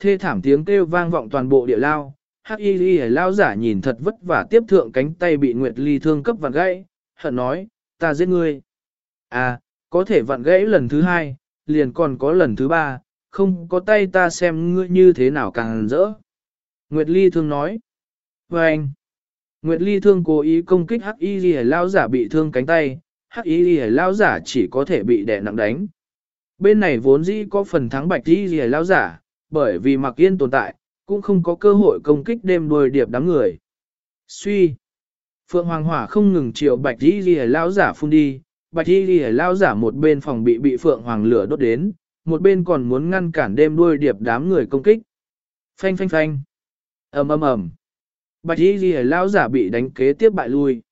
thê thảm tiếng kêu vang vọng toàn bộ địa lao. Hắc y ghi lao giả nhìn thật vất vả tiếp thượng cánh tay bị Nguyệt Ly thương cấp vặn gãy, hận nói, ta giết ngươi. À, có thể vặn gãy lần thứ hai, liền còn có lần thứ ba, không có tay ta xem ngươi như thế nào càng rỡ. Nguyệt Ly thương nói, và anh, Nguyệt Ly thương cố ý công kích Hắc Y Ghi lao giả bị thương cánh tay, Hắc Y Ghi lao giả chỉ có thể bị đè nặng đánh. Bên này vốn dĩ có phần thắng Bạch Y Ghi lao giả, bởi vì mặc yên tồn tại, cũng không có cơ hội công kích đêm đuôi điệp đám người. Suy. Phượng Hoàng Hỏa không ngừng chiều Bạch Y Ghi lao giả phun đi, Bạch Y Ghi lao giả một bên phòng bị bị Phượng Hoàng lửa đốt đến, một bên còn muốn ngăn cản đêm đuôi điệp đám người công kích. Phanh phanh phanh. ầm ầm ầm. Bạch y ghi lão giả bị đánh kế tiếp bại lui.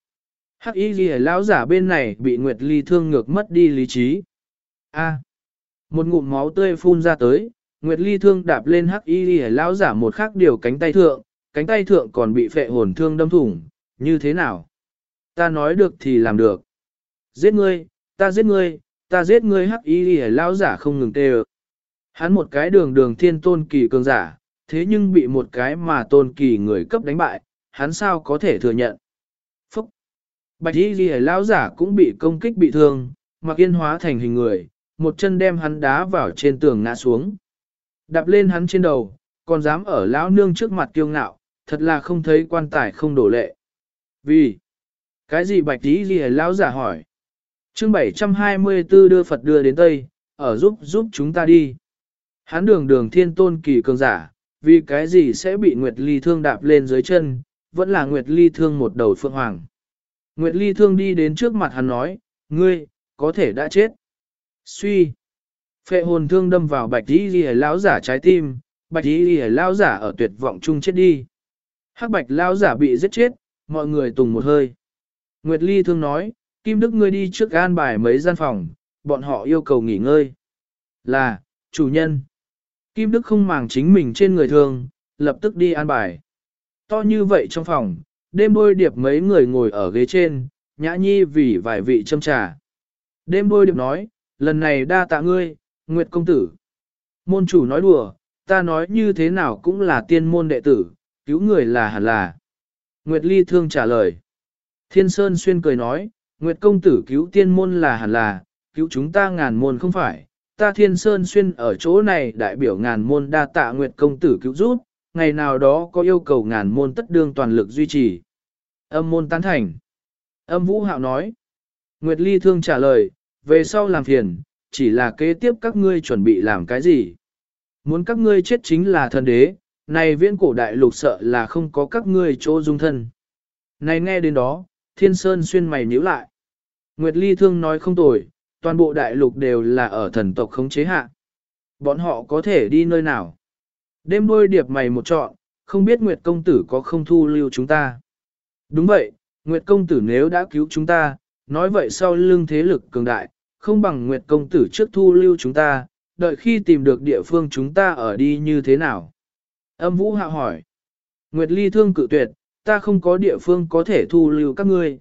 Hắc y ghi lão giả bên này bị Nguyệt Ly thương ngược mất đi lý trí. A. Một ngụm máu tươi phun ra tới, Nguyệt Ly thương đạp lên Hắc y ghi lão giả một khắc điều cánh tay thượng, cánh tay thượng còn bị phệ hồn thương đâm thủng, như thế nào? Ta nói được thì làm được. Giết ngươi, ta giết ngươi, ta giết ngươi Hắc y ghi lão giả không ngừng tê Hắn một cái đường đường thiên tôn kỳ cường giả, thế nhưng bị một cái mà tôn kỳ người cấp đánh bại, hắn sao có thể thừa nhận. Phúc! Bạch y ghi lão giả cũng bị công kích bị thương, mặc yên hóa thành hình người, một chân đem hắn đá vào trên tường ngã xuống. Đạp lên hắn trên đầu, còn dám ở lão nương trước mặt kiêu ngạo, thật là không thấy quan tài không đổ lệ. Vì? Cái gì bạch tí gì lão giả hỏi? chương 724 đưa Phật đưa đến Tây, ở giúp giúp chúng ta đi. Hắn đường đường thiên tôn kỳ cường giả, vì cái gì sẽ bị Nguyệt Ly Thương đạp lên dưới chân, vẫn là Nguyệt Ly Thương một đầu phượng hoàng. Nguyệt Ly Thương đi đến trước mặt hắn nói, ngươi, có thể đã chết. Suy. Phệ hồn thương đâm vào bạch y ghi lão giả trái tim, bạch y ghi lão giả ở tuyệt vọng chung chết đi. Hắc bạch lão giả bị giết chết, mọi người tùng một hơi. Nguyệt Ly Thương nói, Kim Đức ngươi đi trước an bài mấy gian phòng, bọn họ yêu cầu nghỉ ngơi. Là, chủ nhân. Kim Đức không màng chính mình trên người thương, lập tức đi an bài. To như vậy trong phòng, đêm đôi điệp mấy người ngồi ở ghế trên, nhã nhi vì vài vị châm trà. Đêm đôi điệp nói, lần này đa tạ ngươi, Nguyệt công tử. Môn chủ nói đùa, ta nói như thế nào cũng là tiên môn đệ tử, cứu người là hẳn là. Nguyệt ly thương trả lời. Thiên Sơn xuyên cười nói, Nguyệt công tử cứu tiên môn là hẳn là, cứu chúng ta ngàn môn không phải, ta thiên sơn xuyên ở chỗ này đại biểu ngàn môn đa tạ nguyệt công tử cứu giúp, ngày nào đó có yêu cầu ngàn môn tất đương toàn lực duy trì. Âm môn tán thành. Âm vũ hạo nói. Nguyệt ly thương trả lời, về sau làm phiền, chỉ là kế tiếp các ngươi chuẩn bị làm cái gì. Muốn các ngươi chết chính là thần đế, này viễn cổ đại lục sợ là không có các ngươi chỗ dung thân. Này nghe đến đó, thiên sơn xuyên mày nhíu lại. Nguyệt ly thương nói không tồi, toàn bộ đại lục đều là ở thần tộc khống chế hạ. Bọn họ có thể đi nơi nào? Đêm đôi điệp mày một trọn, không biết Nguyệt công tử có không thu lưu chúng ta. Đúng vậy, Nguyệt công tử nếu đã cứu chúng ta, nói vậy sau lưng thế lực cường đại, không bằng Nguyệt công tử trước thu lưu chúng ta, đợi khi tìm được địa phương chúng ta ở đi như thế nào. Âm vũ hạ hỏi. Nguyệt ly thương cự tuyệt, ta không có địa phương có thể thu lưu các ngươi.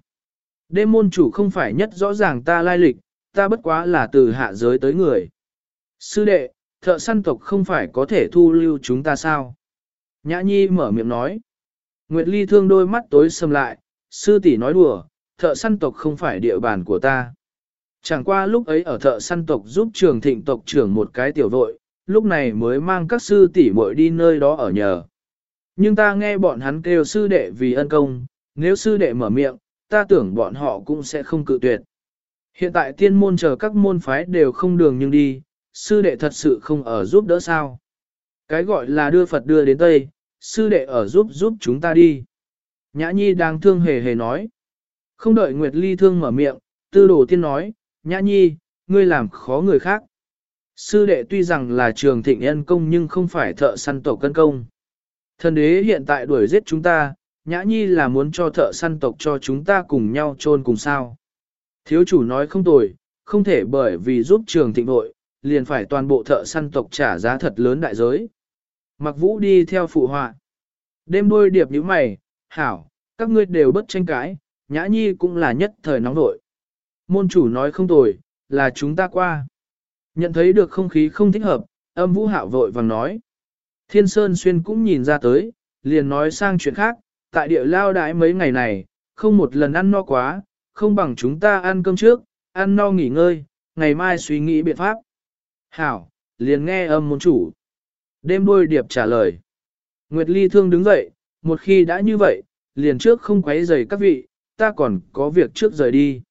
Đêm môn chủ không phải nhất rõ ràng ta lai lịch, ta bất quá là từ hạ giới tới người. Sư đệ, thợ săn tộc không phải có thể thu lưu chúng ta sao? Nhã Nhi mở miệng nói. Nguyệt Ly thương đôi mắt tối sầm lại, sư tỷ nói đùa, thợ săn tộc không phải địa bàn của ta. Chẳng qua lúc ấy ở thợ săn tộc giúp trường thịnh tộc trưởng một cái tiểu vội, lúc này mới mang các sư tỷ muội đi nơi đó ở nhờ. Nhưng ta nghe bọn hắn kêu sư đệ vì ân công, nếu sư đệ mở miệng, ta tưởng bọn họ cũng sẽ không cự tuyệt. Hiện tại tiên môn chờ các môn phái đều không đường nhưng đi, sư đệ thật sự không ở giúp đỡ sao. Cái gọi là đưa Phật đưa đến Tây, sư đệ ở giúp giúp chúng ta đi. Nhã Nhi đang thương hề hề nói. Không đợi Nguyệt Ly thương mở miệng, tư đồ tiên nói, Nhã Nhi, ngươi làm khó người khác. Sư đệ tuy rằng là trường thịnh nhân công nhưng không phải thợ săn tộc cân công. Thần đế hiện tại đuổi giết chúng ta, Nhã Nhi là muốn cho thợ săn tộc cho chúng ta cùng nhau chôn cùng sao. Thiếu chủ nói không tồi, không thể bởi vì giúp trường thịnh nội, liền phải toàn bộ thợ săn tộc trả giá thật lớn đại giới. Mặc vũ đi theo phụ họa. Đêm đôi điệp như mày, hảo, các ngươi đều bất tranh cãi, nhã nhi cũng là nhất thời nóng nội. Môn chủ nói không tồi, là chúng ta qua. Nhận thấy được không khí không thích hợp, âm vũ hạo vội vàng nói. Thiên Sơn Xuyên cũng nhìn ra tới, liền nói sang chuyện khác, tại địa lao đái mấy ngày này, không một lần ăn no quá, không bằng chúng ta ăn cơm trước, ăn no nghỉ ngơi, ngày mai suy nghĩ biện pháp. Hảo, liền nghe âm môn chủ. Đêm đôi điệp trả lời. Nguyệt Ly thương đứng dậy, một khi đã như vậy, liền trước không quấy rầy các vị, ta còn có việc trước rời đi.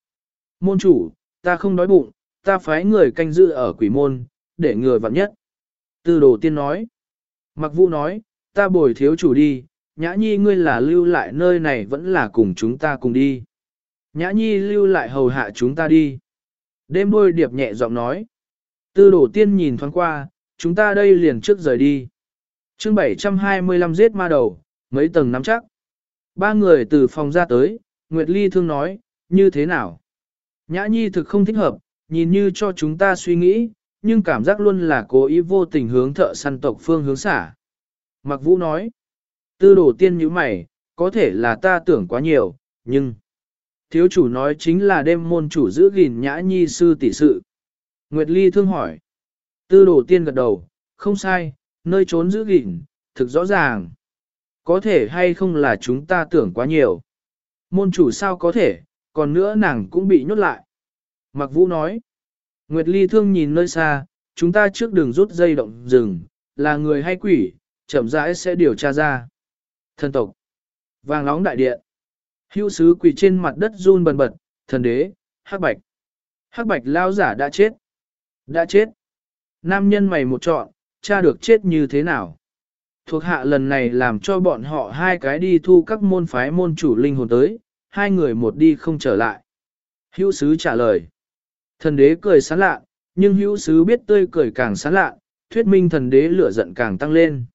Môn chủ, ta không đói bụng, ta phái người canh giữ ở quỷ môn, để ngừa vặn nhất. Tư đồ tiên nói. Mặc vũ nói, ta bồi thiếu chủ đi, nhã nhi ngươi là lưu lại nơi này vẫn là cùng chúng ta cùng đi. Nhã nhi lưu lại hầu hạ chúng ta đi. Đêm đôi điệp nhẹ giọng nói. Tư đồ tiên nhìn thoáng qua, chúng ta đây liền trước rời đi. chương 725 giết ma đầu, mấy tầng nắm chắc. Ba người từ phòng ra tới, Nguyệt Ly thương nói, như thế nào? Nhã nhi thực không thích hợp, nhìn như cho chúng ta suy nghĩ, nhưng cảm giác luôn là cố ý vô tình hướng thợ săn tộc phương hướng xả. Mặc vũ nói, tư đồ tiên như mày, có thể là ta tưởng quá nhiều, nhưng... Thiếu chủ nói chính là đêm môn chủ giữ gìn nhã nhi sư tỷ sự. Nguyệt Ly thương hỏi. Tư đồ tiên gật đầu, không sai, nơi trốn giữ gìn, thực rõ ràng. Có thể hay không là chúng ta tưởng quá nhiều. Môn chủ sao có thể, còn nữa nàng cũng bị nhốt lại. Mặc vũ nói. Nguyệt Ly thương nhìn nơi xa, chúng ta trước đường rút dây động rừng, là người hay quỷ, chậm rãi sẽ điều tra ra. Thần tộc. Vàng nóng đại điện. Hữu sứ quỳ trên mặt đất run bần bật, thần đế, hắc bạch. Hắc bạch lao giả đã chết. Đã chết. Nam nhân mày một chọn, cha được chết như thế nào? Thuộc hạ lần này làm cho bọn họ hai cái đi thu các môn phái môn chủ linh hồn tới, hai người một đi không trở lại. Hữu sứ trả lời. Thần đế cười sán lạ, nhưng hữu sứ biết tươi cười càng sán lạ, thuyết minh thần đế lửa giận càng tăng lên.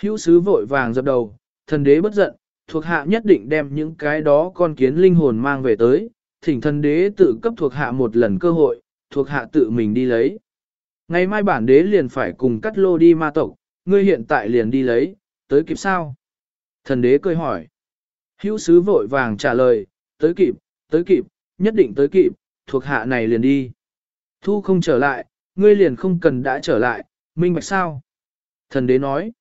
Hữu sứ vội vàng dập đầu, thần đế bất giận, thuộc hạ nhất định đem những cái đó con kiến linh hồn mang về tới, thỉnh thần đế tự cấp thuộc hạ một lần cơ hội, thuộc hạ tự mình đi lấy. Ngày mai bản đế liền phải cùng cắt lô đi ma tộc, ngươi hiện tại liền đi lấy, tới kịp sao? Thần đế cười hỏi. Hữu sứ vội vàng trả lời, tới kịp, tới kịp, nhất định tới kịp, thuộc hạ này liền đi. Thu không trở lại, ngươi liền không cần đã trở lại, minh bạch sao? Thần đế nói.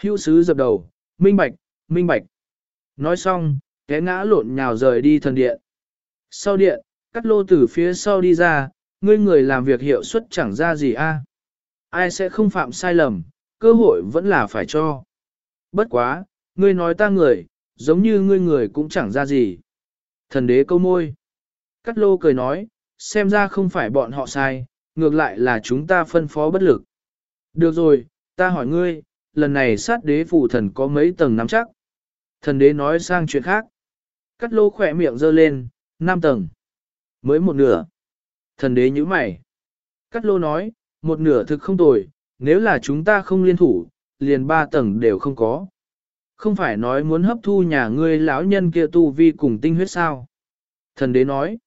Hữu sứ dập đầu, minh bạch, minh bạch. Nói xong, té ngã lộn nhào rời đi thần điện. Sau điện, cắt lô từ phía sau đi ra, ngươi người làm việc hiệu suất chẳng ra gì a. Ai sẽ không phạm sai lầm, cơ hội vẫn là phải cho. Bất quá, ngươi nói ta người, giống như ngươi người cũng chẳng ra gì. Thần đế câu môi. Cắt lô cười nói, xem ra không phải bọn họ sai, ngược lại là chúng ta phân phó bất lực. Được rồi, ta hỏi ngươi, lần này sát đế phụ thần có mấy tầng nắm chắc? Thần đế nói sang chuyện khác. Cắt lô khỏe miệng giơ lên, 5 tầng. Mới một nửa. Thần đế nhíu mày. Cắt lô nói, một nửa thực không tồi, nếu là chúng ta không liên thủ, liền ba tầng đều không có. Không phải nói muốn hấp thu nhà ngươi lão nhân kia tu vi cùng tinh huyết sao. Thần đế nói.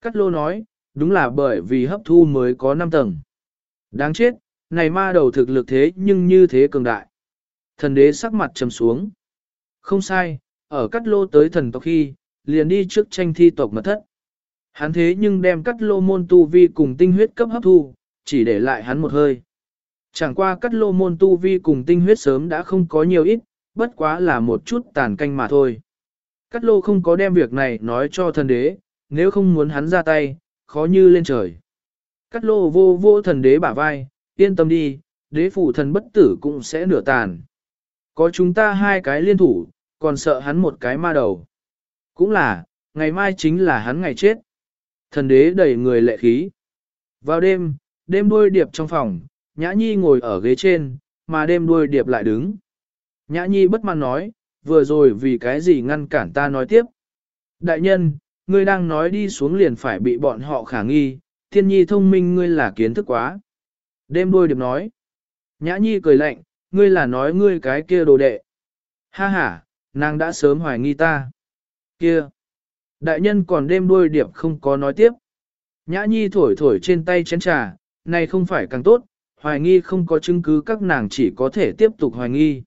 Cắt lô nói, đúng là bởi vì hấp thu mới có 5 tầng. Đáng chết, này ma đầu thực lực thế nhưng như thế cường đại. Thần đế sắc mặt trầm xuống. Không sai, ở cắt lô tới thần tộc khi, liền đi trước tranh thi tộc mật thất. Hắn thế nhưng đem cắt lô môn tu vi cùng tinh huyết cấp hấp thu, chỉ để lại hắn một hơi. Chẳng qua cắt lô môn tu vi cùng tinh huyết sớm đã không có nhiều ít, bất quá là một chút tàn canh mà thôi. Cát lô không có đem việc này nói cho thần đế, nếu không muốn hắn ra tay, khó như lên trời. Cát lô vô vô thần đế bả vai, yên tâm đi, đế phủ thần bất tử cũng sẽ nửa tàn. Có chúng ta hai cái liên thủ, còn sợ hắn một cái ma đầu. Cũng là, ngày mai chính là hắn ngày chết. Thần đế đẩy người lệ khí. Vào đêm, đêm đuôi điệp trong phòng, Nhã Nhi ngồi ở ghế trên, mà đêm đuôi điệp lại đứng. Nhã Nhi bất mãn nói, vừa rồi vì cái gì ngăn cản ta nói tiếp. Đại nhân, ngươi đang nói đi xuống liền phải bị bọn họ khả nghi, thiên nhi thông minh ngươi là kiến thức quá. Đêm Đôi điệp nói. Nhã Nhi cười lạnh, ngươi là nói ngươi cái kia đồ đệ. Ha ha, nàng đã sớm hoài nghi ta. Kia. Đại nhân còn đêm đuôi điệp không có nói tiếp. Nhã Nhi thổi thổi trên tay chén trà, này không phải càng tốt, hoài nghi không có chứng cứ các nàng chỉ có thể tiếp tục hoài nghi.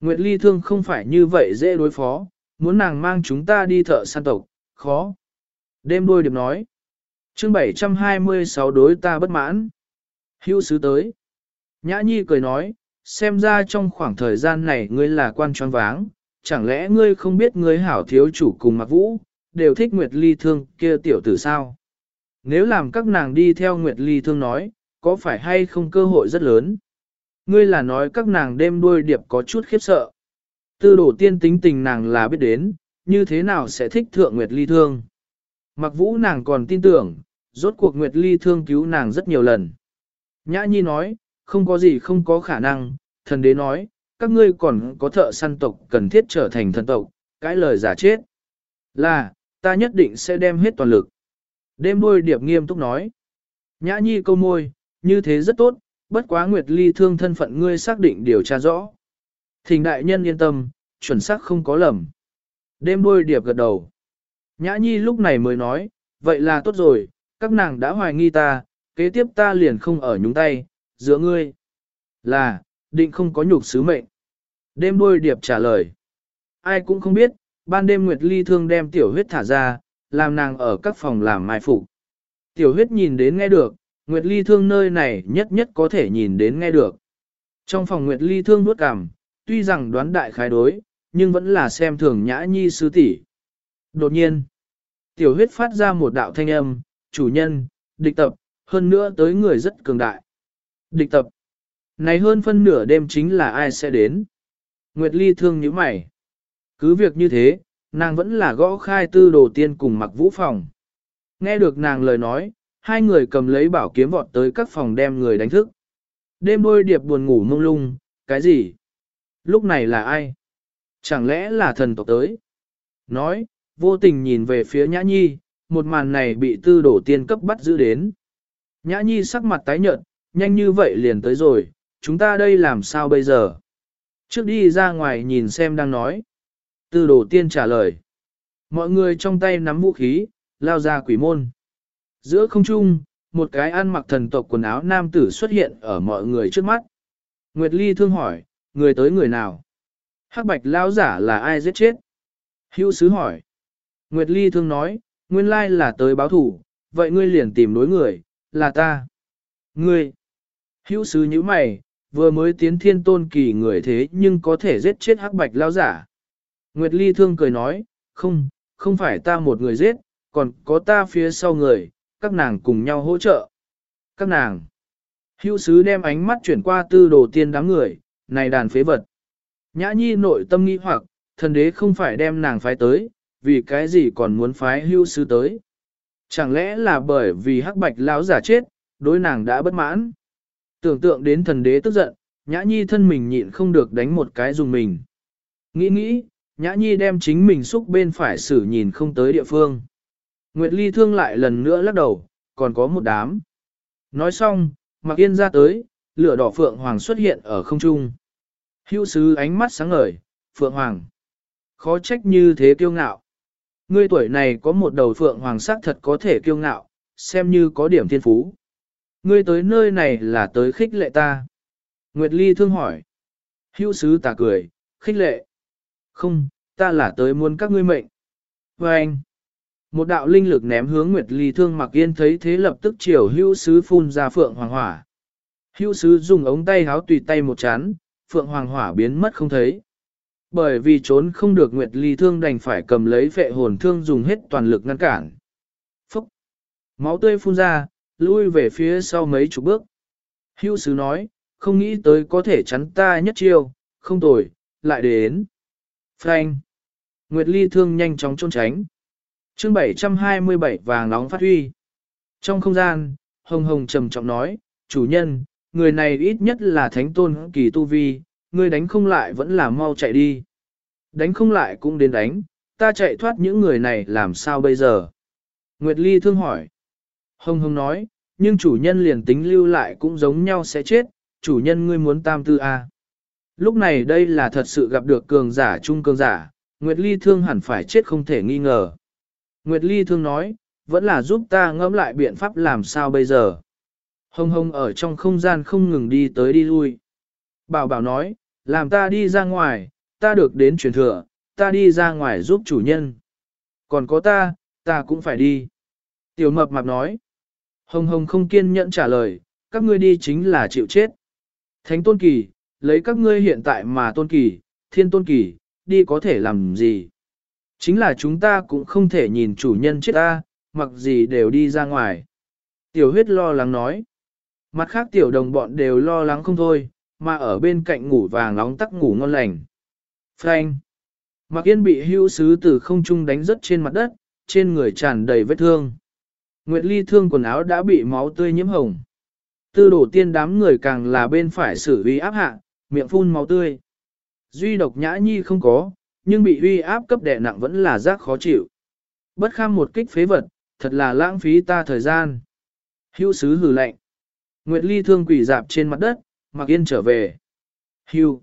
Nguyệt Ly thương không phải như vậy dễ đối phó, muốn nàng mang chúng ta đi thợ săn tộc, khó. Đêm đuôi điểm nói. chương 726 đối ta bất mãn. Hưu sứ tới. Nhã Nhi cười nói, xem ra trong khoảng thời gian này ngươi là quan tròn váng, chẳng lẽ ngươi không biết ngươi hảo thiếu chủ cùng mặc vũ, đều thích Nguyệt Ly Thương kia tiểu tử sao? Nếu làm các nàng đi theo Nguyệt Ly Thương nói, có phải hay không cơ hội rất lớn? Ngươi là nói các nàng đêm đuôi điệp có chút khiếp sợ. Tư đổ tiên tính tình nàng là biết đến, như thế nào sẽ thích thượng Nguyệt Ly Thương. Mặc vũ nàng còn tin tưởng, rốt cuộc Nguyệt Ly Thương cứu nàng rất nhiều lần. Nhã Nhi nói, không có gì không có khả năng, thần đế nói, các ngươi còn có thợ săn tộc cần thiết trở thành thần tộc, cái lời giả chết. Là, ta nhất định sẽ đem hết toàn lực. Đêm đuôi điệp nghiêm túc nói. Nhã Nhi câu môi, như thế rất tốt, bất quá Nguyệt Ly thương thân phận ngươi xác định điều tra rõ. Thỉnh đại nhân yên tâm, chuẩn xác không có lầm. Đêm đôi điệp gật đầu. Nhã Nhi lúc này mới nói, vậy là tốt rồi, các nàng đã hoài nghi ta, kế tiếp ta liền không ở nhúng tay, giữa ngươi. Là, định không có nhục sứ mệnh. Đêm đôi điệp trả lời. Ai cũng không biết, ban đêm Nguyệt Ly thương đem tiểu huyết thả ra, làm nàng ở các phòng làm mai phục. Tiểu huyết nhìn đến nghe được, Nguyệt Ly thương nơi này nhất nhất có thể nhìn đến nghe được. Trong phòng Nguyệt Ly thương nuốt cằm, tuy rằng đoán đại khái đối, nhưng vẫn là xem thường nhã nhi sư tỷ. Đột nhiên, tiểu huyết phát ra một đạo thanh âm, chủ nhân, địch tập, hơn nữa tới người rất cường đại. Địch tập, này hơn phân nửa đêm chính là ai sẽ đến. Nguyệt Ly thương như mày. Cứ việc như thế, nàng vẫn là gõ khai tư đồ tiên cùng mặc vũ phòng. Nghe được nàng lời nói, hai người cầm lấy bảo kiếm vọt tới các phòng đem người đánh thức. Đêm đôi điệp buồn ngủ mông lung, cái gì? Lúc này là ai? Chẳng lẽ là thần tộc tới? Nói, vô tình nhìn về phía Nhã Nhi, một màn này bị tư đổ tiên cấp bắt giữ đến. Nhã Nhi sắc mặt tái nhợt, nhanh như vậy liền tới rồi, chúng ta đây làm sao bây giờ? Trước đi ra ngoài nhìn xem đang nói. Tư đồ tiên trả lời. Mọi người trong tay nắm vũ khí, lao ra quỷ môn. Giữa không trung, một cái ăn mặc thần tộc quần áo nam tử xuất hiện ở mọi người trước mắt. Nguyệt Ly thương hỏi, người tới người nào? Hắc bạch Lão giả là ai giết chết? Hữu sứ hỏi. Nguyệt Ly thương nói, nguyên lai là tới báo thủ, vậy ngươi liền tìm đối người, là ta. Ngươi. Hữu sứ như mày, vừa mới tiến thiên tôn kỳ người thế nhưng có thể giết chết hắc bạch Lão giả. Nguyệt Ly thương cười nói, không, không phải ta một người giết, còn có ta phía sau người, các nàng cùng nhau hỗ trợ. Các nàng. Hữu sứ đem ánh mắt chuyển qua tư đồ tiên đám người, này đàn phế vật. Nhã nhi nội tâm nghi hoặc, thần đế không phải đem nàng phái tới, vì cái gì còn muốn phái Hưu sứ tới. Chẳng lẽ là bởi vì hắc bạch lão giả chết, đối nàng đã bất mãn. Tưởng tượng đến thần đế tức giận, nhã nhi thân mình nhịn không được đánh một cái dùng mình. Nghĩ nghĩ, nhã nhi đem chính mình xúc bên phải xử nhìn không tới địa phương. Nguyệt Ly thương lại lần nữa lắc đầu, còn có một đám. Nói xong, mặc yên ra tới, lửa đỏ phượng hoàng xuất hiện ở không trung. Hữu sứ ánh mắt sáng ngời, phượng hoàng. Khó trách như thế kiêu ngạo. Ngươi tuổi này có một đầu phượng hoàng sắc thật có thể kiêu ngạo, xem như có điểm thiên phú. Ngươi tới nơi này là tới khích lệ ta. Nguyệt Ly thương hỏi. Hữu sứ tà cười, khích lệ. Không, ta là tới muốn các ngươi mệnh. Và anh. Một đạo linh lực ném hướng Nguyệt Ly thương mặc yên thấy thế lập tức chiều hữu sứ phun ra phượng hoàng hỏa. Hữu sứ dùng ống tay háo tùy tay một chán, phượng hoàng hỏa biến mất không thấy. Bởi vì trốn không được Nguyệt Ly thương đành phải cầm lấy vệ hồn thương dùng hết toàn lực ngăn cản. Phúc! Máu tươi phun ra, lui về phía sau mấy chục bước. Hữu sứ nói, không nghĩ tới có thể chắn ta nhất chiêu, không tồi, lại đến. Frank! Nguyệt Ly thương nhanh chóng trốn tránh chương 727 vàng nóng phát huy. Trong không gian, Hồng Hồng trầm trọng nói, chủ nhân, người này ít nhất là thánh tôn kỳ tu vi, người đánh không lại vẫn là mau chạy đi. Đánh không lại cũng đến đánh, ta chạy thoát những người này làm sao bây giờ? Nguyệt Ly thương hỏi. Hồng Hồng nói, nhưng chủ nhân liền tính lưu lại cũng giống nhau sẽ chết, chủ nhân ngươi muốn tam tư A. Lúc này đây là thật sự gặp được cường giả trung cường giả, Nguyệt Ly thương hẳn phải chết không thể nghi ngờ. Nguyệt Ly thương nói, vẫn là giúp ta ngẫm lại biện pháp làm sao bây giờ. Hồng hồng ở trong không gian không ngừng đi tới đi lui. Bảo bảo nói, làm ta đi ra ngoài, ta được đến truyền thừa, ta đi ra ngoài giúp chủ nhân. Còn có ta, ta cũng phải đi. Tiểu mập mạp nói. Hồng hồng không kiên nhẫn trả lời, các ngươi đi chính là chịu chết. Thánh tôn kỳ, lấy các ngươi hiện tại mà tôn kỳ, thiên tôn kỳ, đi có thể làm gì. Chính là chúng ta cũng không thể nhìn chủ nhân chết ta, mặc gì đều đi ra ngoài. Tiểu huyết lo lắng nói. Mặt khác tiểu đồng bọn đều lo lắng không thôi, mà ở bên cạnh ngủ vàng nóng tắc ngủ ngon lành. Frank. Mặc yên bị hưu sứ từ không trung đánh rớt trên mặt đất, trên người tràn đầy vết thương. Nguyệt Ly thương quần áo đã bị máu tươi nhiễm hồng. Tư đổ tiên đám người càng là bên phải xử uy áp hạ, miệng phun máu tươi. Duy độc nhã nhi không có, nhưng bị uy áp cấp đè nặng vẫn là giác khó chịu. Bất kham một kích phế vật, thật là lãng phí ta thời gian. Hưu sứ hừ lạnh. Nguyệt Ly thương quỷ dạp trên mặt đất, Mặc Yên trở về. Hưu.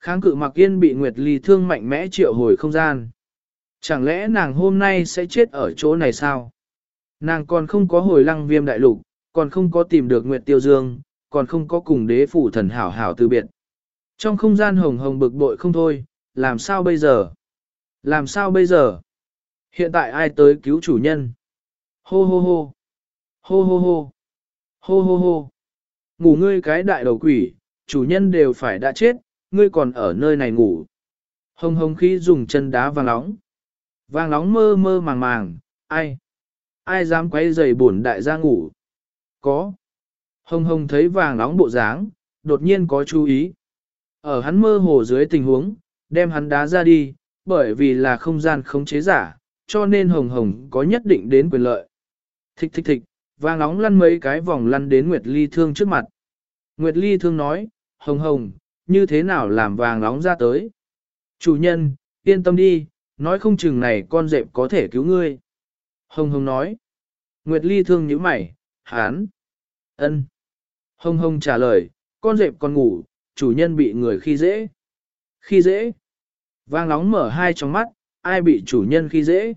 Kháng cự Mặc Yên bị Nguyệt Ly thương mạnh mẽ triệu hồi không gian. Chẳng lẽ nàng hôm nay sẽ chết ở chỗ này sao? Nàng còn không có hồi lăng viêm đại lục, còn không có tìm được Nguyệt Tiêu Dương, còn không có cùng đế phủ thần hảo hảo từ biệt. Trong không gian hồng hồng bực bội không thôi, làm sao bây giờ? Làm sao bây giờ? Hiện tại ai tới cứu chủ nhân? Hô hô hô! Hô hô hô! Hô hô hô! Ngủ ngươi cái đại đầu quỷ, chủ nhân đều phải đã chết, ngươi còn ở nơi này ngủ. Hồng hồng khi dùng chân đá vàng nóng. Vàng nóng mơ mơ màng màng, ai? Ai dám quay giày bổn đại gia ngủ? Có. Hồng hồng thấy vàng nóng bộ dáng, đột nhiên có chú ý. Ở hắn mơ hồ dưới tình huống, đem hắn đá ra đi, bởi vì là không gian khống chế giả, cho nên hồng hồng có nhất định đến quyền lợi. Thích thích thích, vàng nóng lăn mấy cái vòng lăn đến Nguyệt Ly Thương trước mặt. Nguyệt Ly Thương nói, hồng hồng, như thế nào làm vàng nóng ra tới? Chủ nhân, yên tâm đi, nói không chừng này con dẹp có thể cứu ngươi. Hồng hồng nói. Nguyệt Ly Thương nhíu mày, hán. ân. Hồng hồng trả lời, con dẹp còn ngủ, chủ nhân bị người khi dễ. Khi dễ. Vàng nóng mở hai trong mắt, ai bị chủ nhân khi dễ.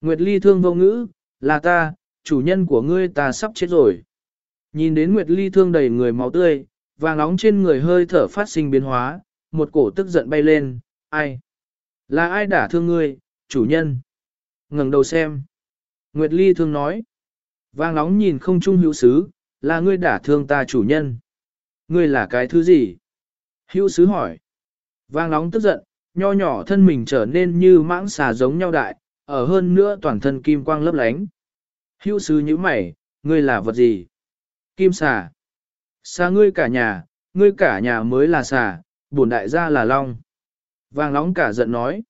Nguyệt Ly thương vô ngữ, là ta, chủ nhân của ngươi ta sắp chết rồi. Nhìn đến Nguyệt Ly thương đầy người máu tươi, vàng nóng trên người hơi thở phát sinh biến hóa, một cổ tức giận bay lên, ai? Là ai đã thương ngươi, chủ nhân? ngẩng đầu xem. Nguyệt Ly thương nói. Vàng nóng nhìn không trung hữu sứ, là ngươi đã thương ta chủ nhân. Ngươi là cái thứ gì? Hữu sứ hỏi vang nóng tức giận, nho nhỏ thân mình trở nên như mãng xà giống nhau đại, ở hơn nữa toàn thân kim quang lấp lánh. Hữu sứ như mày, ngươi là vật gì? Kim xà. Xà ngươi cả nhà, ngươi cả nhà mới là xà, bổn đại gia là long. Vàng nóng cả giận nói.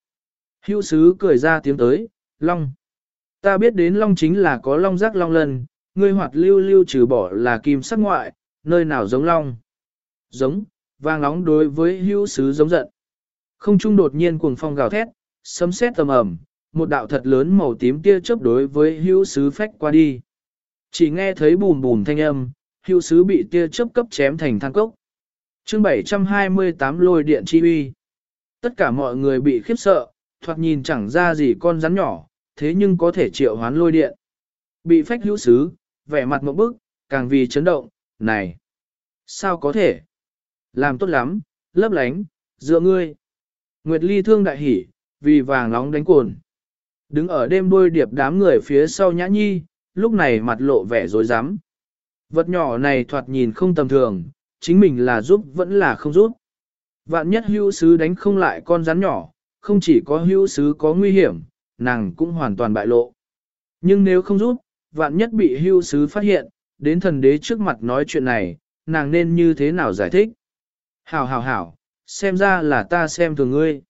Hữu sứ cười ra tiếng tới, long. Ta biết đến long chính là có long rác long lần, ngươi hoạt lưu lưu trừ bỏ là kim sắc ngoại, nơi nào giống long. Giống, vàng nóng đối với hữu sứ giống giận. Không trung đột nhiên cuồng phong gào thét, sấm sét tầm ầm, một đạo thật lớn màu tím tia chớp đối với hữu sứ phách qua đi. Chỉ nghe thấy bùm bùm thanh âm, hữu sứ bị tia chớp cấp chém thành than cốc. Chương 728 lôi điện chi uy. Tất cả mọi người bị khiếp sợ, thoạt nhìn chẳng ra gì con rắn nhỏ, thế nhưng có thể triệu hoán lôi điện. Bị phách hữu sứ, vẻ mặt một bức, càng vì chấn động, này. Sao có thể? Làm tốt lắm, lấp lánh, dựa ngươi. Nguyệt Ly thương đại hỉ, vì vàng nóng đánh cồn. Đứng ở đêm đôi điệp đám người phía sau nhã nhi, lúc này mặt lộ vẻ rối rắm Vật nhỏ này thoạt nhìn không tầm thường, chính mình là giúp vẫn là không giúp. Vạn nhất hữu sứ đánh không lại con rắn nhỏ, không chỉ có hữu sứ có nguy hiểm, nàng cũng hoàn toàn bại lộ. Nhưng nếu không giúp, vạn nhất bị hữu sứ phát hiện, đến thần đế trước mặt nói chuyện này, nàng nên như thế nào giải thích? Hảo hảo hảo, xem ra là ta xem thường ngươi.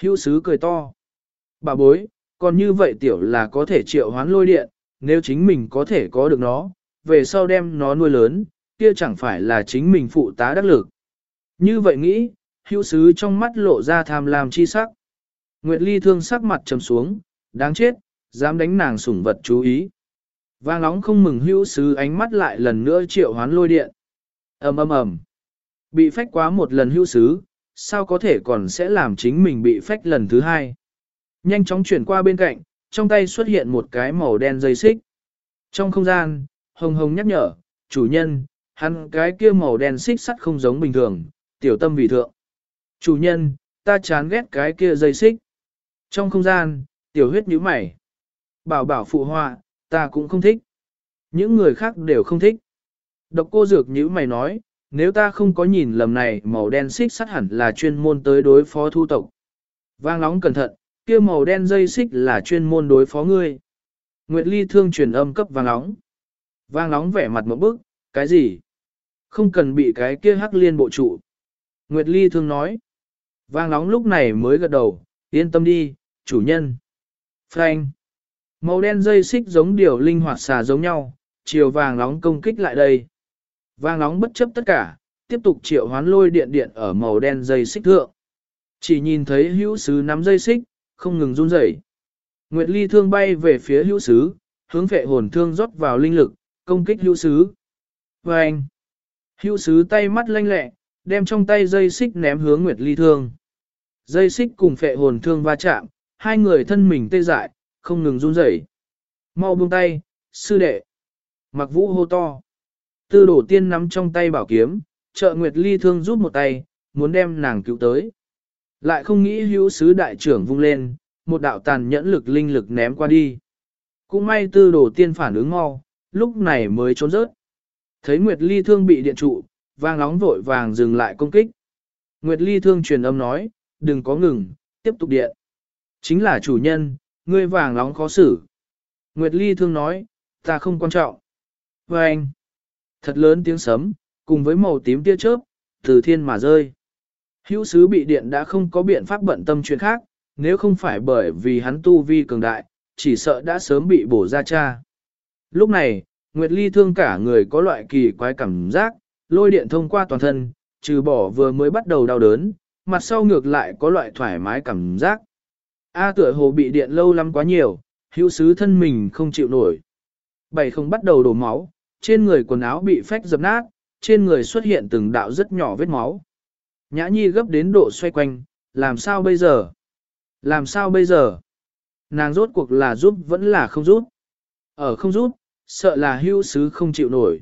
Hữu sứ cười to. Bà bối, còn như vậy tiểu là có thể triệu hoán lôi điện, nếu chính mình có thể có được nó, về sau đem nó nuôi lớn, kia chẳng phải là chính mình phụ tá đắc lực. Như vậy nghĩ, hữu sứ trong mắt lộ ra tham lam chi sắc. Nguyệt Ly thương sắc mặt trầm xuống, đáng chết, dám đánh nàng sủng vật chú ý. Vang nóng không mừng hữu sứ ánh mắt lại lần nữa triệu hoán lôi điện. ầm ầm ầm, Bị phách quá một lần hữu sứ, sao có thể còn sẽ làm chính mình bị phách lần thứ hai. Nhanh chóng chuyển qua bên cạnh, trong tay xuất hiện một cái màu đen dây xích. Trong không gian, hồng hồng nhắc nhở, chủ nhân, hắn cái kia màu đen xích sắt không giống bình thường, tiểu tâm vì thượng. Chủ nhân, ta chán ghét cái kia dây xích. Trong không gian, tiểu huyết nhíu mày. Bảo bảo phụ họa, ta cũng không thích. Những người khác đều không thích. Độc cô dược nhíu mày nói, nếu ta không có nhìn lầm này màu đen xích sắt hẳn là chuyên môn tới đối phó thu tộc. Vang nóng cẩn thận, kia màu đen dây xích là chuyên môn đối phó ngươi. Nguyệt Ly thương truyền âm cấp vang nóng. Vang nóng vẻ mặt một bức, cái gì? Không cần bị cái kia hắc liên bộ trụ. Nguyệt Ly thương nói. Vang nóng lúc này mới gật đầu, yên tâm đi, chủ nhân. Frank. Màu đen dây xích giống điều linh hoạt xà giống nhau, chiều vàng nóng công kích lại đây. Vàng nóng bất chấp tất cả, tiếp tục triệu hoán lôi điện điện ở màu đen dây xích thượng. Chỉ nhìn thấy hữu sứ nắm dây xích, không ngừng run rẩy. Nguyệt Ly thương bay về phía hữu sứ, hướng vệ hồn thương rót vào linh lực, công kích hữu sứ. Vâng! hữu sứ tay mắt lanh lẹ, đem trong tay dây xích ném hướng Nguyệt Ly thương. Dây xích cùng phệ hồn thương va chạm, hai người thân mình tê dại, không ngừng run rẩy. Mau buông tay, sư đệ. Mặc vũ hô to. Tư đổ tiên nắm trong tay bảo kiếm, trợ Nguyệt Ly thương rút một tay, muốn đem nàng cứu tới. Lại không nghĩ hữu sứ đại trưởng vung lên, một đạo tàn nhẫn lực linh lực ném qua đi. Cũng may tư đổ tiên phản ứng mau, lúc này mới trốn rớt. Thấy Nguyệt Ly thương bị điện trụ, vang nóng vội vàng dừng lại công kích. Nguyệt Ly thương truyền âm nói, đừng có ngừng, tiếp tục điện. Chính là chủ nhân, ngươi vàng nóng khó xử. Nguyệt Ly thương nói, ta không quan trọng. Và anh, thật lớn tiếng sấm, cùng với màu tím tia chớp, từ thiên mà rơi. Hữu sứ bị điện đã không có biện pháp bận tâm chuyện khác, nếu không phải bởi vì hắn tu vi cường đại, chỉ sợ đã sớm bị bổ ra cha. Lúc này, Nguyệt Ly thương cả người có loại kỳ quái cảm giác, lôi điện thông qua toàn thân, trừ bỏ vừa mới bắt đầu đau đớn, mặt sau ngược lại có loại thoải mái cảm giác. A à, tựa hồ bị điện lâu lắm quá nhiều, hữu sứ thân mình không chịu nổi. Bảy không bắt đầu đổ máu, trên người quần áo bị phách dập nát, trên người xuất hiện từng đạo rất nhỏ vết máu. Nhã nhi gấp đến độ xoay quanh, làm sao bây giờ? Làm sao bây giờ? Nàng rốt cuộc là giúp vẫn là không giúp. Ở không giúp, sợ là hưu sứ không chịu nổi.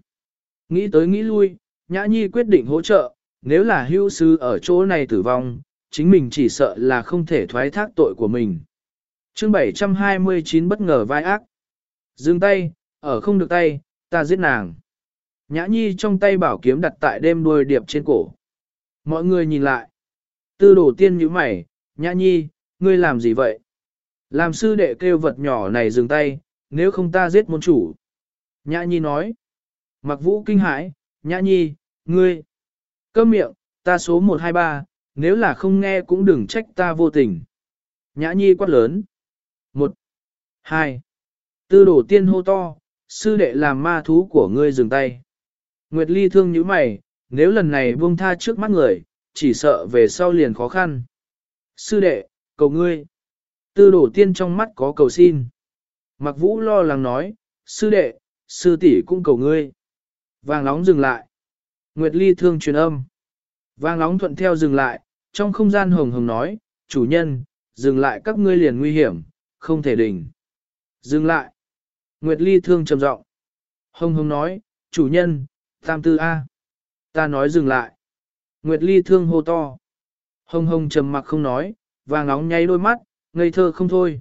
Nghĩ tới nghĩ lui, Nhã Nhi quyết định hỗ trợ, nếu là hưu sứ ở chỗ này tử vong, chính mình chỉ sợ là không thể thoái thác tội của mình. chương 729 bất ngờ vai ác. Dừng tay, ở không được tay, ta giết nàng. Nhã Nhi trong tay bảo kiếm đặt tại đêm đuôi điệp trên cổ. Mọi người nhìn lại. Tư đổ tiên như mày, Nhã Nhi, ngươi làm gì vậy? Làm sư đệ kêu vật nhỏ này dừng tay, nếu không ta giết môn chủ. Nhã Nhi nói. Mặc vũ kinh hãi, Nhã Nhi, ngươi. Câm miệng, ta số 123, nếu là không nghe cũng đừng trách ta vô tình. Nhã Nhi quát lớn. Một, hai, tư đổ tiên hô to, sư đệ làm ma thú của ngươi dừng tay. Nguyệt Ly thương như mày, nếu lần này buông tha trước mắt người, chỉ sợ về sau liền khó khăn. Sư đệ, cầu ngươi. Tư đổ tiên trong mắt có cầu xin. Mặc vũ lo lắng nói, sư đệ, sư tỷ cũng cầu ngươi. Vàng nóng dừng lại. Nguyệt Ly thương truyền âm. Vàng nóng thuận theo dừng lại, trong không gian hồng hồng nói, chủ nhân, dừng lại các ngươi liền nguy hiểm, không thể đỉnh. Dừng lại. Nguyệt Ly thương trầm giọng. Hồng hồng nói, chủ nhân, tam tư A. Ta nói dừng lại. Nguyệt Ly thương hô to. Hồng hồng trầm mặc không nói, vàng nóng nháy đôi mắt, ngây thơ không thôi.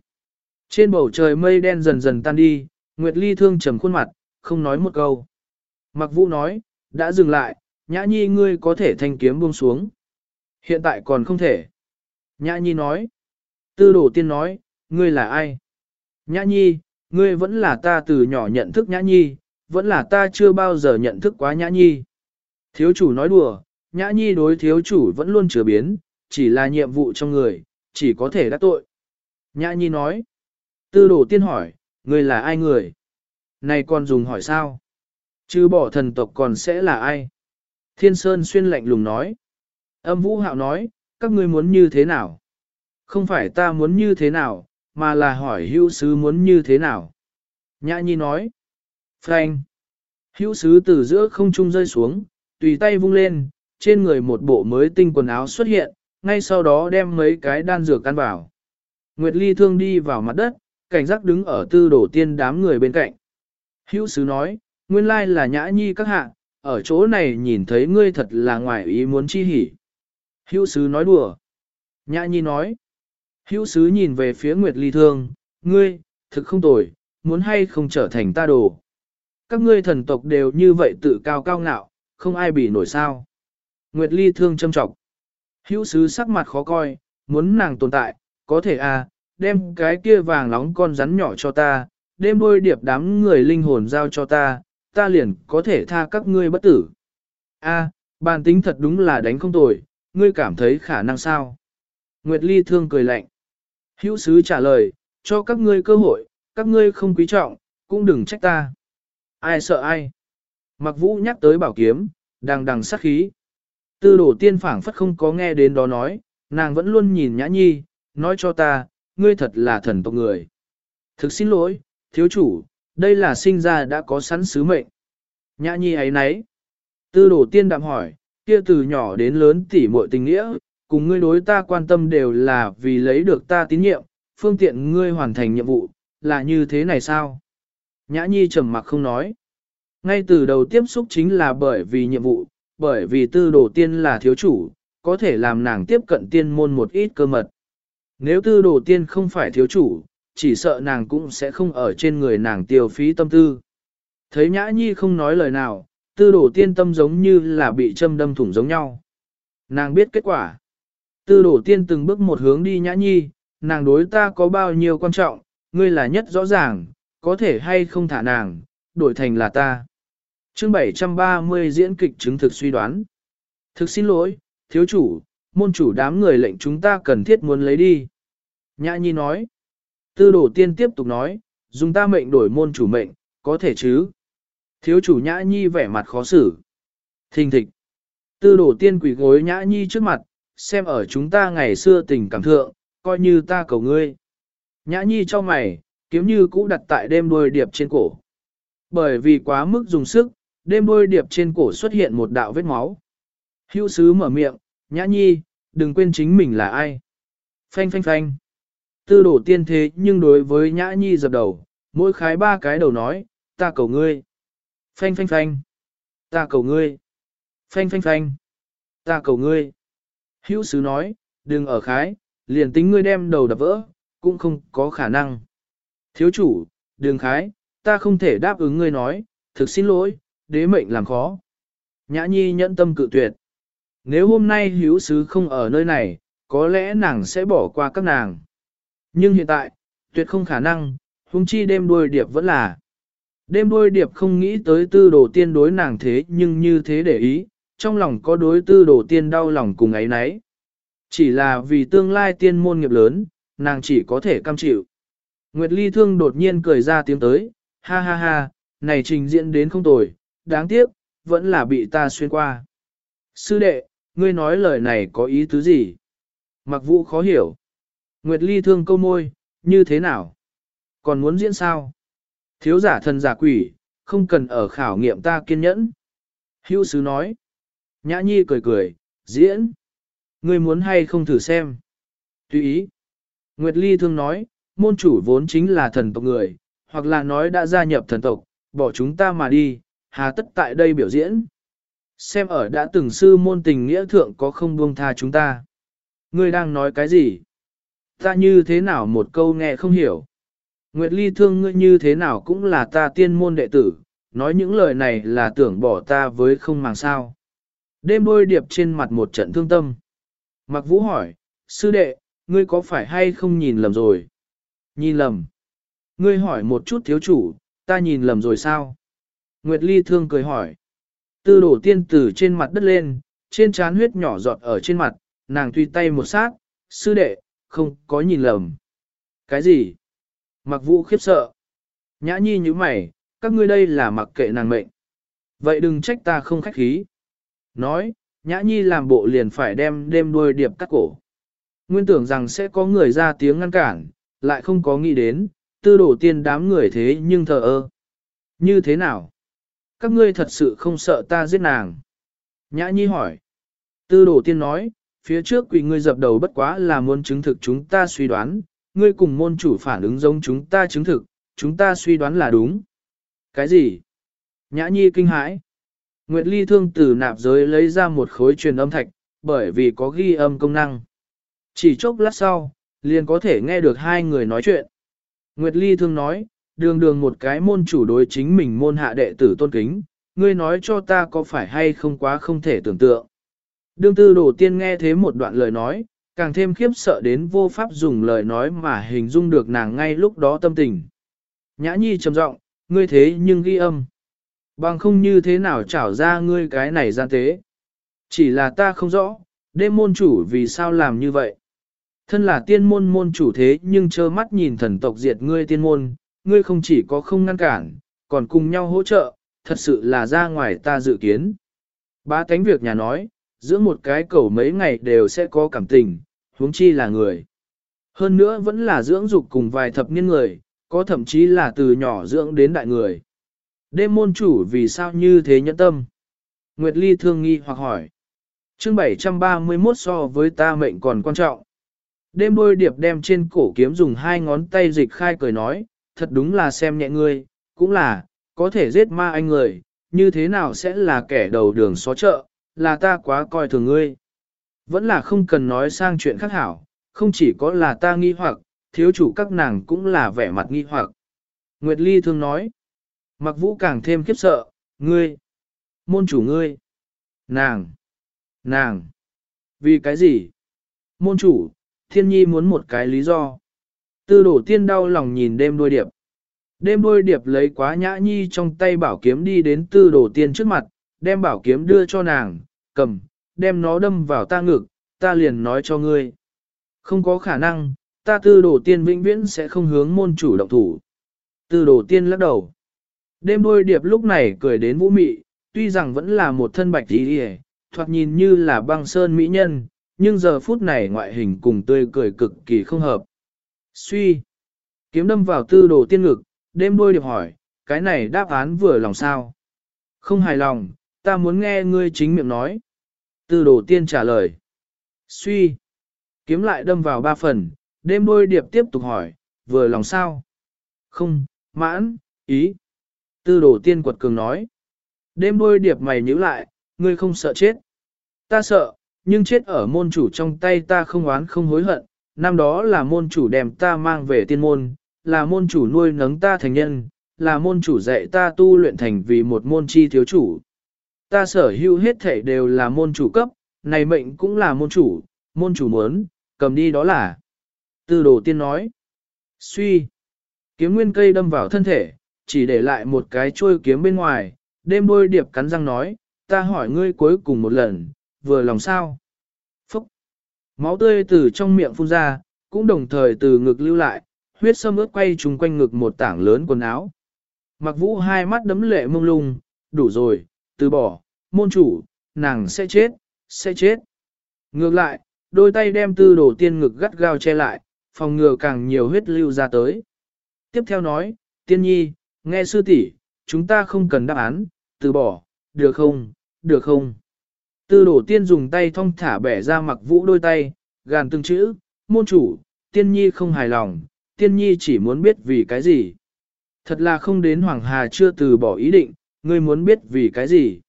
Trên bầu trời mây đen dần dần tan đi, Nguyệt Ly thương trầm khuôn mặt, không nói một câu. Mặc vũ nói, đã dừng lại, nhã nhi ngươi có thể thanh kiếm buông xuống. Hiện tại còn không thể. Nhã nhi nói. Tư đổ tiên nói, ngươi là ai? Nhã nhi, ngươi vẫn là ta từ nhỏ nhận thức nhã nhi, vẫn là ta chưa bao giờ nhận thức quá nhã nhi. Thiếu chủ nói đùa, nhã nhi đối thiếu chủ vẫn luôn chứa biến, chỉ là nhiệm vụ trong người, chỉ có thể đắc tội. Nhã nhi nói. Tư đồ tiên hỏi, ngươi là ai người? Này còn dùng hỏi sao? Chứ bỏ thần tộc còn sẽ là ai? Thiên Sơn xuyên lạnh lùng nói. Âm vũ hạo nói, các ngươi muốn như thế nào? Không phải ta muốn như thế nào, mà là hỏi hữu sứ muốn như thế nào? Nhã nhi nói. Frank. Hữu sứ từ giữa không trung rơi xuống, tùy tay vung lên, trên người một bộ mới tinh quần áo xuất hiện, ngay sau đó đem mấy cái đan dược căn vào. Nguyệt Ly thương đi vào mặt đất, cảnh giác đứng ở tư đổ tiên đám người bên cạnh. Hữu sứ nói, nguyên lai là nhã nhi các hạ, ở chỗ này nhìn thấy ngươi thật là ngoài ý muốn chi hỉ. Hữu sứ nói đùa. Nhã nhi nói. Hữu sứ nhìn về phía Nguyệt Ly thương, ngươi, thực không tồi, muốn hay không trở thành ta đồ. Các ngươi thần tộc đều như vậy tự cao cao ngạo, không ai bị nổi sao. Nguyệt Ly thương châm trọng. Hữu sứ sắc mặt khó coi, muốn nàng tồn tại, có thể à, đem cái kia vàng nóng con rắn nhỏ cho ta, đem đôi điệp đám người linh hồn giao cho ta, ta liền có thể tha các ngươi bất tử. A, à, bản tính thật đúng là đánh không tồi, ngươi cảm thấy khả năng sao? Nguyệt Ly thương cười lạnh. Hữu sứ trả lời, cho các ngươi cơ hội, các ngươi không quý trọng, cũng đừng trách ta. Ai sợ ai? Mặc vũ nhắc tới bảo kiếm, đang đằng sát khí. Tư đổ tiên phảng phất không có nghe đến đó nói, nàng vẫn luôn nhìn nhã nhi, nói cho ta, ngươi thật là thần tộc người. Thực xin lỗi, thiếu chủ, đây là sinh ra đã có sẵn sứ mệnh. Nhã nhi ấy nấy. Tư đổ tiên đạm hỏi, kia từ nhỏ đến lớn tỉ muội tình nghĩa, cùng ngươi đối ta quan tâm đều là vì lấy được ta tín nhiệm, phương tiện ngươi hoàn thành nhiệm vụ, là như thế này sao? Nhã nhi trầm mặc không nói. Ngay từ đầu tiếp xúc chính là bởi vì nhiệm vụ, bởi vì tư đồ tiên là thiếu chủ, có thể làm nàng tiếp cận tiên môn một ít cơ mật. Nếu tư đồ tiên không phải thiếu chủ, chỉ sợ nàng cũng sẽ không ở trên người nàng tiêu phí tâm tư. Thấy nhã nhi không nói lời nào, tư đồ tiên tâm giống như là bị châm đâm thủng giống nhau. Nàng biết kết quả. Tư Đổ tiên từng bước một hướng đi nhã nhi, nàng đối ta có bao nhiêu quan trọng, ngươi là nhất rõ ràng, có thể hay không thả nàng, đổi thành là ta. Chương 730 diễn kịch chứng thực suy đoán. Thực xin lỗi, thiếu chủ, môn chủ đám người lệnh chúng ta cần thiết muốn lấy đi. Nhã nhi nói. Tư đổ tiên tiếp tục nói, dùng ta mệnh đổi môn chủ mệnh, có thể chứ. Thiếu chủ nhã nhi vẻ mặt khó xử. Thình thịch. Tư đổ tiên quỷ gối nhã nhi trước mặt, xem ở chúng ta ngày xưa tình cảm thượng, coi như ta cầu ngươi. Nhã nhi cho mày, kiếm như cũ đặt tại đêm đôi điệp trên cổ. Bởi vì quá mức dùng sức, đêm đôi điệp trên cổ xuất hiện một đạo vết máu. Hữu sứ mở miệng, nhã nhi, đừng quên chính mình là ai. Phanh phanh phanh. Tư đổ tiên thế nhưng đối với nhã nhi dập đầu, mỗi khái ba cái đầu nói, ta cầu ngươi. Phanh phanh phanh. Ta cầu ngươi. Phanh phanh phanh. Ta cầu ngươi. Hữu sứ nói, đừng ở khái, liền tính ngươi đem đầu đập vỡ, cũng không có khả năng. Thiếu chủ, đừng khái, ta không thể đáp ứng ngươi nói, thực xin lỗi, đế mệnh làm khó. Nhã nhi nhẫn tâm cự tuyệt. Nếu hôm nay hữu sứ không ở nơi này, có lẽ nàng sẽ bỏ qua các nàng. Nhưng hiện tại, tuyệt không khả năng, huống chi đêm đuôi điệp vẫn là. Đêm đuôi điệp không nghĩ tới tư đồ tiên đối nàng thế nhưng như thế để ý, trong lòng có đối tư đồ tiên đau lòng cùng ấy nấy. Chỉ là vì tương lai tiên môn nghiệp lớn, nàng chỉ có thể cam chịu. Nguyệt Ly Thương đột nhiên cười ra tiếng tới, ha ha ha, này trình diễn đến không tồi, đáng tiếc, vẫn là bị ta xuyên qua. Sư đệ, ngươi nói lời này có ý tứ gì? Mặc vũ khó hiểu. Nguyệt Ly Thương câu môi, như thế nào? Còn muốn diễn sao? Thiếu giả thần giả quỷ, không cần ở khảo nghiệm ta kiên nhẫn. Hữu sứ nói. Nhã nhi cười cười, diễn. Ngươi muốn hay không thử xem? Tùy ý. Nguyệt Ly thương nói, môn chủ vốn chính là thần tộc người, hoặc là nói đã gia nhập thần tộc, bỏ chúng ta mà đi, hà tất tại đây biểu diễn. Xem ở đã từng sư môn tình nghĩa thượng có không buông tha chúng ta. Ngươi đang nói cái gì? Ta như thế nào một câu nghe không hiểu. Nguyệt Ly thương ngươi như thế nào cũng là ta tiên môn đệ tử, nói những lời này là tưởng bỏ ta với không màng sao. Đêm đôi điệp trên mặt một trận thương tâm. Mặc vũ hỏi, sư đệ, ngươi có phải hay không nhìn lầm rồi? Nhìn lầm. Ngươi hỏi một chút thiếu chủ, ta nhìn lầm rồi sao? Nguyệt Ly thương cười hỏi. Tư đổ tiên tử trên mặt đất lên, trên trán huyết nhỏ giọt ở trên mặt, nàng tùy tay một sát, sư đệ, không có nhìn lầm. Cái gì? Mặc vũ khiếp sợ. Nhã nhi như mày, các ngươi đây là mặc kệ nàng mệnh. Vậy đừng trách ta không khách khí. Nói, nhã nhi làm bộ liền phải đem đêm đuôi điệp cắt cổ. Nguyên tưởng rằng sẽ có người ra tiếng ngăn cản, lại không có nghĩ đến, tư đổ tiên đám người thế nhưng thờ ơ. Như thế nào? Các ngươi thật sự không sợ ta giết nàng. Nhã nhi hỏi. Tư đổ tiên nói, phía trước quỷ ngươi dập đầu bất quá là muốn chứng thực chúng ta suy đoán, ngươi cùng môn chủ phản ứng giống chúng ta chứng thực, chúng ta suy đoán là đúng. Cái gì? Nhã nhi kinh hãi. Nguyệt Ly thương từ nạp giới lấy ra một khối truyền âm thạch, bởi vì có ghi âm công năng. Chỉ chốc lát sau, liền có thể nghe được hai người nói chuyện. Nguyệt Ly thương nói, đường đường một cái môn chủ đối chính mình môn hạ đệ tử tôn kính, ngươi nói cho ta có phải hay không quá không thể tưởng tượng. Đương tư đầu tiên nghe thế một đoạn lời nói, càng thêm khiếp sợ đến vô pháp dùng lời nói mà hình dung được nàng ngay lúc đó tâm tình. Nhã nhi trầm giọng, ngươi thế nhưng ghi âm. Bằng không như thế nào trảo ra ngươi cái này gian tế. Chỉ là ta không rõ, đêm môn chủ vì sao làm như vậy. Thân là tiên môn môn chủ thế nhưng trơ mắt nhìn thần tộc diệt ngươi tiên môn, ngươi không chỉ có không ngăn cản, còn cùng nhau hỗ trợ, thật sự là ra ngoài ta dự kiến. Ba cánh việc nhà nói, giữa một cái cầu mấy ngày đều sẽ có cảm tình, huống chi là người. Hơn nữa vẫn là dưỡng dục cùng vài thập niên người, có thậm chí là từ nhỏ dưỡng đến đại người. Đêm môn chủ vì sao như thế nhẫn tâm? Nguyệt Ly thương nghi hoặc hỏi. chương 731 so với ta mệnh còn quan trọng. Đêm đôi điệp đem trên cổ kiếm dùng hai ngón tay dịch khai cười nói, thật đúng là xem nhẹ ngươi, cũng là, có thể giết ma anh người, như thế nào sẽ là kẻ đầu đường xó chợ, là ta quá coi thường ngươi. Vẫn là không cần nói sang chuyện khác hảo, không chỉ có là ta nghi hoặc, thiếu chủ các nàng cũng là vẻ mặt nghi hoặc. Nguyệt Ly thương nói, mặc vũ càng thêm khiếp sợ, ngươi, môn chủ ngươi, nàng, nàng, vì cái gì? Môn chủ, thiên nhi muốn một cái lý do. Tư đổ tiên đau lòng nhìn đêm đôi điệp. Đêm đôi điệp lấy quá nhã nhi trong tay bảo kiếm đi đến tư đổ tiên trước mặt, đem bảo kiếm đưa cho nàng, cầm, đem nó đâm vào ta ngực, ta liền nói cho ngươi. Không có khả năng, ta tư đồ tiên vĩnh viễn sẽ không hướng môn chủ động thủ. Tư đồ tiên lắc đầu. Đêm đôi điệp lúc này cười đến vũ mị, tuy rằng vẫn là một thân bạch tí hề, thoạt nhìn như là băng sơn mỹ nhân, nhưng giờ phút này ngoại hình cùng tươi cười cực kỳ không hợp. Suy. Kiếm đâm vào tư đồ tiên ngực, đêm đôi điệp hỏi, cái này đáp án vừa lòng sao? Không hài lòng, ta muốn nghe ngươi chính miệng nói. Tư đồ tiên trả lời. Suy. Kiếm lại đâm vào ba phần, đêm đôi điệp tiếp tục hỏi, vừa lòng sao? Không, mãn, ý. Tư đồ tiên quật cường nói. Đêm đôi điệp mày nhíu lại, ngươi không sợ chết. Ta sợ, nhưng chết ở môn chủ trong tay ta không oán không hối hận. Năm đó là môn chủ đem ta mang về tiên môn, là môn chủ nuôi nấng ta thành nhân, là môn chủ dạy ta tu luyện thành vì một môn chi thiếu chủ. Ta sở hữu hết thể đều là môn chủ cấp, này mệnh cũng là môn chủ, môn chủ muốn, cầm đi đó là. Tư đồ tiên nói. Suy. Kiếm nguyên cây đâm vào thân thể, chỉ để lại một cái chuôi kiếm bên ngoài, đêm đôi điệp cắn răng nói, ta hỏi ngươi cuối cùng một lần, vừa lòng sao? Phúc! Máu tươi từ trong miệng phun ra, cũng đồng thời từ ngực lưu lại, huyết sâm ướt quay trùng quanh ngực một tảng lớn quần áo. Mặc vũ hai mắt đấm lệ mông lung, đủ rồi, từ bỏ, môn chủ, nàng sẽ chết, sẽ chết. Ngược lại, đôi tay đem tư đồ tiên ngực gắt gao che lại, phòng ngừa càng nhiều huyết lưu ra tới. Tiếp theo nói, tiên nhi, nghe sư tỷ, chúng ta không cần đáp án, từ bỏ, được không, được không. Tư Đổ tiên dùng tay thong thả bẻ ra mặc vũ đôi tay, gàn từng chữ, môn chủ, tiên nhi không hài lòng, tiên nhi chỉ muốn biết vì cái gì. Thật là không đến Hoàng Hà chưa từ bỏ ý định, ngươi muốn biết vì cái gì.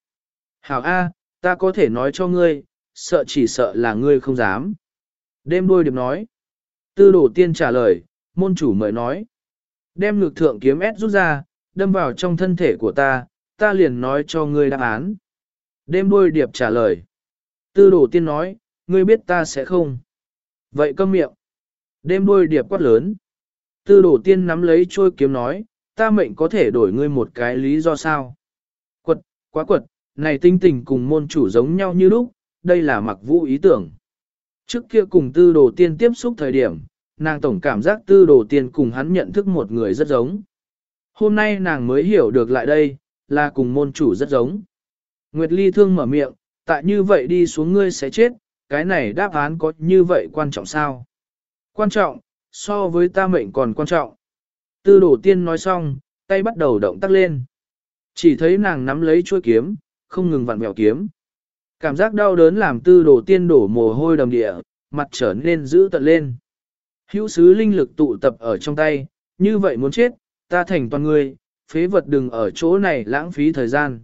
Hảo A, ta có thể nói cho ngươi, sợ chỉ sợ là ngươi không dám. Đêm đôi điệp nói. Tư Đổ tiên trả lời, môn chủ mời nói. Đem ngực thượng kiếm ép rút ra, đâm vào trong thân thể của ta, ta liền nói cho ngươi đáp án. Đêm đôi điệp trả lời. Tư đồ tiên nói, ngươi biết ta sẽ không. Vậy câm miệng. Đêm đôi điệp quát lớn. Tư đồ tiên nắm lấy trôi kiếm nói, ta mệnh có thể đổi ngươi một cái lý do sao. Quật, quá quật, này tinh tình cùng môn chủ giống nhau như lúc, đây là mặc vũ ý tưởng. Trước kia cùng tư đồ tiên tiếp xúc thời điểm, nàng tổng cảm giác tư đồ tiên cùng hắn nhận thức một người rất giống. Hôm nay nàng mới hiểu được lại đây, là cùng môn chủ rất giống. Nguyệt Ly thương mở miệng, tại như vậy đi xuống ngươi sẽ chết, cái này đáp án có như vậy quan trọng sao? Quan trọng, so với ta mệnh còn quan trọng. Tư đồ tiên nói xong, tay bắt đầu động tác lên. Chỉ thấy nàng nắm lấy chuôi kiếm, không ngừng vặn vẹo kiếm. Cảm giác đau đớn làm tư đồ tiên đổ mồ hôi đầm địa, mặt trở nên dữ tận lên. Hữu sứ linh lực tụ tập ở trong tay, như vậy muốn chết, ta thành toàn ngươi, phế vật đừng ở chỗ này lãng phí thời gian.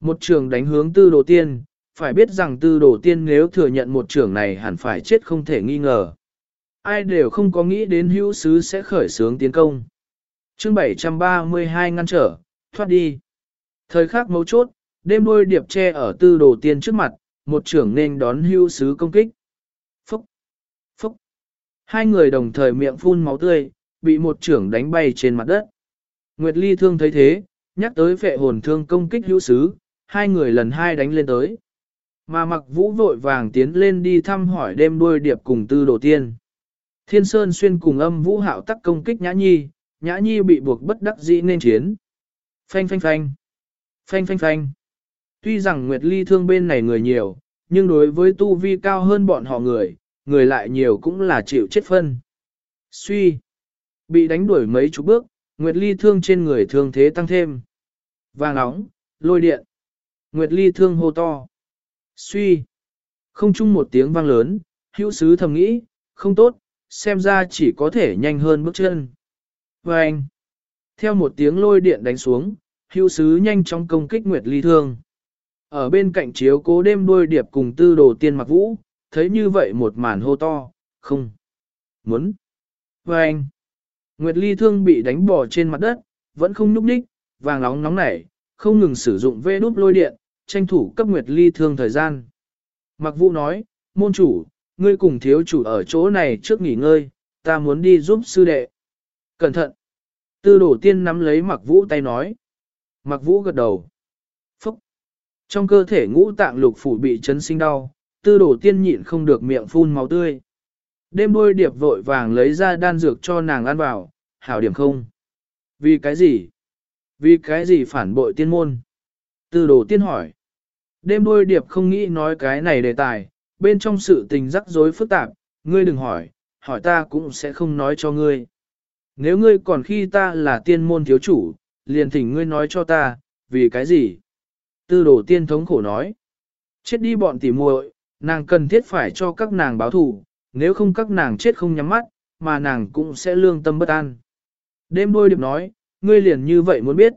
Một trường đánh hướng tư đồ tiên, phải biết rằng tư đồ tiên nếu thừa nhận một trường này hẳn phải chết không thể nghi ngờ. Ai đều không có nghĩ đến hữu sứ sẽ khởi sướng tiến công. chương 732 ngăn trở, thoát đi. Thời khắc mấu chốt, đêm đôi điệp tre ở tư đồ tiên trước mặt, một trưởng nên đón hưu sứ công kích. Hai người đồng thời miệng phun máu tươi, bị một trưởng đánh bay trên mặt đất. Nguyệt Ly thương thấy thế, nhắc tới phệ hồn thương công kích hữu sứ, hai người lần hai đánh lên tới. Mà mặc vũ vội vàng tiến lên đi thăm hỏi đêm đuôi điệp cùng tư đồ tiên. Thiên Sơn xuyên cùng âm vũ hạo tắc công kích Nhã Nhi, Nhã Nhi bị buộc bất đắc dĩ nên chiến. Phanh phanh phanh. Phanh phanh phanh. Tuy rằng Nguyệt Ly thương bên này người nhiều, nhưng đối với tu vi cao hơn bọn họ người, người lại nhiều cũng là chịu chết phân. Suy. Bị đánh đuổi mấy chục bước, Nguyệt Ly thương trên người thương thế tăng thêm. Vàng nóng, lôi điện. Nguyệt Ly thương hô to. Suy. Không chung một tiếng vang lớn, hữu sứ thầm nghĩ, không tốt, xem ra chỉ có thể nhanh hơn bước chân. Và. Theo một tiếng lôi điện đánh xuống, hữu sứ nhanh chóng công kích Nguyệt Ly thương. Ở bên cạnh chiếu cố đêm đuôi điệp cùng tư đồ tiên mặc vũ, thấy như vậy một màn hô to, không. Muốn. Và anh. Nguyệt Ly thương bị đánh bò trên mặt đất, vẫn không nhúc nhích, vàng nóng nóng nảy, không ngừng sử dụng vê đút lôi điện, tranh thủ cấp Nguyệt Ly thương thời gian. Mặc Vũ nói, môn chủ, ngươi cùng thiếu chủ ở chỗ này trước nghỉ ngơi, ta muốn đi giúp sư đệ. Cẩn thận. Tư đổ tiên nắm lấy Mặc Vũ tay nói. Mặc Vũ gật đầu. Phúc. Trong cơ thể ngũ tạng lục phủ bị chấn sinh đau, tư đổ tiên nhịn không được miệng phun máu tươi. Đêm đôi điệp vội vàng lấy ra đan dược cho nàng ăn vào, hảo điểm không? Vì cái gì? Vì cái gì phản bội tiên môn? Tư đồ tiên hỏi. Đêm đôi điệp không nghĩ nói cái này đề tài, bên trong sự tình rắc rối phức tạp, ngươi đừng hỏi, hỏi ta cũng sẽ không nói cho ngươi. Nếu ngươi còn khi ta là tiên môn thiếu chủ, liền thỉnh ngươi nói cho ta, vì cái gì? Tư đồ tiên thống khổ nói. Chết đi bọn tỉ muội, nàng cần thiết phải cho các nàng báo thù, nếu không các nàng chết không nhắm mắt, mà nàng cũng sẽ lương tâm bất an. Đêm đôi điệp nói, ngươi liền như vậy muốn biết.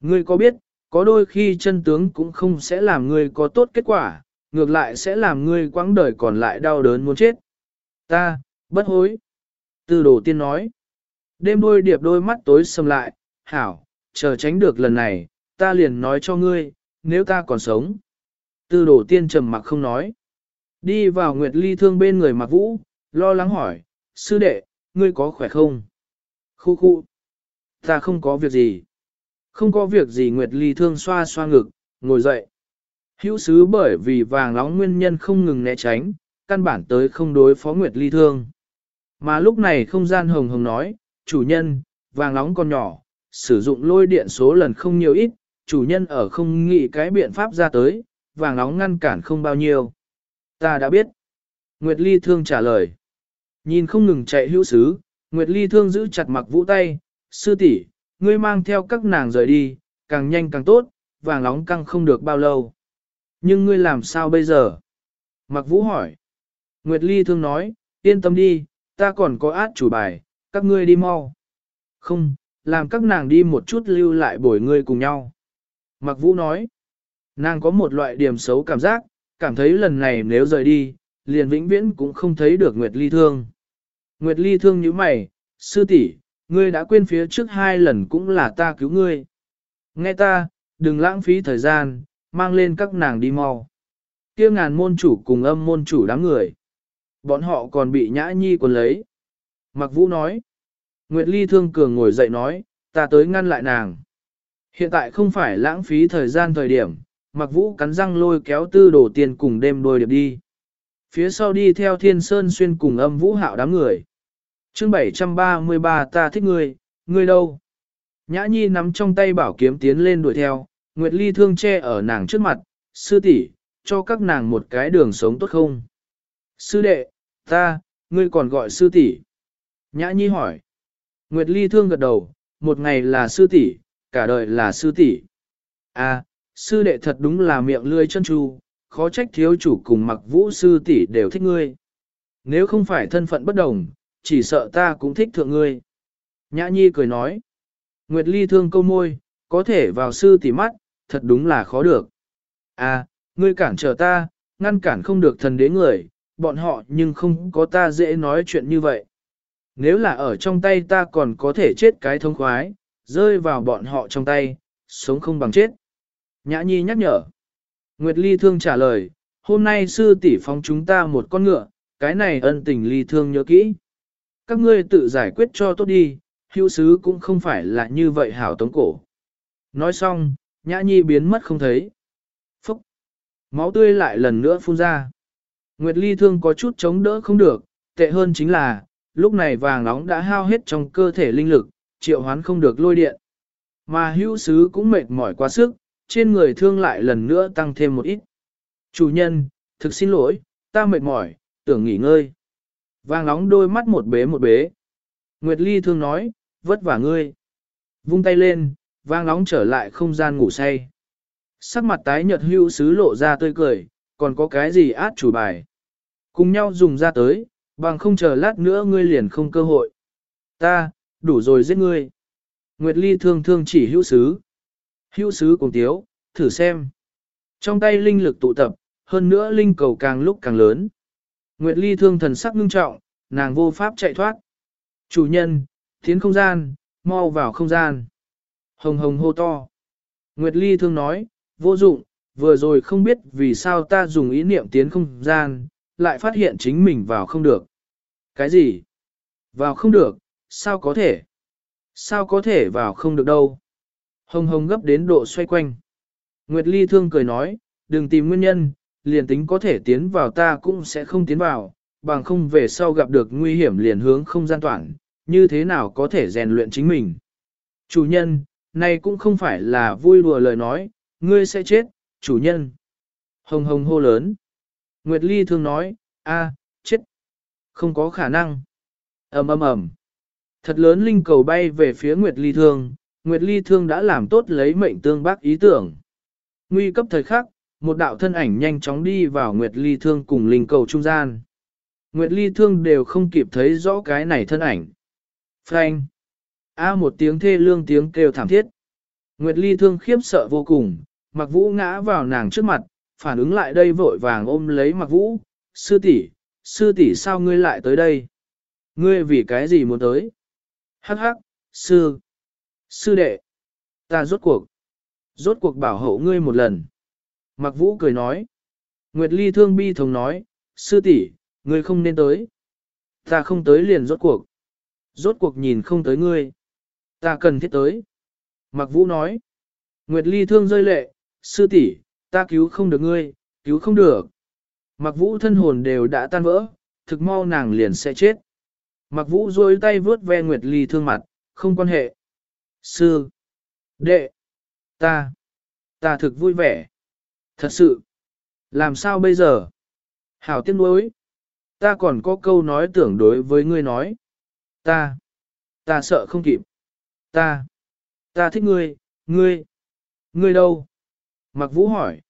Ngươi có biết, có đôi khi chân tướng cũng không sẽ làm ngươi có tốt kết quả, ngược lại sẽ làm ngươi quãng đời còn lại đau đớn muốn chết. Ta, bất hối. Tư đồ tiên nói. Đêm đôi điệp đôi mắt tối sầm lại, hảo, chờ tránh được lần này, ta liền nói cho ngươi, nếu ta còn sống. Tư đồ tiên trầm mặc không nói. Đi vào Nguyệt Ly thương bên người mặc vũ, lo lắng hỏi, sư đệ, ngươi có khỏe không? Khu khu. Ta không có việc gì. Không có việc gì Nguyệt Ly thương xoa xoa ngực, ngồi dậy. Hữu sứ bởi vì vàng nóng nguyên nhân không ngừng né tránh, căn bản tới không đối phó Nguyệt Ly thương. Mà lúc này không gian hồng hồng nói, chủ nhân, vàng nóng còn nhỏ, sử dụng lôi điện số lần không nhiều ít, chủ nhân ở không nghĩ cái biện pháp ra tới, vàng nóng ngăn cản không bao nhiêu. Ta đã biết. Nguyệt Ly thương trả lời. Nhìn không ngừng chạy hữu sứ, Nguyệt Ly thương giữ chặt mặc vũ tay, sư tỷ, ngươi mang theo các nàng rời đi, càng nhanh càng tốt, vàng nóng căng không được bao lâu. Nhưng ngươi làm sao bây giờ? Mặc vũ hỏi. Nguyệt Ly thương nói, yên tâm đi, ta còn có át chủ bài, các ngươi đi mau. Không, làm các nàng đi một chút lưu lại bồi ngươi cùng nhau. Mặc vũ nói, nàng có một loại điểm xấu cảm giác, cảm thấy lần này nếu rời đi, liền vĩnh viễn cũng không thấy được Nguyệt Ly thương. Nguyệt Ly thương như mày, sư tỷ, ngươi đã quên phía trước hai lần cũng là ta cứu ngươi. Nghe ta, đừng lãng phí thời gian, mang lên các nàng đi mau. kia ngàn môn chủ cùng âm môn chủ đám người. Bọn họ còn bị nhã nhi còn lấy. Mặc vũ nói. Nguyệt Ly thương cường ngồi dậy nói, ta tới ngăn lại nàng. Hiện tại không phải lãng phí thời gian thời điểm, mặc vũ cắn răng lôi kéo tư đổ tiền cùng đêm đôi điệp đi. Phía sau đi theo thiên sơn xuyên cùng âm vũ hạo đám người. chương 733 ta thích ngươi, ngươi đâu? Nhã nhi nắm trong tay bảo kiếm tiến lên đuổi theo, Nguyệt Ly thương che ở nàng trước mặt, sư tỷ, cho các nàng một cái đường sống tốt không? Sư đệ, ta, ngươi còn gọi sư tỷ? Nhã nhi hỏi. Nguyệt Ly thương gật đầu, một ngày là sư tỷ, cả đời là sư tỷ. À, sư đệ thật đúng là miệng lươi chân tru, khó trách thiếu chủ cùng mặc vũ sư tỷ đều thích ngươi. Nếu không phải thân phận bất đồng, chỉ sợ ta cũng thích thượng ngươi. Nhã Nhi cười nói. Nguyệt Ly thương câu môi, có thể vào sư tỷ mắt, thật đúng là khó được. À, ngươi cản trở ta, ngăn cản không được thần đế người, bọn họ nhưng không có ta dễ nói chuyện như vậy. Nếu là ở trong tay ta còn có thể chết cái thông khoái, rơi vào bọn họ trong tay, sống không bằng chết. Nhã Nhi nhắc nhở. Nguyệt Ly Thương trả lời, hôm nay sư tỷ phóng chúng ta một con ngựa, cái này ân tình Ly Thương nhớ kỹ. Các ngươi tự giải quyết cho tốt đi, hữu sứ cũng không phải là như vậy hảo tống cổ. Nói xong, Nhã Nhi biến mất không thấy. Phúc! Máu tươi lại lần nữa phun ra. Nguyệt Ly Thương có chút chống đỡ không được, tệ hơn chính là, lúc này vàng nóng đã hao hết trong cơ thể linh lực, triệu hoán không được lôi điện. Mà hữu sứ cũng mệt mỏi quá sức, trên người thương lại lần nữa tăng thêm một ít. Chủ nhân, thực xin lỗi, ta mệt mỏi, tưởng nghỉ ngơi. Vàng nóng đôi mắt một bế một bế. Nguyệt Ly thương nói, vất vả ngươi. Vung tay lên, vàng nóng trở lại không gian ngủ say. Sắc mặt tái nhợt hữu sứ lộ ra tươi cười, còn có cái gì át chủ bài. Cùng nhau dùng ra tới, bằng không chờ lát nữa ngươi liền không cơ hội. Ta, đủ rồi giết ngươi. Nguyệt Ly thương thương chỉ hữu sứ. Hữu sứ cùng tiếu, thử xem. Trong tay linh lực tụ tập, hơn nữa linh cầu càng lúc càng lớn. Nguyệt Ly thương thần sắc ngưng trọng, nàng vô pháp chạy thoát. Chủ nhân, tiến không gian, mau vào không gian. Hồng hồng hô to. Nguyệt Ly thương nói, vô dụng, vừa rồi không biết vì sao ta dùng ý niệm tiến không gian, lại phát hiện chính mình vào không được. Cái gì? Vào không được, sao có thể? Sao có thể vào không được đâu? Hồng hồng gấp đến độ xoay quanh. Nguyệt Ly thương cười nói, đừng tìm nguyên nhân, liền tính có thể tiến vào ta cũng sẽ không tiến vào, bằng không về sau gặp được nguy hiểm liền hướng không gian toàn, như thế nào có thể rèn luyện chính mình. Chủ nhân, này cũng không phải là vui đùa lời nói, ngươi sẽ chết, chủ nhân. Hồng hồng hô lớn. Nguyệt Ly thương nói, a, chết. Không có khả năng. ầm ầm ầm. Thật lớn linh cầu bay về phía Nguyệt Ly thương, Nguyệt Ly thương đã làm tốt lấy mệnh tương bác ý tưởng. Nguy cấp thời khắc, một đạo thân ảnh nhanh chóng đi vào Nguyệt Ly thương cùng linh cầu trung gian. Nguyệt Ly thương đều không kịp thấy rõ cái này thân ảnh. Frank. A một tiếng thê lương tiếng kêu thảm thiết. Nguyệt Ly thương khiếp sợ vô cùng, mặc vũ ngã vào nàng trước mặt, phản ứng lại đây vội vàng ôm lấy mặc vũ. Sư tỷ, sư tỷ sao ngươi lại tới đây? Ngươi vì cái gì muốn tới? Hắc hắc, sư, sư đệ, ta rốt cuộc, rốt cuộc bảo hộ ngươi một lần. Mặc vũ cười nói. Nguyệt Ly thương bi thống nói, sư tỷ, ngươi không nên tới. Ta không tới liền rốt cuộc. Rốt cuộc nhìn không tới ngươi. Ta cần thiết tới. Mặc vũ nói. Nguyệt Ly thương rơi lệ, sư tỷ, ta cứu không được ngươi, cứu không được. Mặc vũ thân hồn đều đã tan vỡ, thực mau nàng liền sẽ chết. Mặc vũ rôi tay vướt ve Nguyệt Ly thương mặt, không quan hệ. Sư, đệ, ta, ta thực vui vẻ. Thật sự, làm sao bây giờ? Hảo tiếc nuối. Ta còn có câu nói tưởng đối với ngươi nói. Ta, ta sợ không kịp. Ta, ta thích ngươi, ngươi, ngươi đâu? Mặc vũ hỏi.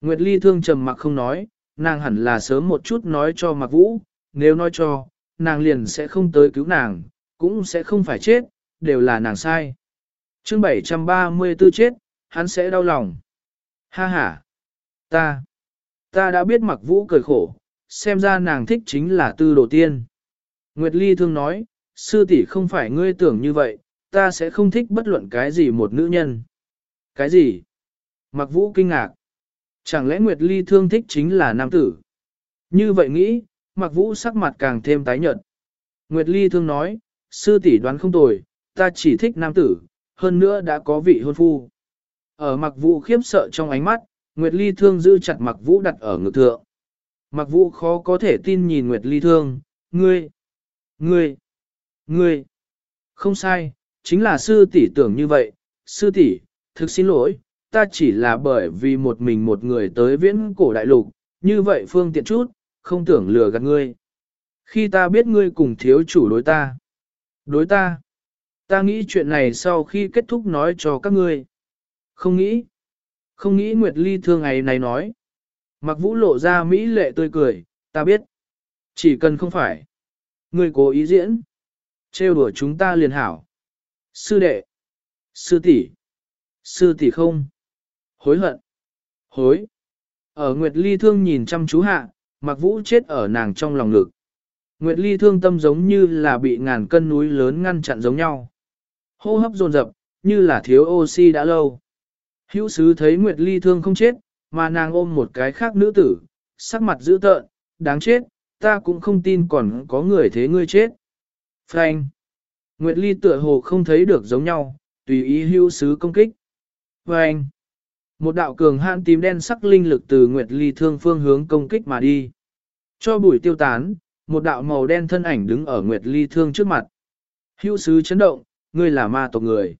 Nguyệt Ly thương trầm mặc không nói, nàng hẳn là sớm một chút nói cho Mặc vũ, nếu nói cho, nàng liền sẽ không tới cứu nàng, cũng sẽ không phải chết, đều là nàng sai chương 734 chết, hắn sẽ đau lòng. Ha ha, ta, ta đã biết mặc vũ cười khổ, xem ra nàng thích chính là tư đồ tiên. Nguyệt Ly thương nói, sư tỷ không phải ngươi tưởng như vậy, ta sẽ không thích bất luận cái gì một nữ nhân. Cái gì? Mặc vũ kinh ngạc. Chẳng lẽ Nguyệt Ly thương thích chính là nam tử? Như vậy nghĩ, mặc vũ sắc mặt càng thêm tái nhợt. Nguyệt Ly thương nói, sư tỷ đoán không tồi, ta chỉ thích nam tử, hơn nữa đã có vị hôn phu. Ở mặc vũ khiếp sợ trong ánh mắt, Nguyệt Ly thương giữ chặt mặc vũ đặt ở ngực thượng. Mặc vũ khó có thể tin nhìn Nguyệt Ly thương, ngươi, ngươi, ngươi, không sai, chính là sư tỷ tưởng như vậy, sư tỷ, thực xin lỗi, ta chỉ là bởi vì một mình một người tới viễn cổ đại lục, như vậy phương tiện chút, không tưởng lừa gạt ngươi. Khi ta biết ngươi cùng thiếu chủ đối ta, đối ta, ta nghĩ chuyện này sau khi kết thúc nói cho các ngươi. Không nghĩ, không nghĩ Nguyệt Ly thương ngày này nói. Mặc vũ lộ ra Mỹ lệ tươi cười, ta biết. Chỉ cần không phải. Ngươi cố ý diễn. trêu đùa chúng ta liền hảo. Sư đệ. Sư tỷ, Sư tỷ không. Hối hận. Hối. Ở Nguyệt Ly thương nhìn chăm chú hạ, Mặc vũ chết ở nàng trong lòng ngực. Nguyệt Ly thương tâm giống như là bị ngàn cân núi lớn ngăn chặn giống nhau. Hô hấp dồn dập, như là thiếu oxy đã lâu. Hữu sứ thấy Nguyệt Ly thương không chết, mà nàng ôm một cái khác nữ tử, sắc mặt dữ tợn, đáng chết, ta cũng không tin còn có người thế ngươi chết. Frank. Nguyệt Ly tựa hồ không thấy được giống nhau, tùy ý hữu sứ công kích. Frank. Một đạo cường hạn tím đen sắc linh lực từ Nguyệt Ly thương phương hướng công kích mà đi. Cho bụi tiêu tán, một đạo màu đen thân ảnh đứng ở Nguyệt Ly thương trước mặt. Hữu sứ chấn động, ngươi là ma tộc người.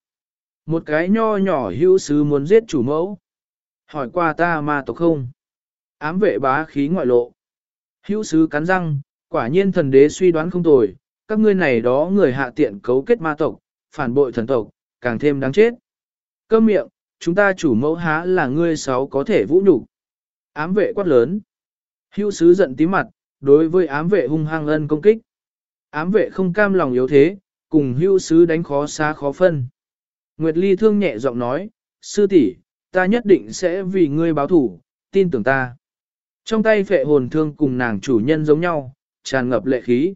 Một cái nho nhỏ hữu sứ muốn giết chủ mẫu. Hỏi qua ta ma tộc không? Ám vệ bá khí ngoại lộ. Hữu sứ cắn răng, quả nhiên thần đế suy đoán không tồi, các ngươi này đó người hạ tiện cấu kết ma tộc, phản bội thần tộc, càng thêm đáng chết. Câm miệng, chúng ta chủ mẫu há là ngươi sáu có thể vũ nhục. Ám vệ quát lớn. Hữu sứ giận tí mặt, đối với ám vệ hung hăng ân công kích. Ám vệ không cam lòng yếu thế, cùng hưu sứ đánh khó xa khó phân. Nguyệt Ly thương nhẹ giọng nói, sư tỷ, ta nhất định sẽ vì ngươi báo thủ, tin tưởng ta. Trong tay phệ hồn thương cùng nàng chủ nhân giống nhau, tràn ngập lệ khí.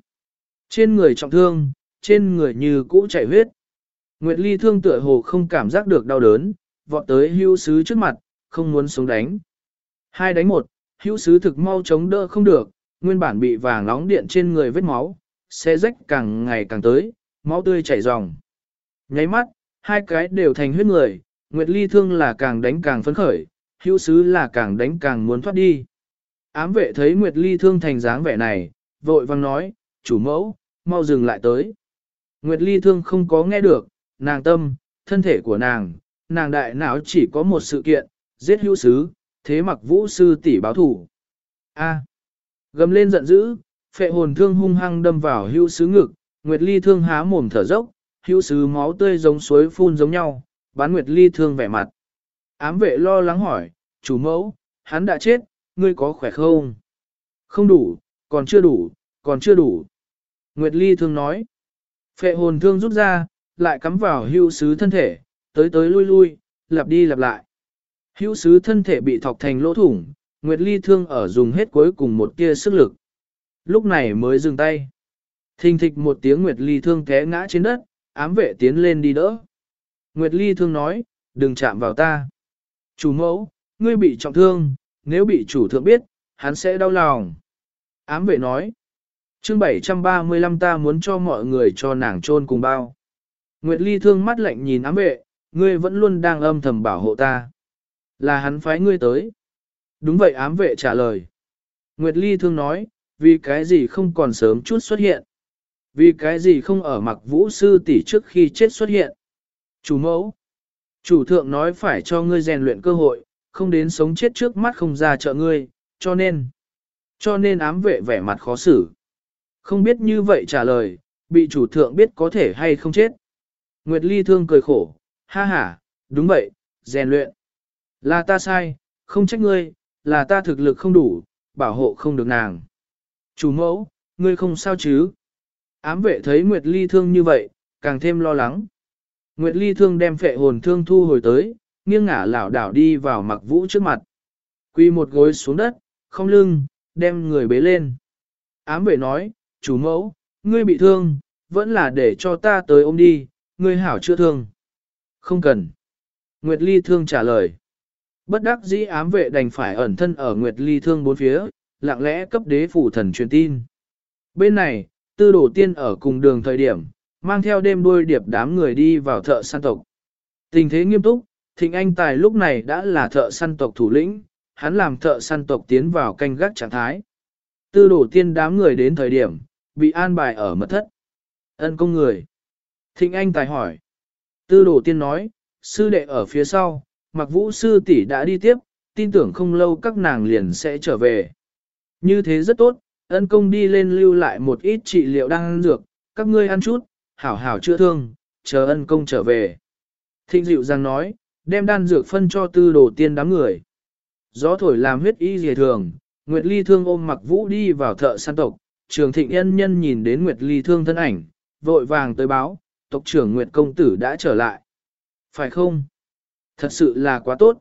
Trên người trọng thương, trên người như cũ chảy huyết. Nguyệt Ly thương tựa hồ không cảm giác được đau đớn, vọt tới hưu sứ trước mặt, không muốn sống đánh. Hai đánh một, hưu sứ thực mau chống đỡ không được, nguyên bản bị vàng nóng điện trên người vết máu, sẽ rách càng ngày càng tới, máu tươi chảy ròng. Nháy mắt, hai cái đều thành huyết người, Nguyệt Ly thương là càng đánh càng phấn khởi, hữu sứ là càng đánh càng muốn thoát đi. Ám vệ thấy Nguyệt Ly thương thành dáng vẻ này, vội vang nói, chủ mẫu, mau dừng lại tới. Nguyệt Ly thương không có nghe được, nàng tâm, thân thể của nàng, nàng đại não chỉ có một sự kiện, giết hữu sứ, thế mặc vũ sư tỷ báo thủ. A. Gầm lên giận dữ, phệ hồn thương hung hăng đâm vào hữu sứ ngực, Nguyệt Ly thương há mồm thở dốc, hữu sứ máu tươi giống suối phun giống nhau, bán Nguyệt Ly thương vẻ mặt. Ám vệ lo lắng hỏi, chủ mẫu, hắn đã chết, ngươi có khỏe không? Không đủ, còn chưa đủ, còn chưa đủ. Nguyệt Ly thương nói. Phệ hồn thương rút ra, lại cắm vào hữu sứ thân thể, tới tới lui lui, lặp đi lặp lại. Hữu sứ thân thể bị thọc thành lỗ thủng, Nguyệt Ly thương ở dùng hết cuối cùng một tia sức lực. Lúc này mới dừng tay. Thình thịch một tiếng Nguyệt Ly thương té ngã trên đất, ám vệ tiến lên đi đỡ. Nguyệt Ly thương nói, đừng chạm vào ta. Chủ mẫu, ngươi bị trọng thương, nếu bị chủ thượng biết, hắn sẽ đau lòng. Ám vệ nói, chương 735 ta muốn cho mọi người cho nàng trôn cùng bao. Nguyệt Ly thương mắt lạnh nhìn ám vệ, ngươi vẫn luôn đang âm thầm bảo hộ ta. Là hắn phái ngươi tới. Đúng vậy ám vệ trả lời. Nguyệt Ly thương nói, vì cái gì không còn sớm chút xuất hiện. Vì cái gì không ở mặc vũ sư tỷ trước khi chết xuất hiện. Chủ mẫu. Chủ thượng nói phải cho ngươi rèn luyện cơ hội, không đến sống chết trước mắt không ra trợ ngươi, cho nên. Cho nên ám vệ vẻ mặt khó xử. Không biết như vậy trả lời, bị chủ thượng biết có thể hay không chết. Nguyệt Ly thương cười khổ, ha ha, đúng vậy, rèn luyện. Là ta sai, không trách ngươi, là ta thực lực không đủ, bảo hộ không được nàng. Chủ mẫu, ngươi không sao chứ? Ám vệ thấy Nguyệt Ly thương như vậy, càng thêm lo lắng. Nguyệt Ly thương đem phệ hồn thương thu hồi tới, nghiêng ngả lảo đảo đi vào mặc vũ trước mặt. Quy một gối xuống đất, không lưng, đem người bế lên. Ám vệ nói, chủ mẫu, ngươi bị thương, vẫn là để cho ta tới ôm đi, ngươi hảo chưa thương. Không cần. Nguyệt Ly thương trả lời. Bất đắc dĩ ám vệ đành phải ẩn thân ở Nguyệt Ly thương bốn phía, lặng lẽ cấp đế phủ thần truyền tin. Bên này, tư đổ tiên ở cùng đường thời điểm, mang theo đêm đuôi điệp đám người đi vào thợ săn tộc. Tình thế nghiêm túc, Thịnh Anh Tài lúc này đã là thợ săn tộc thủ lĩnh, hắn làm thợ săn tộc tiến vào canh gác trạng thái. Tư đổ tiên đám người đến thời điểm, bị an bài ở mật thất. Ân công người. Thịnh Anh Tài hỏi. Tư đổ tiên nói, sư đệ ở phía sau, mặc vũ sư tỷ đã đi tiếp, tin tưởng không lâu các nàng liền sẽ trở về. Như thế rất tốt, ân công đi lên lưu lại một ít trị liệu đang ăn dược, các ngươi ăn chút, hảo hảo chữa thương, chờ ân công trở về. Thịnh dịu rằng nói, đem đan dược phân cho tư đồ tiên đám người. Gió thổi làm huyết y dề thường, Nguyệt Ly thương ôm mặc vũ đi vào thợ săn tộc, trường thịnh nhân nhân nhìn đến Nguyệt Ly thương thân ảnh, vội vàng tới báo, tộc trưởng Nguyệt công tử đã trở lại. Phải không? Thật sự là quá tốt.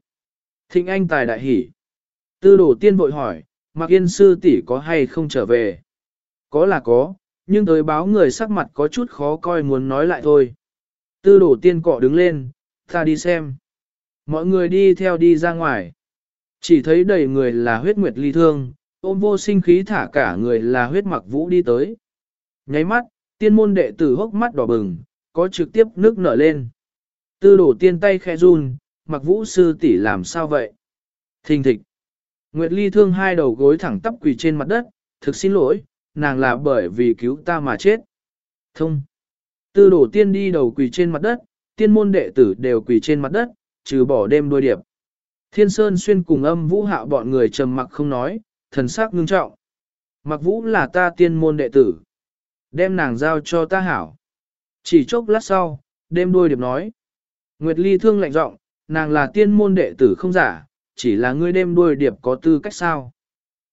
Thịnh anh tài đại hỉ. Tư đồ tiên vội hỏi, Mạc yên sư tỷ có hay không trở về? Có là có, nhưng tới báo người sắc mặt có chút khó coi muốn nói lại thôi. Tư đổ tiên cọ đứng lên, ta đi xem. Mọi người đi theo đi ra ngoài. Chỉ thấy đầy người là huyết nguyệt ly thương, ôm vô sinh khí thả cả người là huyết mặc vũ đi tới. Nháy mắt, tiên môn đệ tử hốc mắt đỏ bừng, có trực tiếp nước nở lên. Tư đổ tiên tay khẽ run, mặc vũ sư tỷ làm sao vậy? Thình thịch. Nguyệt ly thương hai đầu gối thẳng tắp quỳ trên mặt đất, thực xin lỗi, nàng là bởi vì cứu ta mà chết. Thông. Tư đổ tiên đi đầu quỳ trên mặt đất, tiên môn đệ tử đều quỳ trên mặt đất, trừ bỏ đêm đuôi điệp. Thiên Sơn xuyên cùng âm vũ hạo bọn người trầm mặc không nói, thần sắc ngưng trọng. Mặc vũ là ta tiên môn đệ tử. Đem nàng giao cho ta hảo. Chỉ chốc lát sau, đêm đuôi điệp nói. Nguyệt Ly thương lạnh giọng, nàng là tiên môn đệ tử không giả, chỉ là ngươi đêm đuôi điệp có tư cách sao.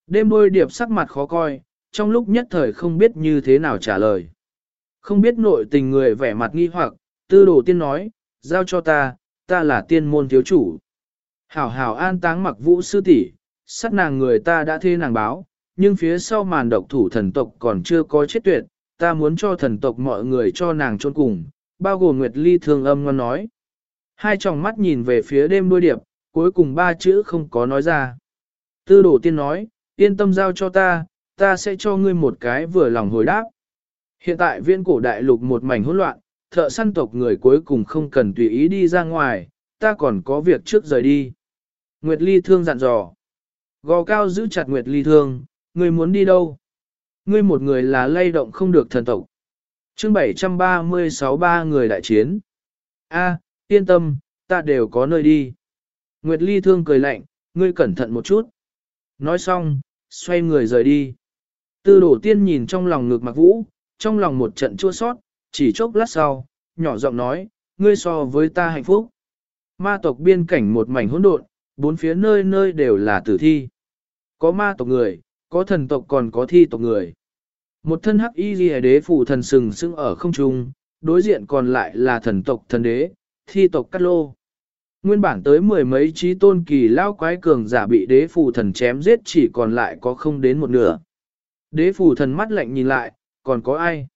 Đêm đuôi điệp sắc mặt khó coi, trong lúc nhất thời không biết như thế nào trả lời. Không biết nội tình người vẻ mặt nghi hoặc, tư đồ tiên nói, giao cho ta, ta là tiên môn thiếu chủ. Hảo hảo an táng mặc vũ sư tỷ, sát nàng người ta đã thê nàng báo, nhưng phía sau màn độc thủ thần tộc còn chưa có chết tuyệt, ta muốn cho thần tộc mọi người cho nàng chôn cùng, bao gồm Nguyệt Ly thương âm ngon nói. Hai tròng mắt nhìn về phía đêm đuôi điệp, cuối cùng ba chữ không có nói ra. Tư đổ tiên nói, yên tâm giao cho ta, ta sẽ cho ngươi một cái vừa lòng hồi đáp. Hiện tại viên cổ đại lục một mảnh hỗn loạn, thợ săn tộc người cuối cùng không cần tùy ý đi ra ngoài, ta còn có việc trước rời đi. Nguyệt Ly thương dặn dò. Gò cao giữ chặt Nguyệt Ly thương, ngươi muốn đi đâu? Ngươi một người là lay động không được thần tộc. chương 736 ba người đại chiến. A, yên tâm, ta đều có nơi đi. Nguyệt Ly thương cười lạnh, ngươi cẩn thận một chút. Nói xong, xoay người rời đi. Tư đổ tiên nhìn trong lòng ngược mặc vũ, trong lòng một trận chua sót, chỉ chốc lát sau, nhỏ giọng nói, ngươi so với ta hạnh phúc. Ma tộc biên cảnh một mảnh hỗn độn, bốn phía nơi nơi đều là tử thi. Có ma tộc người, có thần tộc còn có thi tộc người. Một thân hắc y ghi đế phủ thần sừng sững ở không trung, đối diện còn lại là thần tộc thần đế, thi tộc cắt lô. Nguyên bản tới mười mấy trí tôn kỳ lao quái cường giả bị đế phù thần chém giết chỉ còn lại có không đến một nửa. Đế phù thần mắt lạnh nhìn lại, còn có ai?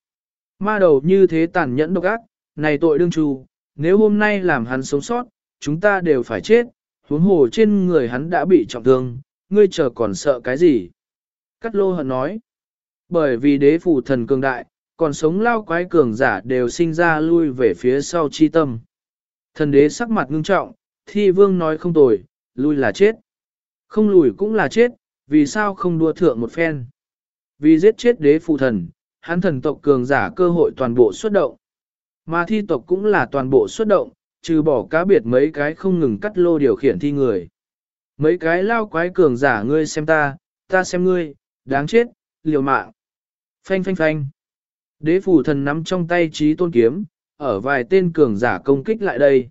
Ma đầu như thế tàn nhẫn độc ác, này tội đương trù, nếu hôm nay làm hắn sống sót, chúng ta đều phải chết, huống hồ trên người hắn đã bị trọng thương, ngươi chờ còn sợ cái gì? Cắt lô hận nói, bởi vì đế phù thần cường đại, còn sống lao quái cường giả đều sinh ra lui về phía sau chi tâm. Thần đế sắc mặt ngưng trọng, thi vương nói không tồi, lui là chết. Không lùi cũng là chết, vì sao không đua thượng một phen? Vì giết chết đế phù thần, hắn thần tộc cường giả cơ hội toàn bộ xuất động. Mà thi tộc cũng là toàn bộ xuất động, trừ bỏ cá biệt mấy cái không ngừng cắt lô điều khiển thi người. Mấy cái lao quái cường giả ngươi xem ta, ta xem ngươi, đáng chết, liều mạng. Phanh phanh phanh. Đế phủ thần nắm trong tay trí tôn kiếm, ở vài tên cường giả công kích lại đây.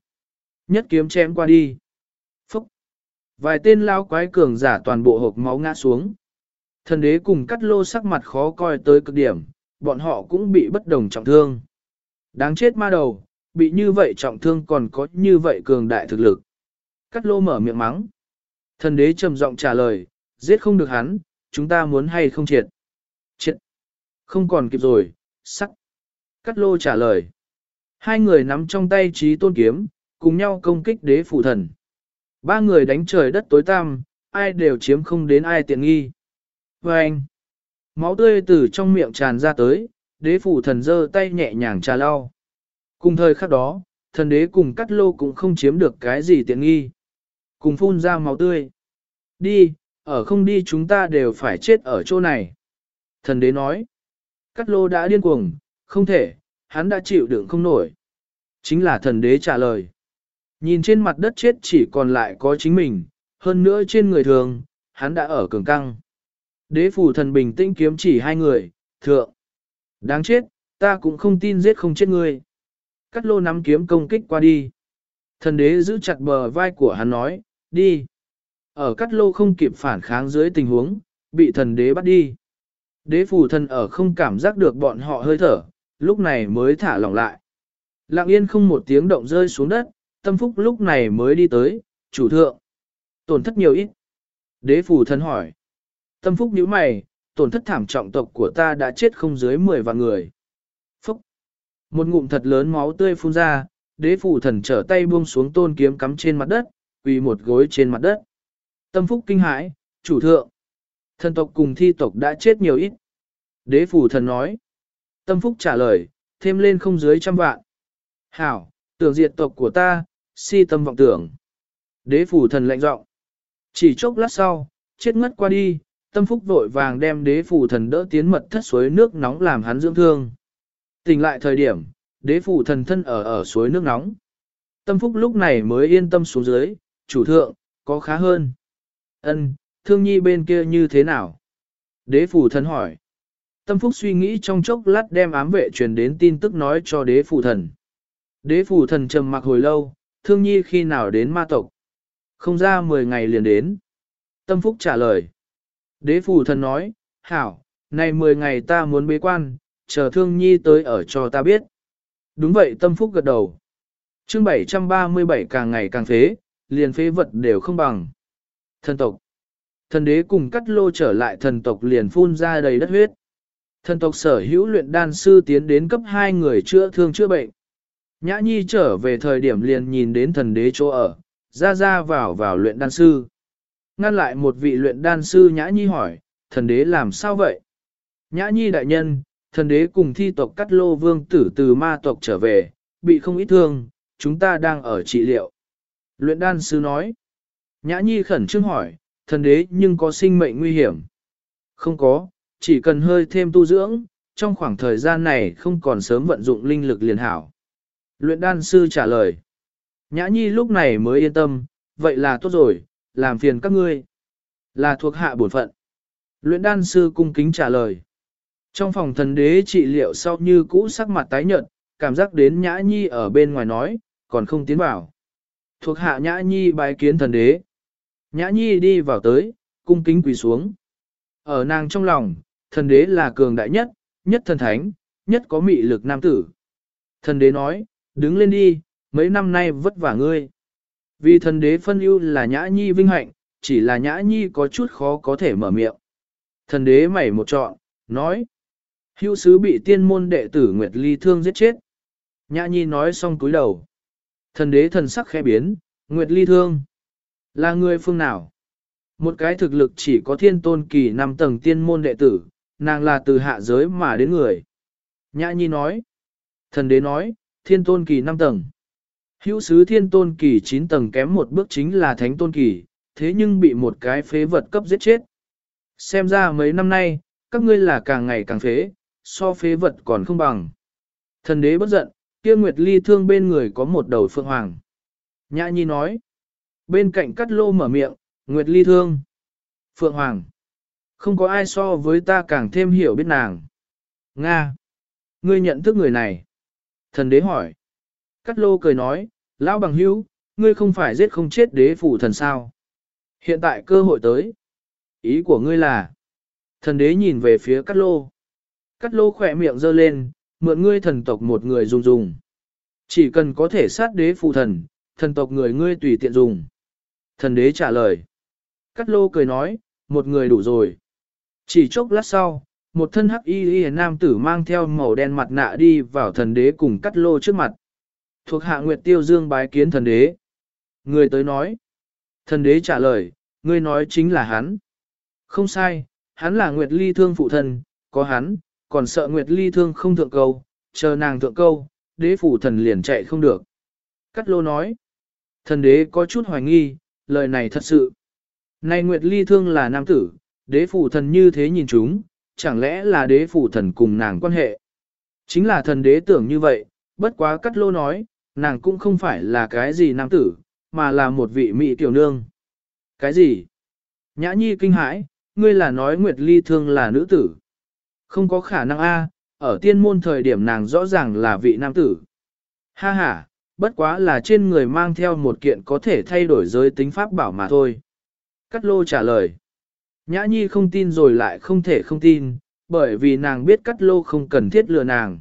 Nhất kiếm chém qua đi. Phúc. Vài tên lao quái cường giả toàn bộ hộp máu ngã xuống. Thần đế cùng cắt lô sắc mặt khó coi tới cực điểm, bọn họ cũng bị bất đồng trọng thương. Đáng chết ma đầu, bị như vậy trọng thương còn có như vậy cường đại thực lực. Cắt lô mở miệng mắng. Thần đế trầm giọng trả lời, giết không được hắn, chúng ta muốn hay không triệt. Triệt. Không còn kịp rồi, sắc. Cắt lô trả lời. Hai người nắm trong tay trí tôn kiếm, cùng nhau công kích đế phụ thần. Ba người đánh trời đất tối tăm, ai đều chiếm không đến ai tiện nghi. Và anh, máu tươi từ trong miệng tràn ra tới, đế phủ thần giơ tay nhẹ nhàng trà lau. Cùng thời khắc đó, thần đế cùng cắt lô cũng không chiếm được cái gì tiện nghi. Cùng phun ra máu tươi. Đi, ở không đi chúng ta đều phải chết ở chỗ này. Thần đế nói. Cắt lô đã điên cuồng, không thể, hắn đã chịu đựng không nổi. Chính là thần đế trả lời. Nhìn trên mặt đất chết chỉ còn lại có chính mình, hơn nữa trên người thường, hắn đã ở cường căng. Đế phủ thần bình tĩnh kiếm chỉ hai người, thượng. Đáng chết, ta cũng không tin giết không chết ngươi. Cắt lô nắm kiếm công kích qua đi. Thần đế giữ chặt bờ vai của hắn nói, đi. Ở cắt lô không kịp phản kháng dưới tình huống, bị thần đế bắt đi. Đế phủ thần ở không cảm giác được bọn họ hơi thở, lúc này mới thả lỏng lại. Lặng yên không một tiếng động rơi xuống đất, tâm phúc lúc này mới đi tới, chủ thượng. Tổn thất nhiều ít. Đế phủ thần hỏi. Tâm phúc nhíu mày, tổn thất thảm trọng tộc của ta đã chết không dưới 10 vạn người. Phúc! Một ngụm thật lớn máu tươi phun ra, đế phủ thần trở tay buông xuống tôn kiếm cắm trên mặt đất, quỳ một gối trên mặt đất. Tâm phúc kinh hãi, chủ thượng. Thần tộc cùng thi tộc đã chết nhiều ít. Đế phủ thần nói. Tâm phúc trả lời, thêm lên không dưới trăm vạn. Hảo, tưởng diệt tộc của ta, si tâm vọng tưởng. Đế phủ thần lệnh giọng. Chỉ chốc lát sau, chết ngất qua đi, tâm phúc vội vàng đem đế phủ thần đỡ tiến mật thất suối nước nóng làm hắn dưỡng thương. Tỉnh lại thời điểm, đế phủ thần thân ở ở suối nước nóng. Tâm phúc lúc này mới yên tâm xuống dưới, chủ thượng, có khá hơn. Ân, thương nhi bên kia như thế nào? Đế phủ thần hỏi. Tâm phúc suy nghĩ trong chốc lát đem ám vệ truyền đến tin tức nói cho đế phủ thần. Đế phủ thần trầm mặc hồi lâu, thương nhi khi nào đến ma tộc? Không ra 10 ngày liền đến. Tâm phúc trả lời. Đế phủ thần nói, hảo, này 10 ngày ta muốn bế quan, chờ thương nhi tới ở cho ta biết. Đúng vậy tâm phúc gật đầu. chương 737 càng ngày càng phế, liền phế vật đều không bằng. Thần tộc. Thần đế cùng cắt lô trở lại thần tộc liền phun ra đầy đất huyết. Thần tộc sở hữu luyện đan sư tiến đến cấp hai người chữa thương chữa bệnh. Nhã Nhi trở về thời điểm liền nhìn đến thần đế chỗ ở, ra ra vào vào luyện đan sư. Ngăn lại một vị luyện đan sư Nhã Nhi hỏi, thần đế làm sao vậy? Nhã Nhi đại nhân, thần đế cùng thi tộc cắt lô vương tử từ ma tộc trở về, bị không ít thương, chúng ta đang ở trị liệu. Luyện đan sư nói, Nhã Nhi khẩn trương hỏi, thần đế nhưng có sinh mệnh nguy hiểm. Không có, chỉ cần hơi thêm tu dưỡng, trong khoảng thời gian này không còn sớm vận dụng linh lực liền hảo. Luyện đan sư trả lời. Nhã Nhi lúc này mới yên tâm, vậy là tốt rồi, làm phiền các ngươi. Là thuộc hạ bổn phận. Luyện đan sư cung kính trả lời. Trong phòng thần đế trị liệu sau như cũ sắc mặt tái nhợt, cảm giác đến Nhã Nhi ở bên ngoài nói, còn không tiến vào. Thuộc hạ Nhã Nhi bái kiến thần đế. Nhã Nhi đi vào tới, cung kính quỳ xuống. Ở nàng trong lòng, thần đế là cường đại nhất, nhất thần thánh, nhất có mị lực nam tử. Thần đế nói, đứng lên đi, mấy năm nay vất vả ngươi. Vì thần đế phân ưu là nhã nhi vinh hạnh, chỉ là nhã nhi có chút khó có thể mở miệng. Thần đế mẩy một trọn, nói. Hữu sứ bị tiên môn đệ tử Nguyệt Ly thương giết chết. Nhã nhi nói xong cúi đầu. Thần đế thần sắc khẽ biến, Nguyệt Ly thương. Là người phương nào? Một cái thực lực chỉ có thiên tôn kỳ năm tầng tiên môn đệ tử, nàng là từ hạ giới mà đến người. Nhã nhi nói. Thần đế nói, thiên tôn kỳ năm tầng. Hữu sứ thiên tôn kỳ 9 tầng kém một bước chính là thánh tôn kỳ, thế nhưng bị một cái phế vật cấp giết chết. Xem ra mấy năm nay, các ngươi là càng ngày càng phế, so phế vật còn không bằng. Thần đế bất giận, kia Nguyệt Ly thương bên người có một đầu phượng hoàng. Nhã Nhi nói, bên cạnh cắt lô mở miệng, Nguyệt Ly thương. Phượng Hoàng, không có ai so với ta càng thêm hiểu biết nàng. Nga, ngươi nhận thức người này. Thần đế hỏi. Cát lô cười nói, lão bằng hữu, ngươi không phải giết không chết đế phủ thần sao. Hiện tại cơ hội tới. Ý của ngươi là, thần đế nhìn về phía Cát lô. Cát lô khỏe miệng giơ lên, mượn ngươi thần tộc một người dùng dùng. Chỉ cần có thể sát đế phụ thần, thần tộc người ngươi tùy tiện dùng. Thần đế trả lời. Cát lô cười nói, một người đủ rồi. Chỉ chốc lát sau, một thân hắc y y nam tử mang theo màu đen mặt nạ đi vào thần đế cùng cắt lô trước mặt. Thuộc hạ Nguyệt Tiêu Dương bái kiến thần đế. Người tới nói. Thần đế trả lời, ngươi nói chính là hắn. Không sai, hắn là Nguyệt Ly Thương phụ thần, có hắn, còn sợ Nguyệt Ly Thương không thượng câu, chờ nàng thượng câu, đế phụ thần liền chạy không được. Cắt lô nói. Thần đế có chút hoài nghi, lời này thật sự. Này Nguyệt Ly Thương là nam tử, đế phụ thần như thế nhìn chúng, chẳng lẽ là đế phụ thần cùng nàng quan hệ. Chính là thần đế tưởng như vậy, bất quá cắt lô nói, nàng cũng không phải là cái gì nam tử, mà là một vị mỹ tiểu nương. Cái gì? Nhã nhi kinh hãi, ngươi là nói Nguyệt Ly Thương là nữ tử. Không có khả năng a, ở tiên môn thời điểm nàng rõ ràng là vị nam tử. Ha ha, bất quá là trên người mang theo một kiện có thể thay đổi giới tính pháp bảo mà thôi. Cắt lô trả lời. Nhã nhi không tin rồi lại không thể không tin, bởi vì nàng biết cắt lô không cần thiết lừa nàng.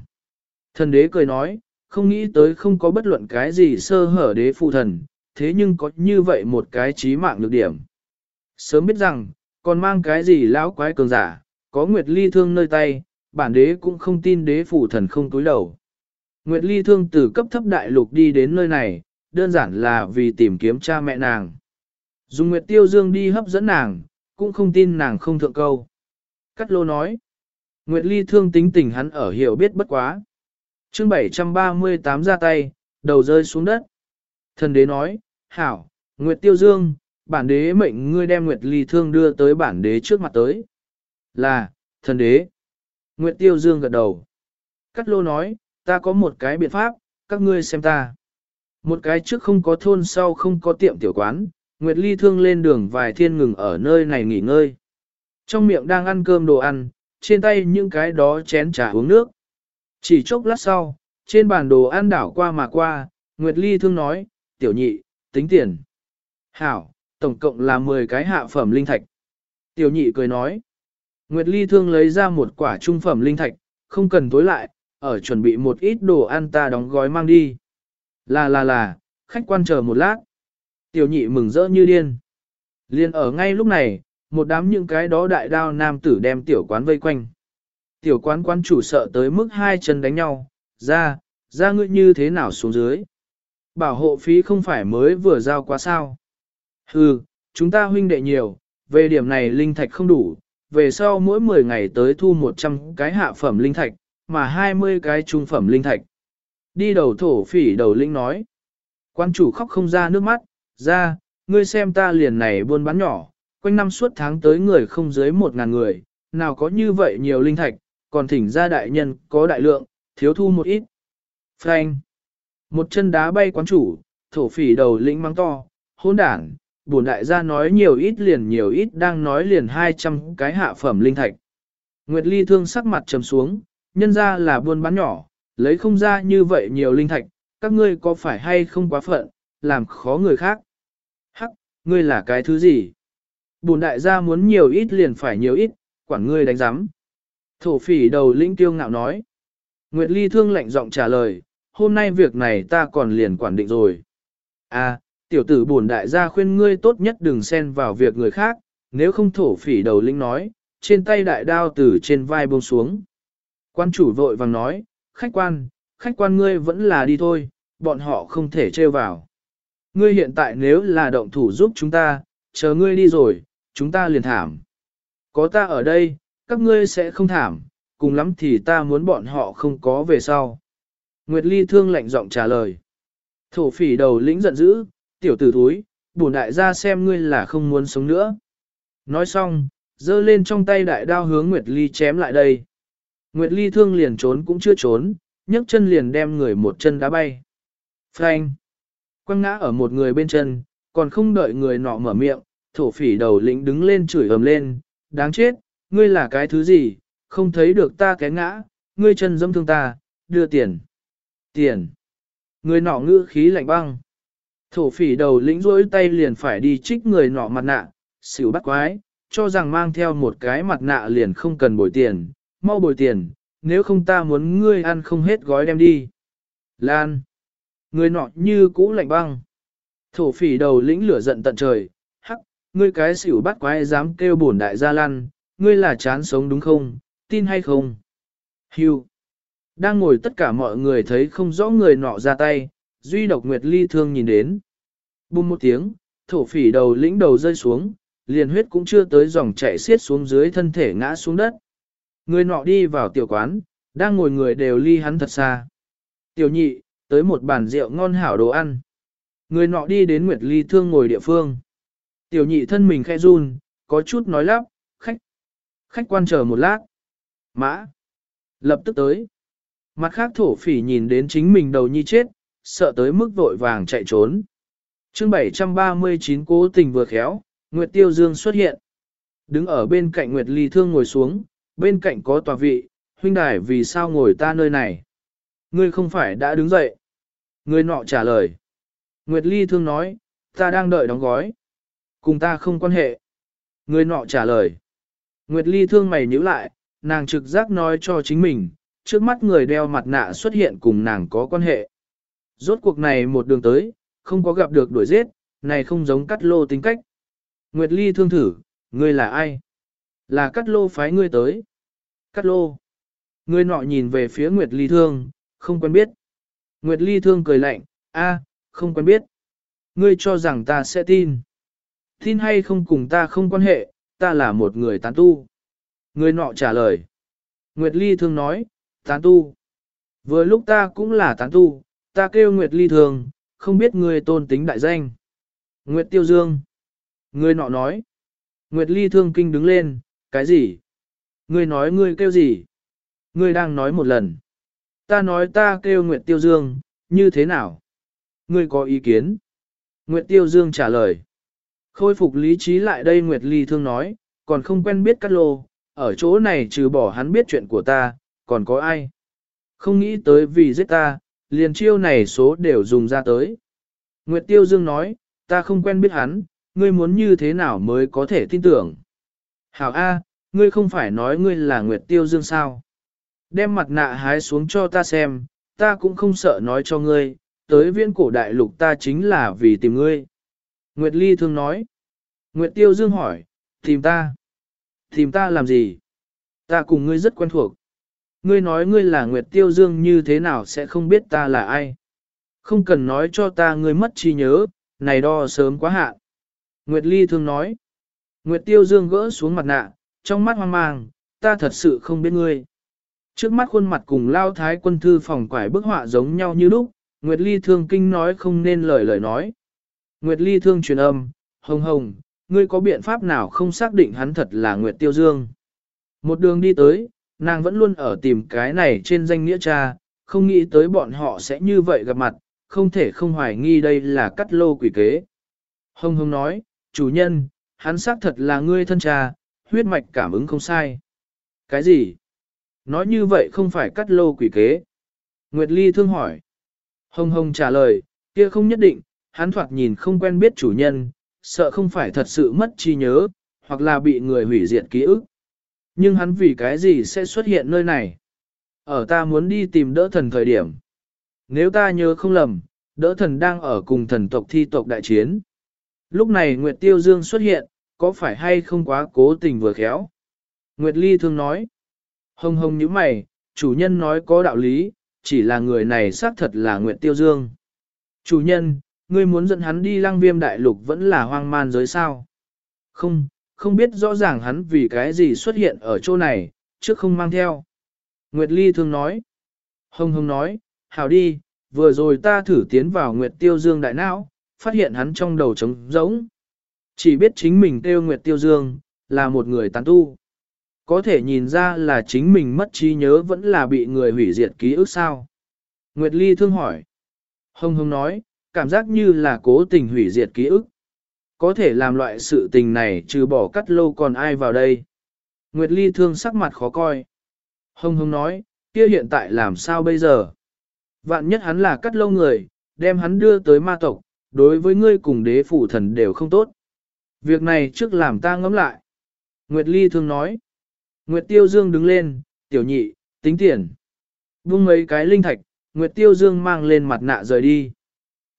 Thần đế cười nói, không nghĩ tới không có bất luận cái gì sơ hở đế phụ thần, thế nhưng có như vậy một cái trí mạng lược điểm. Sớm biết rằng, còn mang cái gì lão quái cường giả, có Nguyệt Ly thương nơi tay, bản đế cũng không tin đế phụ thần không túi đầu. Nguyệt Ly thương từ cấp thấp đại lục đi đến nơi này, đơn giản là vì tìm kiếm cha mẹ nàng. Dùng Nguyệt Tiêu Dương đi hấp dẫn nàng, cũng không tin nàng không thượng câu. Cắt lô nói, Nguyệt Ly thương tính tình hắn ở hiểu biết bất quá. chương 738 ra tay, đầu rơi xuống đất. Thần đế nói, Hảo, Nguyệt Tiêu Dương, bản đế mệnh ngươi đem Nguyệt Ly thương đưa tới bản đế trước mặt tới. Là, thần đế. Nguyệt Tiêu Dương gật đầu. Cắt lô nói, ta có một cái biện pháp, các ngươi xem ta. Một cái trước không có thôn sau không có tiệm tiểu quán, Nguyệt Ly thương lên đường vài thiên ngừng ở nơi này nghỉ ngơi. Trong miệng đang ăn cơm đồ ăn, trên tay những cái đó chén trà uống nước. Chỉ chốc lát sau, trên bàn đồ ăn đảo qua mà qua, Nguyệt Ly thương nói, tiểu nhị, tính tiền. Hảo, tổng cộng là 10 cái hạ phẩm linh thạch. Tiểu nhị cười nói, Nguyệt Ly thương lấy ra một quả trung phẩm linh thạch, không cần tối lại, ở chuẩn bị một ít đồ ăn ta đóng gói mang đi. Là là là, khách quan chờ một lát. Tiểu nhị mừng rỡ như điên. Liên ở ngay lúc này, một đám những cái đó đại đao nam tử đem tiểu quán vây quanh. Tiểu quán quán chủ sợ tới mức hai chân đánh nhau, ra, ra ngươi như thế nào xuống dưới. Bảo hộ phí không phải mới vừa giao quá sao. Hừ, chúng ta huynh đệ nhiều, về điểm này linh thạch không đủ, về sau mỗi 10 ngày tới thu 100 cái hạ phẩm linh thạch, mà 20 cái trung phẩm linh thạch. Đi đầu thổ phỉ đầu linh nói. Quan chủ khóc không ra nước mắt, ra, ngươi xem ta liền này buôn bán nhỏ, quanh năm suốt tháng tới người không dưới một ngàn người, nào có như vậy nhiều linh thạch, còn thỉnh ra đại nhân có đại lượng, thiếu thu một ít. Frank. Một chân đá bay quán chủ, thổ phỉ đầu lĩnh mắng to, hôn đảng, bổn đại gia nói nhiều ít liền nhiều ít đang nói liền 200 cái hạ phẩm linh thạch. Nguyệt Ly thương sắc mặt trầm xuống, nhân ra là buôn bán nhỏ, lấy không ra như vậy nhiều linh thạch, các ngươi có phải hay không quá phận, làm khó người khác. Ngươi là cái thứ gì? Bùn đại gia muốn nhiều ít liền phải nhiều ít, quản ngươi đánh giám. Thổ phỉ đầu linh tiêu ngạo nói. Nguyệt Ly thương lạnh giọng trả lời, hôm nay việc này ta còn liền quản định rồi. À, tiểu tử bùn đại gia khuyên ngươi tốt nhất đừng xen vào việc người khác, nếu không thổ phỉ đầu linh nói, trên tay đại đao từ trên vai buông xuống. Quan chủ vội vàng nói, khách quan, khách quan ngươi vẫn là đi thôi, bọn họ không thể trêu vào. Ngươi hiện tại nếu là động thủ giúp chúng ta, chờ ngươi đi rồi, chúng ta liền thảm. Có ta ở đây, các ngươi sẽ không thảm, cùng lắm thì ta muốn bọn họ không có về sau. Nguyệt Ly thương lạnh giọng trả lời. Thổ phỉ đầu lĩnh giận dữ, tiểu tử thúi, bổn đại gia xem ngươi là không muốn sống nữa. Nói xong, giơ lên trong tay đại đao hướng Nguyệt Ly chém lại đây. Nguyệt Ly thương liền trốn cũng chưa trốn, nhấc chân liền đem người một chân đá bay. Phanh! Quăng ngã ở một người bên chân, còn không đợi người nọ mở miệng, thổ phỉ đầu lĩnh đứng lên chửi ầm lên, đáng chết, ngươi là cái thứ gì, không thấy được ta cái ngã, ngươi chân dâm thương ta, đưa tiền. Tiền! Người nọ ngữ khí lạnh băng. Thổ phỉ đầu lĩnh rỗi tay liền phải đi trích người nọ mặt nạ, xỉu bắt quái, cho rằng mang theo một cái mặt nạ liền không cần bồi tiền, mau bồi tiền, nếu không ta muốn ngươi ăn không hết gói đem đi. Lan. Người nọ như cũ lạnh băng. Thổ phỉ đầu lĩnh lửa giận tận trời, hắc, ngươi cái xỉu bắt quái dám kêu bổn đại gia lan, ngươi là chán sống đúng không, tin hay không? Hưu. Đang ngồi tất cả mọi người thấy không rõ người nọ ra tay, duy độc Nguyệt Ly thương nhìn đến. bùm một tiếng, thổ phỉ đầu lĩnh đầu rơi xuống, liền huyết cũng chưa tới dòng chạy xiết xuống dưới thân thể ngã xuống đất. Người nọ đi vào tiểu quán, đang ngồi người đều ly hắn thật xa. Tiểu nhị, tới một bàn rượu ngon hảo đồ ăn. Người nọ đi đến Nguyệt Ly thương ngồi địa phương. Tiểu nhị thân mình khẽ run, có chút nói lắp, khách. Khách quan chờ một lát. Mã. Lập tức tới. Mặt khác thổ phỉ nhìn đến chính mình đầu nhi chết, sợ tới mức vội vàng chạy trốn. chương 739 cố tình vừa khéo, Nguyệt Tiêu Dương xuất hiện. Đứng ở bên cạnh Nguyệt Ly Thương ngồi xuống, bên cạnh có tòa vị, huynh đài vì sao ngồi ta nơi này? Ngươi không phải đã đứng dậy. Người nọ trả lời. Nguyệt Ly Thương nói, ta đang đợi đóng gói. Cùng ta không quan hệ. Người nọ trả lời. Nguyệt Ly Thương mày nhíu lại, nàng trực giác nói cho chính mình, trước mắt người đeo mặt nạ xuất hiện cùng nàng có quan hệ. Rốt cuộc này một đường tới, không có gặp được đuổi giết, này không giống cắt lô tính cách. Nguyệt Ly thương thử, ngươi là ai? Là cắt lô phái ngươi tới. Cắt lô. Ngươi nọ nhìn về phía Nguyệt Ly thương, không quen biết. Nguyệt Ly thương cười lạnh, a, không quen biết. Ngươi cho rằng ta sẽ tin. Tin hay không cùng ta không quan hệ, ta là một người tán tu. Người nọ trả lời. Nguyệt Ly thương nói, tán tu. Vừa lúc ta cũng là tán tu, ta kêu Nguyệt Ly thường, không biết ngươi tôn tính đại danh. Nguyệt Tiêu Dương. Người nọ nói. Nguyệt Ly thương kinh đứng lên, cái gì? Ngươi nói ngươi kêu gì? Ngươi đang nói một lần. Ta nói ta kêu Nguyệt Tiêu Dương, như thế nào? Ngươi có ý kiến? Nguyệt Tiêu Dương trả lời. Khôi phục lý trí lại đây Nguyệt Ly thương nói, còn không quen biết Cát Lô, ở chỗ này trừ bỏ hắn biết chuyện của ta, còn có ai? Không nghĩ tới vì giết ta, liền chiêu này số đều dùng ra tới. Nguyệt Tiêu Dương nói, ta không quen biết hắn, ngươi muốn như thế nào mới có thể tin tưởng. Hảo A, ngươi không phải nói ngươi là Nguyệt Tiêu Dương sao? Đem mặt nạ hái xuống cho ta xem, ta cũng không sợ nói cho ngươi, tới Viên cổ đại lục ta chính là vì tìm ngươi. Nguyệt Ly thương nói. Nguyệt Tiêu Dương hỏi, tìm ta? Tìm ta làm gì? Ta cùng ngươi rất quen thuộc. Ngươi nói ngươi là Nguyệt Tiêu Dương như thế nào sẽ không biết ta là ai? Không cần nói cho ta ngươi mất trí nhớ, này đo sớm quá hạn. Nguyệt Ly thương nói. Nguyệt Tiêu Dương gỡ xuống mặt nạ, trong mắt hoang mang, ta thật sự không biết ngươi. Trước mắt khuôn mặt cùng lao thái quân thư phòng quải bức họa giống nhau như lúc, Nguyệt Ly thương kinh nói không nên lời lời nói. Nguyệt Ly thương truyền âm, hồng hồng, ngươi có biện pháp nào không xác định hắn thật là Nguyệt Tiêu Dương. Một đường đi tới, nàng vẫn luôn ở tìm cái này trên danh nghĩa cha, không nghĩ tới bọn họ sẽ như vậy gặp mặt, không thể không hoài nghi đây là cắt lô quỷ kế. Hồng hồng nói, chủ nhân, hắn xác thật là ngươi thân cha, huyết mạch cảm ứng không sai. Cái gì? Nói như vậy không phải cắt lô quỷ kế. Nguyệt Ly thương hỏi. Hồng Hồng trả lời, kia không nhất định, hắn thoạt nhìn không quen biết chủ nhân, sợ không phải thật sự mất trí nhớ, hoặc là bị người hủy diệt ký ức. Nhưng hắn vì cái gì sẽ xuất hiện nơi này? Ở ta muốn đi tìm đỡ thần thời điểm. Nếu ta nhớ không lầm, đỡ thần đang ở cùng thần tộc thi tộc đại chiến. Lúc này Nguyệt Tiêu Dương xuất hiện, có phải hay không quá cố tình vừa khéo? Nguyệt Ly thương nói. Hồng hồng như mày, chủ nhân nói có đạo lý, chỉ là người này xác thật là Nguyệt Tiêu Dương. Chủ nhân, ngươi muốn dẫn hắn đi lăng viêm đại lục vẫn là hoang man giới sao? Không, không biết rõ ràng hắn vì cái gì xuất hiện ở chỗ này, trước không mang theo. Nguyệt Ly thương nói. Hồng hồng nói, hảo đi, vừa rồi ta thử tiến vào Nguyệt Tiêu Dương đại não, phát hiện hắn trong đầu trống rỗng. Chỉ biết chính mình kêu Nguyệt Tiêu Dương, là một người tán tu. Có thể nhìn ra là chính mình mất trí nhớ vẫn là bị người hủy diệt ký ức sao. Nguyệt Ly thương hỏi. Hồng Hồng nói, cảm giác như là cố tình hủy diệt ký ức. Có thể làm loại sự tình này trừ bỏ cắt lâu còn ai vào đây. Nguyệt Ly thương sắc mặt khó coi. Hồng Hồng nói, kia hiện tại làm sao bây giờ? Vạn nhất hắn là cắt lâu người, đem hắn đưa tới ma tộc, đối với ngươi cùng đế phủ thần đều không tốt. Việc này trước làm ta ngẫm lại. Nguyệt Ly thương nói. Nguyệt Tiêu Dương đứng lên, tiểu nhị, tính tiền. Vung mấy cái linh thạch, Nguyệt Tiêu Dương mang lên mặt nạ rời đi.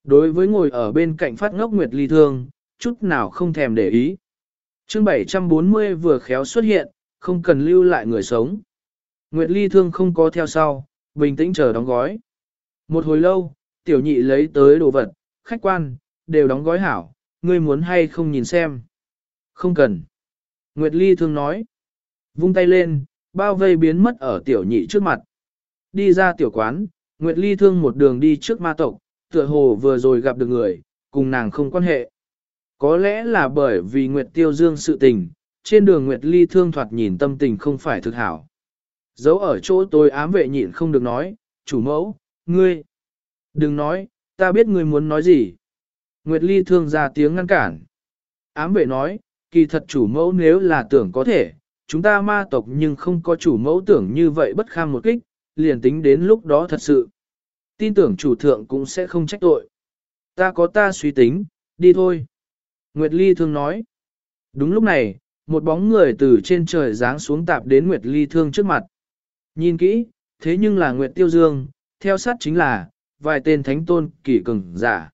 Đối với ngồi ở bên cạnh phát ngốc Nguyệt Ly thương, chút nào không thèm để ý. chương 740 vừa khéo xuất hiện, không cần lưu lại người sống. Nguyệt Ly thương không có theo sau, bình tĩnh chờ đóng gói. Một hồi lâu, tiểu nhị lấy tới đồ vật, khách quan, đều đóng gói hảo, ngươi muốn hay không nhìn xem. Không cần. Nguyệt Ly thương nói. Vung tay lên, bao vây biến mất ở tiểu nhị trước mặt. Đi ra tiểu quán, Nguyệt Ly thương một đường đi trước ma tộc, tựa hồ vừa rồi gặp được người, cùng nàng không quan hệ. Có lẽ là bởi vì Nguyệt Tiêu Dương sự tình, trên đường Nguyệt Ly thương thoạt nhìn tâm tình không phải thực hảo. Giấu ở chỗ tôi ám vệ nhịn không được nói, chủ mẫu, ngươi. Đừng nói, ta biết ngươi muốn nói gì. Nguyệt Ly thương ra tiếng ngăn cản. Ám vệ nói, kỳ thật chủ mẫu nếu là tưởng có thể, chúng ta ma tộc nhưng không có chủ mẫu tưởng như vậy bất kham một kích, liền tính đến lúc đó thật sự. Tin tưởng chủ thượng cũng sẽ không trách tội. Ta có ta suy tính, đi thôi. Nguyệt Ly thương nói. Đúng lúc này, một bóng người từ trên trời giáng xuống tạp đến Nguyệt Ly thương trước mặt. Nhìn kỹ, thế nhưng là Nguyệt Tiêu Dương, theo sát chính là, vài tên thánh tôn kỳ cường giả.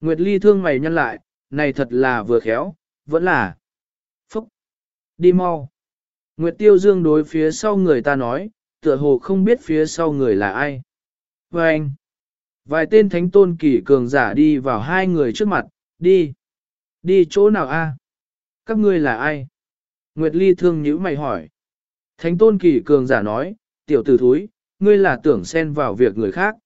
Nguyệt Ly thương mày nhăn lại, này thật là vừa khéo, vẫn là. Phúc! Đi mau! Nguyệt Tiêu Dương đối phía sau người ta nói, tựa hồ không biết phía sau người là ai. Và anh! Vài tên thánh tôn kỳ cường giả đi vào hai người trước mặt, đi. Đi chỗ nào a? Các ngươi là ai? Nguyệt Ly thương nhữ mày hỏi. Thánh tôn kỳ cường giả nói, tiểu tử thúi, ngươi là tưởng xen vào việc người khác.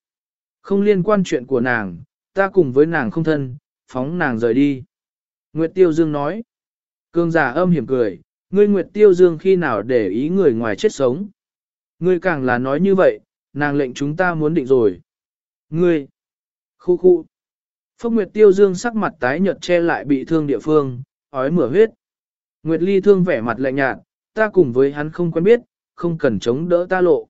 Không liên quan chuyện của nàng, ta cùng với nàng không thân, phóng nàng rời đi. Nguyệt Tiêu Dương nói. Cường giả âm hiểm cười, ngươi Nguyệt Tiêu Dương khi nào để ý người ngoài chết sống. Ngươi càng là nói như vậy, nàng lệnh chúng ta muốn định rồi. Ngươi. Khu khu. Phúc Nguyệt Tiêu Dương sắc mặt tái nhợt che lại bị thương địa phương, ói mửa huyết. Nguyệt Ly thương vẻ mặt lạnh nhạt, ta cùng với hắn không quen biết, không cần chống đỡ ta lộ.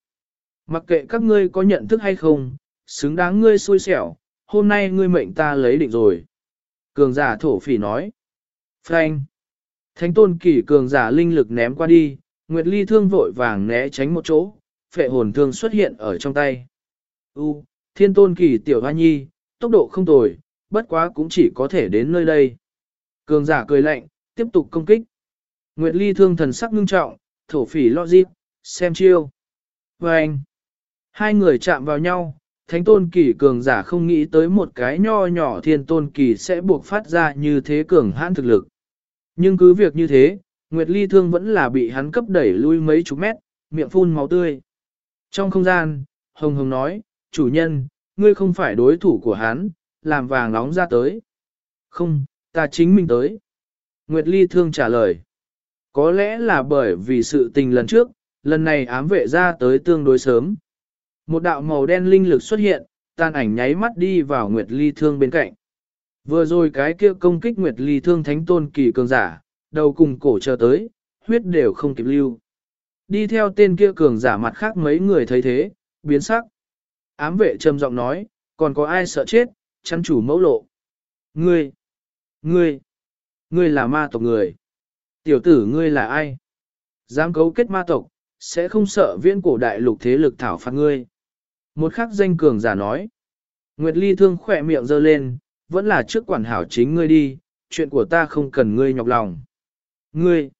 Mặc kệ các ngươi có nhận thức hay không, xứng đáng ngươi xui xẻo, hôm nay ngươi mệnh ta lấy định rồi. Cường giả thổ phỉ nói. Frank. Thánh tôn kỷ cường giả linh lực ném qua đi, Nguyệt Ly thương vội vàng né tránh một chỗ, phệ hồn thương xuất hiện ở trong tay. U, thiên tôn kỳ tiểu hoa nhi, tốc độ không tồi, bất quá cũng chỉ có thể đến nơi đây. Cường giả cười lạnh, tiếp tục công kích. Nguyệt Ly thương thần sắc ngưng trọng, thổ phỉ lo dịp, xem chiêu. Và anh, hai người chạm vào nhau, thánh tôn kỳ cường giả không nghĩ tới một cái nho nhỏ thiên tôn kỳ sẽ buộc phát ra như thế cường hãn thực lực. Nhưng cứ việc như thế, Nguyệt Ly thương vẫn là bị hắn cấp đẩy lui mấy chục mét, miệng phun máu tươi. Trong không gian, Hồng Hồng nói, chủ nhân, ngươi không phải đối thủ của hắn, làm vàng nóng ra tới. Không, ta chính mình tới. Nguyệt Ly thương trả lời. Có lẽ là bởi vì sự tình lần trước, lần này ám vệ ra tới tương đối sớm. Một đạo màu đen linh lực xuất hiện, tan ảnh nháy mắt đi vào Nguyệt Ly thương bên cạnh. Vừa rồi cái kia công kích Nguyệt Ly thương thánh tôn kỳ cường giả, đầu cùng cổ chờ tới, huyết đều không kịp lưu. Đi theo tên kia cường giả mặt khác mấy người thấy thế, biến sắc. Ám vệ trầm giọng nói, còn có ai sợ chết, chăn chủ mẫu lộ. Ngươi, ngươi, ngươi là ma tộc người. Tiểu tử ngươi là ai? Dám cấu kết ma tộc, sẽ không sợ viễn cổ đại lục thế lực thảo phạt ngươi. Một khắc danh cường giả nói. Nguyệt Ly thương khỏe miệng giơ lên, vẫn là trước quản hảo chính ngươi đi, chuyện của ta không cần ngươi nhọc lòng. Ngươi,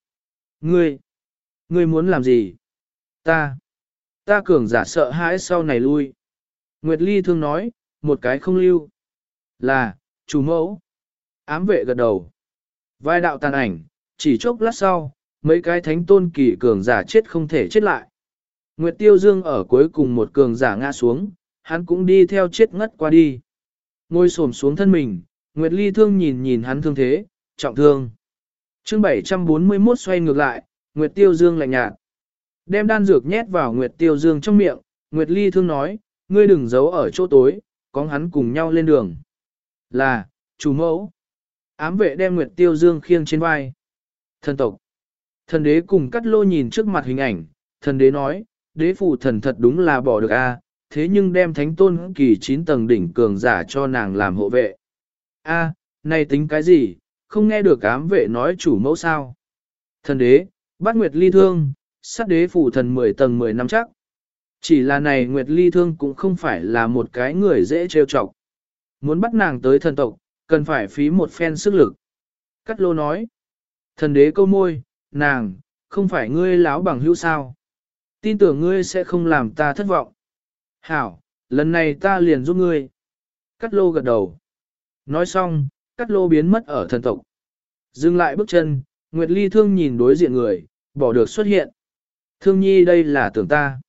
ngươi, ngươi muốn làm gì? Ta, ta cường giả sợ hãi sau này lui. Nguyệt Ly thương nói, một cái không lưu. Là, chủ mẫu. Ám vệ gật đầu. Vai đạo tàn ảnh, chỉ chốc lát sau, mấy cái thánh tôn kỳ cường giả chết không thể chết lại. Nguyệt Tiêu Dương ở cuối cùng một cường giả ngã xuống, hắn cũng đi theo chết ngất qua đi. Ngồi xổm xuống thân mình, Nguyệt Ly thương nhìn nhìn hắn thương thế, trọng thương. chương 741 xoay ngược lại, Nguyệt Tiêu Dương lạnh nhạt. Đem đan dược nhét vào Nguyệt Tiêu Dương trong miệng, Nguyệt Ly thương nói, ngươi đừng giấu ở chỗ tối, có hắn cùng nhau lên đường. Là, chủ mẫu. Ám vệ đem Nguyệt Tiêu Dương khiêng trên vai. Thần tộc. Thần đế cùng cắt lô nhìn trước mặt hình ảnh, thần đế nói, đế phụ thần thật đúng là bỏ được a, thế nhưng đem thánh tôn kỳ 9 tầng đỉnh cường giả cho nàng làm hộ vệ. A, này tính cái gì, không nghe được ám vệ nói chủ mẫu sao. Thần đế, bát Nguyệt ly thương, sát đế phủ thần 10 tầng 10 năm chắc. Chỉ là này Nguyệt ly thương cũng không phải là một cái người dễ trêu chọc. Muốn bắt nàng tới thần tộc, cần phải phí một phen sức lực. Cắt lô nói. Thần đế câu môi, nàng, không phải ngươi láo bằng hữu sao. Tin tưởng ngươi sẽ không làm ta thất vọng. Hảo, lần này ta liền giúp ngươi. Cắt lô gật đầu. Nói xong, cắt lô biến mất ở thần tộc. Dừng lại bước chân, Nguyệt Ly thương nhìn đối diện người, bỏ được xuất hiện. Thương nhi đây là tưởng ta.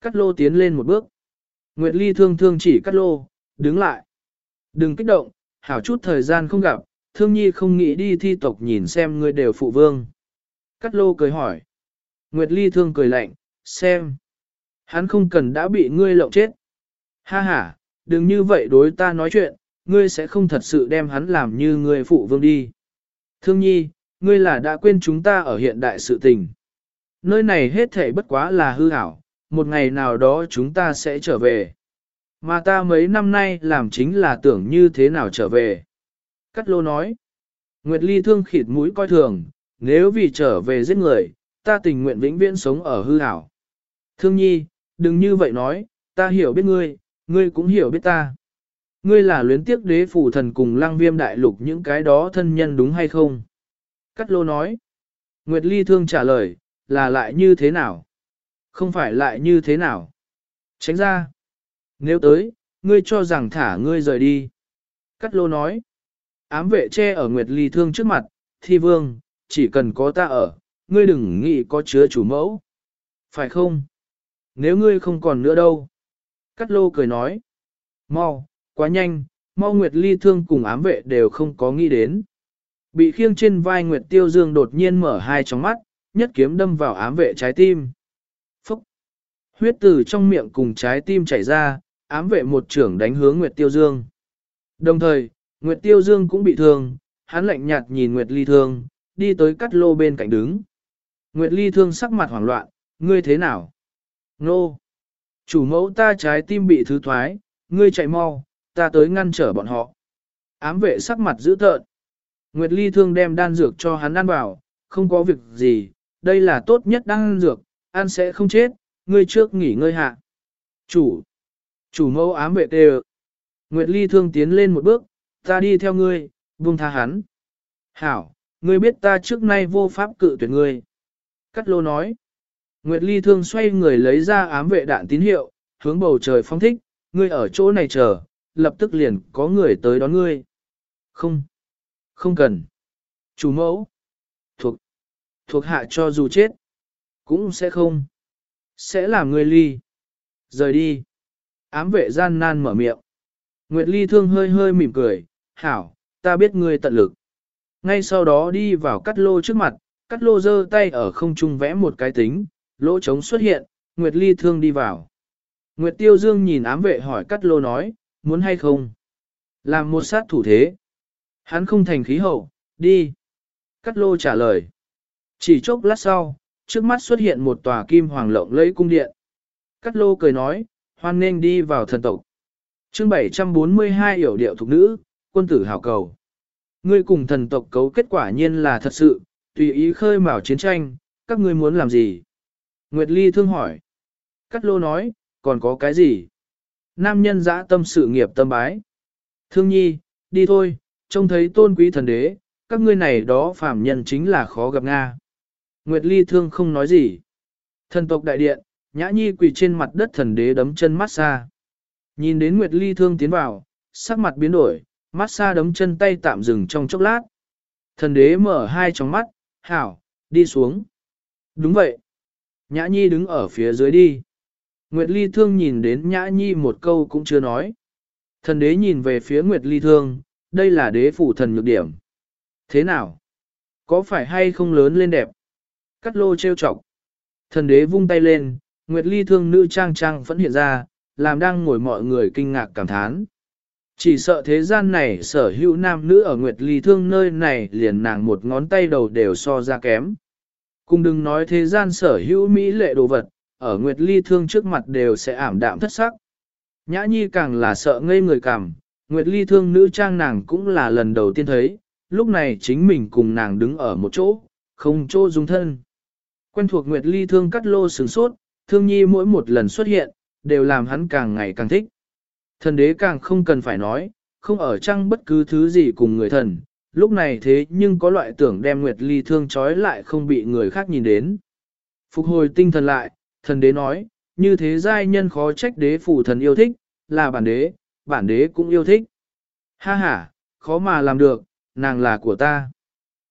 Cắt lô tiến lên một bước. Nguyệt Ly thương thương chỉ cắt lô, đứng lại. Đừng kích động, hảo chút thời gian không gặp, thương nhi không nghĩ đi thi tộc nhìn xem ngươi đều phụ vương. Cắt lô cười hỏi. Nguyệt Ly thương cười lạnh, xem. Hắn không cần đã bị ngươi lộng chết. Ha ha, đừng như vậy đối ta nói chuyện, ngươi sẽ không thật sự đem hắn làm như ngươi phụ vương đi. Thương nhi, ngươi là đã quên chúng ta ở hiện đại sự tình. Nơi này hết thảy bất quá là hư ảo, một ngày nào đó chúng ta sẽ trở về. Mà ta mấy năm nay làm chính là tưởng như thế nào trở về. Cắt lô nói. Nguyệt Ly thương khịt mũi coi thường, nếu vì trở về giết người, ta tình nguyện vĩnh viễn sống ở hư ảo. Thương nhi, đừng như vậy nói, ta hiểu biết ngươi, ngươi cũng hiểu biết ta. Ngươi là luyến tiếc đế phủ thần cùng lăng viêm đại lục những cái đó thân nhân đúng hay không? Cắt lô nói. Nguyệt Ly thương trả lời, là lại như thế nào? Không phải lại như thế nào? Tránh ra. Nếu tới, ngươi cho rằng thả ngươi rời đi. Cắt lô nói, ám vệ che ở Nguyệt Ly Thương trước mặt, thi vương, chỉ cần có ta ở, ngươi đừng nghĩ có chứa chủ mẫu. Phải không? Nếu ngươi không còn nữa đâu. Cắt lô cười nói, mau, quá nhanh, mau Nguyệt Ly Thương cùng ám vệ đều không có nghĩ đến. Bị khiêng trên vai Nguyệt Tiêu Dương đột nhiên mở hai tròng mắt, nhất kiếm đâm vào ám vệ trái tim. Phúc! Huyết từ trong miệng cùng trái tim chảy ra, ám vệ một trưởng đánh hướng Nguyệt Tiêu Dương. Đồng thời, Nguyệt Tiêu Dương cũng bị thương, hắn lạnh nhạt nhìn Nguyệt Ly Thương, đi tới cắt lô bên cạnh đứng. Nguyệt Ly Thương sắc mặt hoảng loạn, ngươi thế nào? Nô! Chủ mẫu ta trái tim bị thứ thoái, ngươi chạy mau, ta tới ngăn trở bọn họ. Ám vệ sắc mặt dữ tợn. Nguyệt Ly Thương đem đan dược cho hắn ăn vào, không có việc gì, đây là tốt nhất đan dược, ăn sẽ không chết, ngươi trước nghỉ ngơi hạ. Chủ! Chủ mẫu ám vệ tê Nguyệt Ly thương tiến lên một bước, ta đi theo ngươi, buông tha hắn. Hảo, ngươi biết ta trước nay vô pháp cự tuyệt ngươi. Cắt lô nói. Nguyệt Ly thương xoay người lấy ra ám vệ đạn tín hiệu, hướng bầu trời phong thích, ngươi ở chỗ này chờ, lập tức liền có người tới đón ngươi. Không, không cần. Chủ mẫu, thuộc, thuộc hạ cho dù chết, cũng sẽ không. Sẽ làm ngươi ly. Rời đi. Ám vệ gian nan mở miệng. Nguyệt Ly thương hơi hơi mỉm cười, hảo, ta biết ngươi tận lực. Ngay sau đó đi vào cắt lô trước mặt, cắt lô giơ tay ở không trung vẽ một cái tính, lỗ trống xuất hiện, Nguyệt Ly thương đi vào. Nguyệt Tiêu Dương nhìn ám vệ hỏi cắt lô nói, muốn hay không? Làm một sát thủ thế. Hắn không thành khí hậu, đi. Cắt lô trả lời. Chỉ chốc lát sau, trước mắt xuất hiện một tòa kim hoàng lộng lẫy cung điện. Cắt lô cười nói, hoan nên đi vào thần tộc. chương 742 hiểu điệu thục nữ, quân tử hào cầu. Ngươi cùng thần tộc cấu kết quả nhiên là thật sự, tùy ý khơi mào chiến tranh, các ngươi muốn làm gì? Nguyệt Ly thương hỏi. Cắt lô nói, còn có cái gì? Nam nhân dã tâm sự nghiệp tâm bái. Thương nhi, đi thôi, trông thấy tôn quý thần đế, các ngươi này đó phàm nhân chính là khó gặp Nga. Nguyệt Ly thương không nói gì. Thần tộc đại điện, Nhã Nhi quỳ trên mặt đất thần đế đấm chân mát xa. Nhìn đến Nguyệt Ly thương tiến vào, sắc mặt biến đổi, mát xa đấm chân tay tạm dừng trong chốc lát. Thần đế mở hai tròng mắt, hảo, đi xuống. Đúng vậy. Nhã Nhi đứng ở phía dưới đi. Nguyệt Ly thương nhìn đến Nhã Nhi một câu cũng chưa nói. Thần đế nhìn về phía Nguyệt Ly thương, đây là đế phủ thần nhược điểm. Thế nào? Có phải hay không lớn lên đẹp? Cắt lô trêu chọc. Thần đế vung tay lên, Nguyệt Ly thương nữ trang trang vẫn hiện ra, làm đang ngồi mọi người kinh ngạc cảm thán. Chỉ sợ thế gian này sở hữu nam nữ ở Nguyệt Ly thương nơi này liền nàng một ngón tay đầu đều so ra kém. Cùng đừng nói thế gian sở hữu mỹ lệ đồ vật, ở Nguyệt Ly thương trước mặt đều sẽ ảm đạm thất sắc. Nhã Nhi càng là sợ ngây người cảm, Nguyệt Ly thương nữ trang nàng cũng là lần đầu tiên thấy, lúc này chính mình cùng nàng đứng ở một chỗ, không chỗ dung thân. Quen thuộc Nguyệt Ly thương cắt lô sướng sốt, thương nhi mỗi một lần xuất hiện, đều làm hắn càng ngày càng thích. Thần đế càng không cần phải nói, không ở trang bất cứ thứ gì cùng người thần, lúc này thế nhưng có loại tưởng đem Nguyệt Ly thương trói lại không bị người khác nhìn đến. Phục hồi tinh thần lại, thần đế nói, như thế giai nhân khó trách đế phủ thần yêu thích, là bản đế, bản đế cũng yêu thích. Ha ha, khó mà làm được, nàng là của ta.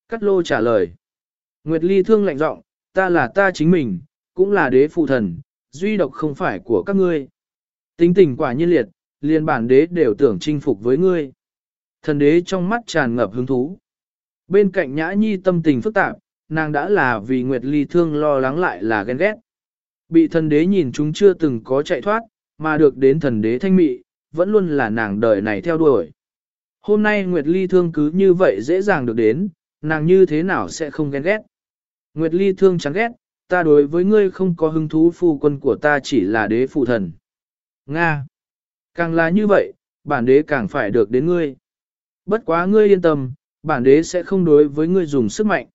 Cắt lô trả lời. Nguyệt Ly thương lạnh giọng, ta là ta chính mình, cũng là đế phụ thần, duy độc không phải của các ngươi. Tính tình quả nhiên liệt, liền bản đế đều tưởng chinh phục với ngươi. Thần đế trong mắt tràn ngập hứng thú. Bên cạnh nhã nhi tâm tình phức tạp, nàng đã là vì Nguyệt Ly thương lo lắng lại là ghen ghét. Bị thần đế nhìn chúng chưa từng có chạy thoát, mà được đến thần đế thanh mị, vẫn luôn là nàng đời này theo đuổi. Hôm nay Nguyệt Ly thương cứ như vậy dễ dàng được đến, nàng như thế nào sẽ không ghen ghét. Nguyệt Ly thương chán ghét, ta đối với ngươi không có hứng thú phu quân của ta chỉ là đế phụ thần. Nga! Càng là như vậy, bản đế càng phải được đến ngươi. Bất quá ngươi yên tâm, bản đế sẽ không đối với ngươi dùng sức mạnh.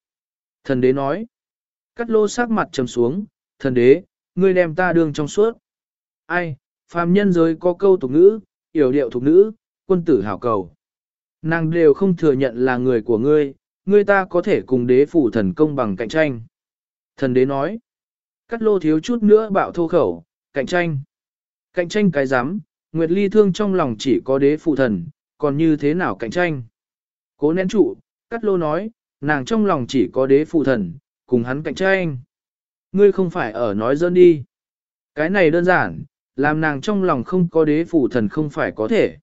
Thần đế nói. Cắt lô sắc mặt trầm xuống, thần đế, ngươi đem ta đường trong suốt. Ai, phàm nhân giới có câu tục ngữ, yểu điệu tục nữ, quân tử hảo cầu. Nàng đều không thừa nhận là người của ngươi, ngươi ta có thể cùng đế phủ thần công bằng cạnh tranh. Thần đế nói, cắt lô thiếu chút nữa bạo thô khẩu, cạnh tranh. Cạnh tranh cái rắm Nguyệt Ly thương trong lòng chỉ có đế phụ thần, còn như thế nào cạnh tranh. Cố nén trụ, cắt lô nói, nàng trong lòng chỉ có đế phụ thần, cùng hắn cạnh tranh. Ngươi không phải ở nói dơn đi. Cái này đơn giản, làm nàng trong lòng không có đế phụ thần không phải có thể.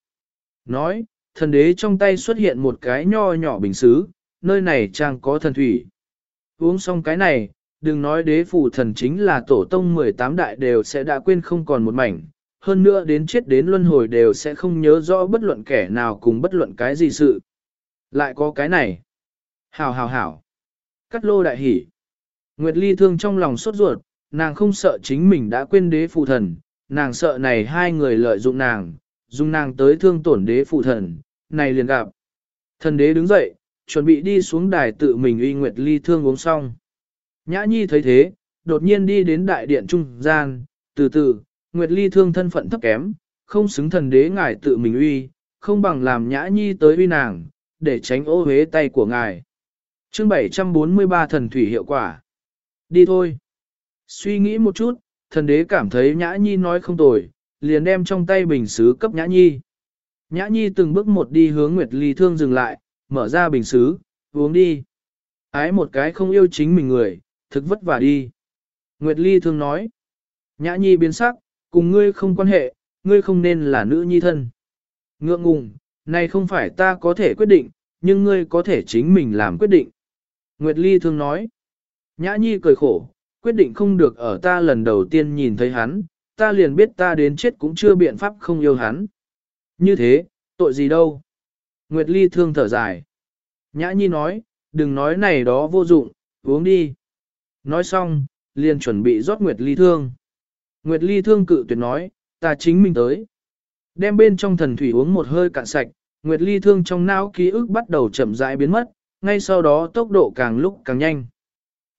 Nói, thần đế trong tay xuất hiện một cái nho nhỏ bình xứ, nơi này trang có thần thủy. Uống xong cái này, đừng nói đế phụ thần chính là tổ tông 18 đại đều sẽ đã quên không còn một mảnh, hơn nữa đến chết đến luân hồi đều sẽ không nhớ rõ bất luận kẻ nào cùng bất luận cái gì sự. Lại có cái này. Hảo hảo hảo. Cắt lô đại hỉ. Nguyệt Ly thương trong lòng sốt ruột, nàng không sợ chính mình đã quên đế phụ thần, nàng sợ này hai người lợi dụng nàng, dùng nàng tới thương tổn đế phụ thần, này liền gặp. Thần đế đứng dậy, chuẩn bị đi xuống đài tự mình uy Nguyệt Ly thương uống xong. Nhã Nhi thấy thế, đột nhiên đi đến đại điện trung gian, từ từ, Nguyệt Ly thương thân phận thấp kém, không xứng thần đế ngài tự mình uy, không bằng làm Nhã Nhi tới uy nàng, để tránh ô hế tay của ngài. Chương 743 thần thủy hiệu quả. Đi thôi. Suy nghĩ một chút, thần đế cảm thấy Nhã Nhi nói không tồi, liền đem trong tay bình xứ cấp Nhã Nhi. Nhã Nhi từng bước một đi hướng Nguyệt Ly Thương dừng lại, mở ra bình xứ, uống đi. Ái một cái không yêu chính mình người, thực vất vả đi. Nguyệt Ly Thương nói. Nhã Nhi biến sắc, cùng ngươi không quan hệ, ngươi không nên là nữ nhi thân. Ngượng ngùng, này không phải ta có thể quyết định, nhưng ngươi có thể chính mình làm quyết định. Nguyệt Ly Thương nói. Nhã Nhi cười khổ, quyết định không được ở ta lần đầu tiên nhìn thấy hắn, ta liền biết ta đến chết cũng chưa biện pháp không yêu hắn. Như thế, tội gì đâu. Nguyệt Ly thương thở dài. Nhã Nhi nói, đừng nói này đó vô dụng, uống đi. Nói xong, liền chuẩn bị rót Nguyệt Ly thương. Nguyệt Ly thương cự tuyệt nói, ta chính mình tới. Đem bên trong thần thủy uống một hơi cạn sạch, Nguyệt Ly thương trong não ký ức bắt đầu chậm rãi biến mất, ngay sau đó tốc độ càng lúc càng nhanh.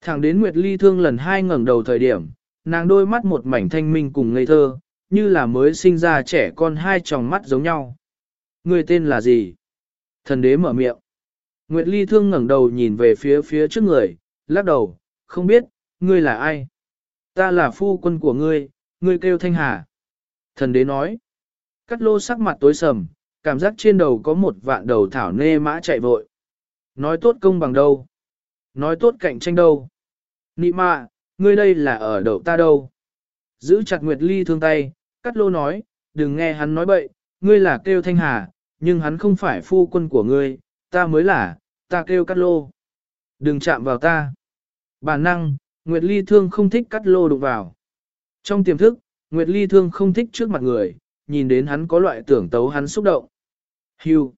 Thẳng đến Nguyệt Ly thương lần hai ngẩng đầu thời điểm, nàng đôi mắt một mảnh thanh minh cùng ngây thơ, như là mới sinh ra trẻ con hai tròng mắt giống nhau. Người tên là gì? Thần đế mở miệng. Nguyệt Ly thương ngẩng đầu nhìn về phía phía trước người, lắc đầu, không biết, ngươi là ai? Ta là phu quân của ngươi, ngươi kêu thanh hà. Thần đế nói. Cắt lô sắc mặt tối sầm, cảm giác trên đầu có một vạn đầu thảo nê mã chạy vội. Nói tốt công bằng đâu? Nói tốt cạnh tranh đâu? Nị mạ, ngươi đây là ở đầu ta đâu? Giữ chặt Nguyệt Ly thương tay, cắt lô nói, đừng nghe hắn nói bậy, ngươi là kêu thanh hà, nhưng hắn không phải phu quân của ngươi, ta mới là, ta kêu cắt lô. Đừng chạm vào ta. Bản năng, Nguyệt Ly thương không thích cắt lô đụng vào. Trong tiềm thức, Nguyệt Ly thương không thích trước mặt người, nhìn đến hắn có loại tưởng tấu hắn xúc động. Hưu.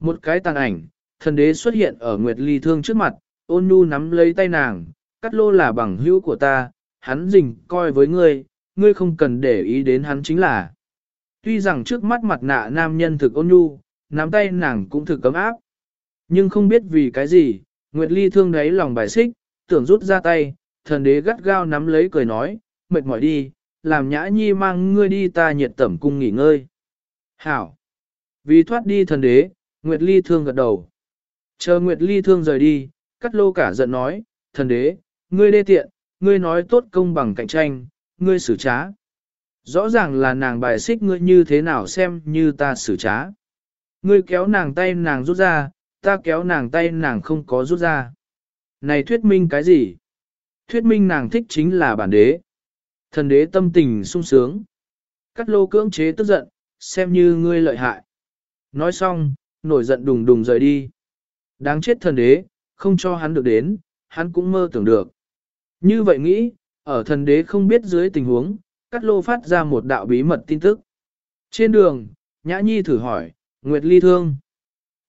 Một cái tàn ảnh, thần đế xuất hiện ở Nguyệt Ly thương trước mặt, ôn nhu nắm lấy tay nàng, cắt lô là bằng hữu của ta, hắn rình coi với ngươi, ngươi không cần để ý đến hắn chính là. Tuy rằng trước mắt mặt nạ nam nhân thực ôn nhu, nắm tay nàng cũng thực cấm áp. Nhưng không biết vì cái gì, Nguyệt Ly thương đấy lòng bài xích, tưởng rút ra tay, thần đế gắt gao nắm lấy cười nói, mệt mỏi đi, làm nhã nhi mang ngươi đi ta nhiệt tẩm cung nghỉ ngơi. Hảo! Vì thoát đi thần đế, Nguyệt Ly thương gật đầu. Chờ Nguyệt Ly thương rời đi, cắt lô cả giận nói, thần đế, ngươi đê tiện, ngươi nói tốt công bằng cạnh tranh, ngươi xử trá. Rõ ràng là nàng bài xích ngươi như thế nào xem như ta xử trá. Ngươi kéo nàng tay nàng rút ra, ta kéo nàng tay nàng không có rút ra. Này thuyết minh cái gì? Thuyết minh nàng thích chính là bản đế. Thần đế tâm tình sung sướng. Cắt lô cưỡng chế tức giận, xem như ngươi lợi hại. Nói xong, nổi giận đùng đùng rời đi. Đáng chết thần đế, không cho hắn được đến, hắn cũng mơ tưởng được. Như vậy nghĩ, ở thần đế không biết dưới tình huống, cắt lô phát ra một đạo bí mật tin tức. Trên đường, Nhã Nhi thử hỏi, Nguyệt Ly Thương.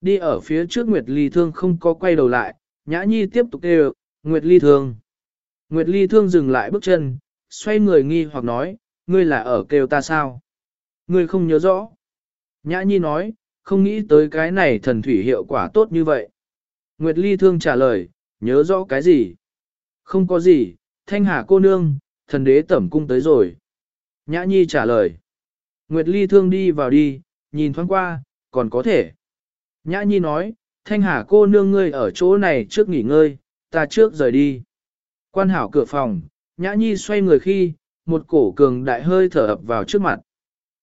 Đi ở phía trước Nguyệt Ly Thương không có quay đầu lại, Nhã Nhi tiếp tục kêu, Nguyệt Ly Thương. Nguyệt Ly Thương dừng lại bước chân, xoay người nghi hoặc nói, ngươi là ở kêu ta sao? Ngươi không nhớ rõ. Nhã Nhi nói, không nghĩ tới cái này thần thủy hiệu quả tốt như vậy. Nguyệt Ly Thương trả lời, nhớ rõ cái gì? Không có gì, thanh hà cô nương, thần đế tẩm cung tới rồi. Nhã Nhi trả lời. Nguyệt Ly Thương đi vào đi, nhìn thoáng qua, còn có thể. Nhã Nhi nói, thanh hà cô nương ngươi ở chỗ này trước nghỉ ngơi, ta trước rời đi. Quan hảo cửa phòng, Nhã Nhi xoay người khi, một cổ cường đại hơi thở ập vào trước mặt.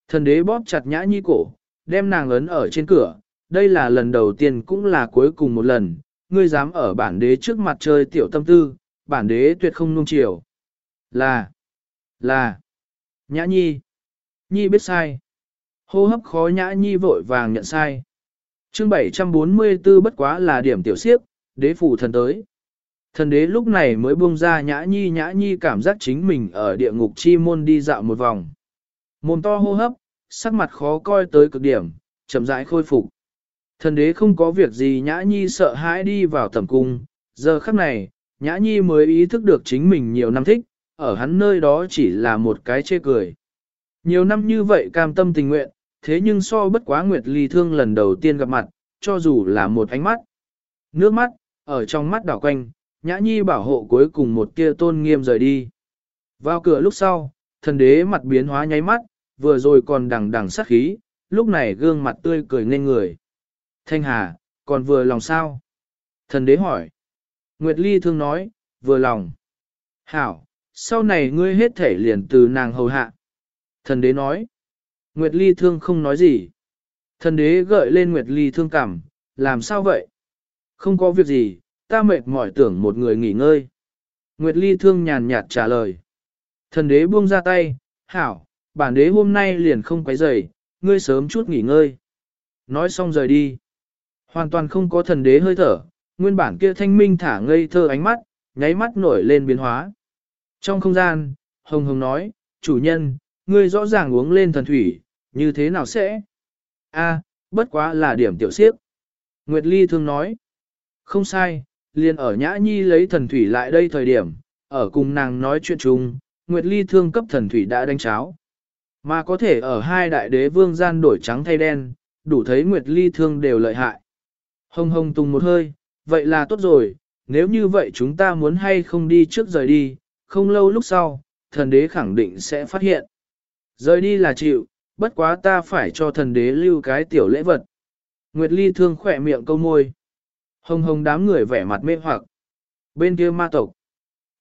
Thần đế bóp chặt nhã nhi cổ, đem nàng ấn ở trên cửa, đây là lần đầu tiên cũng là cuối cùng một lần, ngươi dám ở bản đế trước mặt chơi tiểu tâm tư, bản đế tuyệt không nung chiều. Là, là, nhã nhi, nhi biết sai. Hô hấp khó nhã nhi vội vàng nhận sai. chương 744 bất quá là điểm tiểu siếp, đế phủ thần tới. Thần đế lúc này mới buông ra nhã nhi nhã nhi cảm giác chính mình ở địa ngục chi môn đi dạo một vòng. Mồm to hô hấp, sắc mặt khó coi tới cực điểm, chậm rãi khôi phục. Thần đế không có việc gì nhã nhi sợ hãi đi vào tầm cung, giờ khắc này, nhã nhi mới ý thức được chính mình nhiều năm thích, ở hắn nơi đó chỉ là một cái chê cười. Nhiều năm như vậy cam tâm tình nguyện, thế nhưng so bất quá Nguyệt Ly Thương lần đầu tiên gặp mặt, cho dù là một ánh mắt. Nước mắt, ở trong mắt đảo quanh, Nhã Nhi bảo hộ cuối cùng một tia tôn nghiêm rời đi. Vào cửa lúc sau, thần đế mặt biến hóa nháy mắt, vừa rồi còn đằng đằng sát khí, lúc này gương mặt tươi cười nên người. Thanh Hà, còn vừa lòng sao? Thần đế hỏi. Nguyệt Ly thương nói, vừa lòng. Hảo, sau này ngươi hết thể liền từ nàng hầu hạ. Thần đế nói. Nguyệt Ly thương không nói gì. Thần đế gợi lên Nguyệt Ly thương cảm, làm sao vậy? Không có việc gì, ta mệt mỏi tưởng một người nghỉ ngơi. Nguyệt Ly thương nhàn nhạt trả lời. Thần đế buông ra tay, hảo, bản đế hôm nay liền không quấy rầy, ngươi sớm chút nghỉ ngơi. Nói xong rời đi. Hoàn toàn không có thần đế hơi thở, nguyên bản kia thanh minh thả ngây thơ ánh mắt, nháy mắt nổi lên biến hóa. Trong không gian, Hồng Hồng nói, chủ nhân, ngươi rõ ràng uống lên thần thủy, như thế nào sẽ? A, bất quá là điểm tiểu siếp. Nguyệt Ly thương nói, không sai, liền ở Nhã Nhi lấy thần thủy lại đây thời điểm, ở cùng nàng nói chuyện chung, Nguyệt Ly thương cấp thần thủy đã đánh cháo. Mà có thể ở hai đại đế vương gian đổi trắng thay đen, đủ thấy Nguyệt Ly thương đều lợi hại. Hồng hồng tung một hơi, vậy là tốt rồi, nếu như vậy chúng ta muốn hay không đi trước rời đi, không lâu lúc sau, thần đế khẳng định sẽ phát hiện. Rời đi là chịu, bất quá ta phải cho thần đế lưu cái tiểu lễ vật. Nguyệt Ly thương khỏe miệng câu môi. Hồng hồng đám người vẻ mặt mê hoặc. Bên kia ma tộc.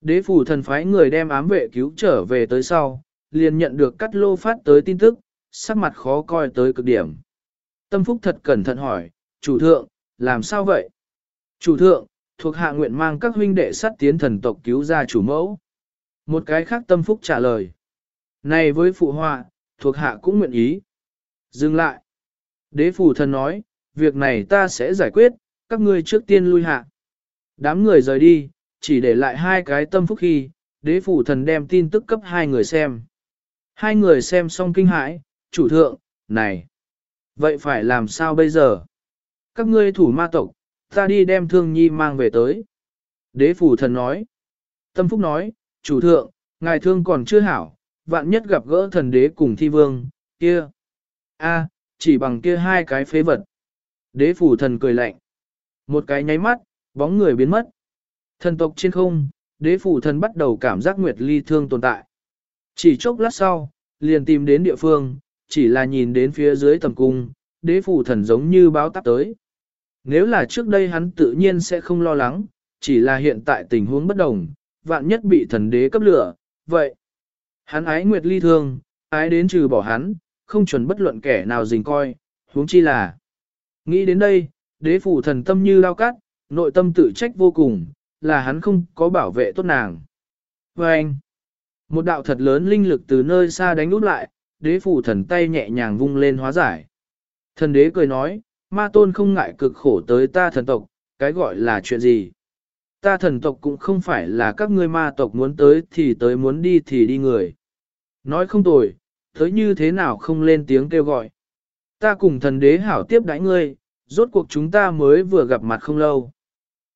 Đế phủ thần phái người đem ám vệ cứu trở về tới sau, liền nhận được cắt lô phát tới tin tức, sắc mặt khó coi tới cực điểm. Tâm Phúc thật cẩn thận hỏi, chủ thượng, làm sao vậy? Chủ thượng, thuộc hạ nguyện mang các huynh đệ sát tiến thần tộc cứu ra chủ mẫu. Một cái khác Tâm Phúc trả lời. Này với phụ họa, thuộc hạ cũng nguyện ý. Dừng lại. Đế phủ thần nói, việc này ta sẽ giải quyết, các ngươi trước tiên lui hạ. Đám người rời đi, chỉ để lại hai cái tâm phúc khi, đế phủ thần đem tin tức cấp hai người xem. Hai người xem xong kinh hãi, chủ thượng, này, vậy phải làm sao bây giờ? Các ngươi thủ ma tộc, ta đi đem thương nhi mang về tới. Đế phủ thần nói, tâm phúc nói, chủ thượng, ngài thương còn chưa hảo, vạn nhất gặp gỡ thần đế cùng thi vương, kia. a chỉ bằng kia hai cái phế vật. Đế phủ thần cười lạnh. Một cái nháy mắt, bóng người biến mất. Thần tộc trên không, đế phủ thần bắt đầu cảm giác nguyệt ly thương tồn tại. Chỉ chốc lát sau, liền tìm đến địa phương, chỉ là nhìn đến phía dưới tầm cung, đế phủ thần giống như báo táp tới. Nếu là trước đây hắn tự nhiên sẽ không lo lắng, chỉ là hiện tại tình huống bất đồng, vạn nhất bị thần đế cấp lửa, vậy. Hắn ái nguyệt ly thương, ái đến trừ bỏ hắn, không chuẩn bất luận kẻ nào dình coi, huống chi là. Nghĩ đến đây, đế phủ thần tâm như lao cát, nội tâm tự trách vô cùng, là hắn không có bảo vệ tốt nàng. Và anh, một đạo thật lớn linh lực từ nơi xa đánh út lại, đế phủ thần tay nhẹ nhàng vung lên hóa giải. Thần đế cười nói, ma tôn không ngại cực khổ tới ta thần tộc, cái gọi là chuyện gì. Ta thần tộc cũng không phải là các ngươi ma tộc muốn tới thì tới muốn đi thì đi người. Nói không tồi, tới như thế nào không lên tiếng kêu gọi. Ta cùng thần đế hảo tiếp đãi ngươi, rốt cuộc chúng ta mới vừa gặp mặt không lâu.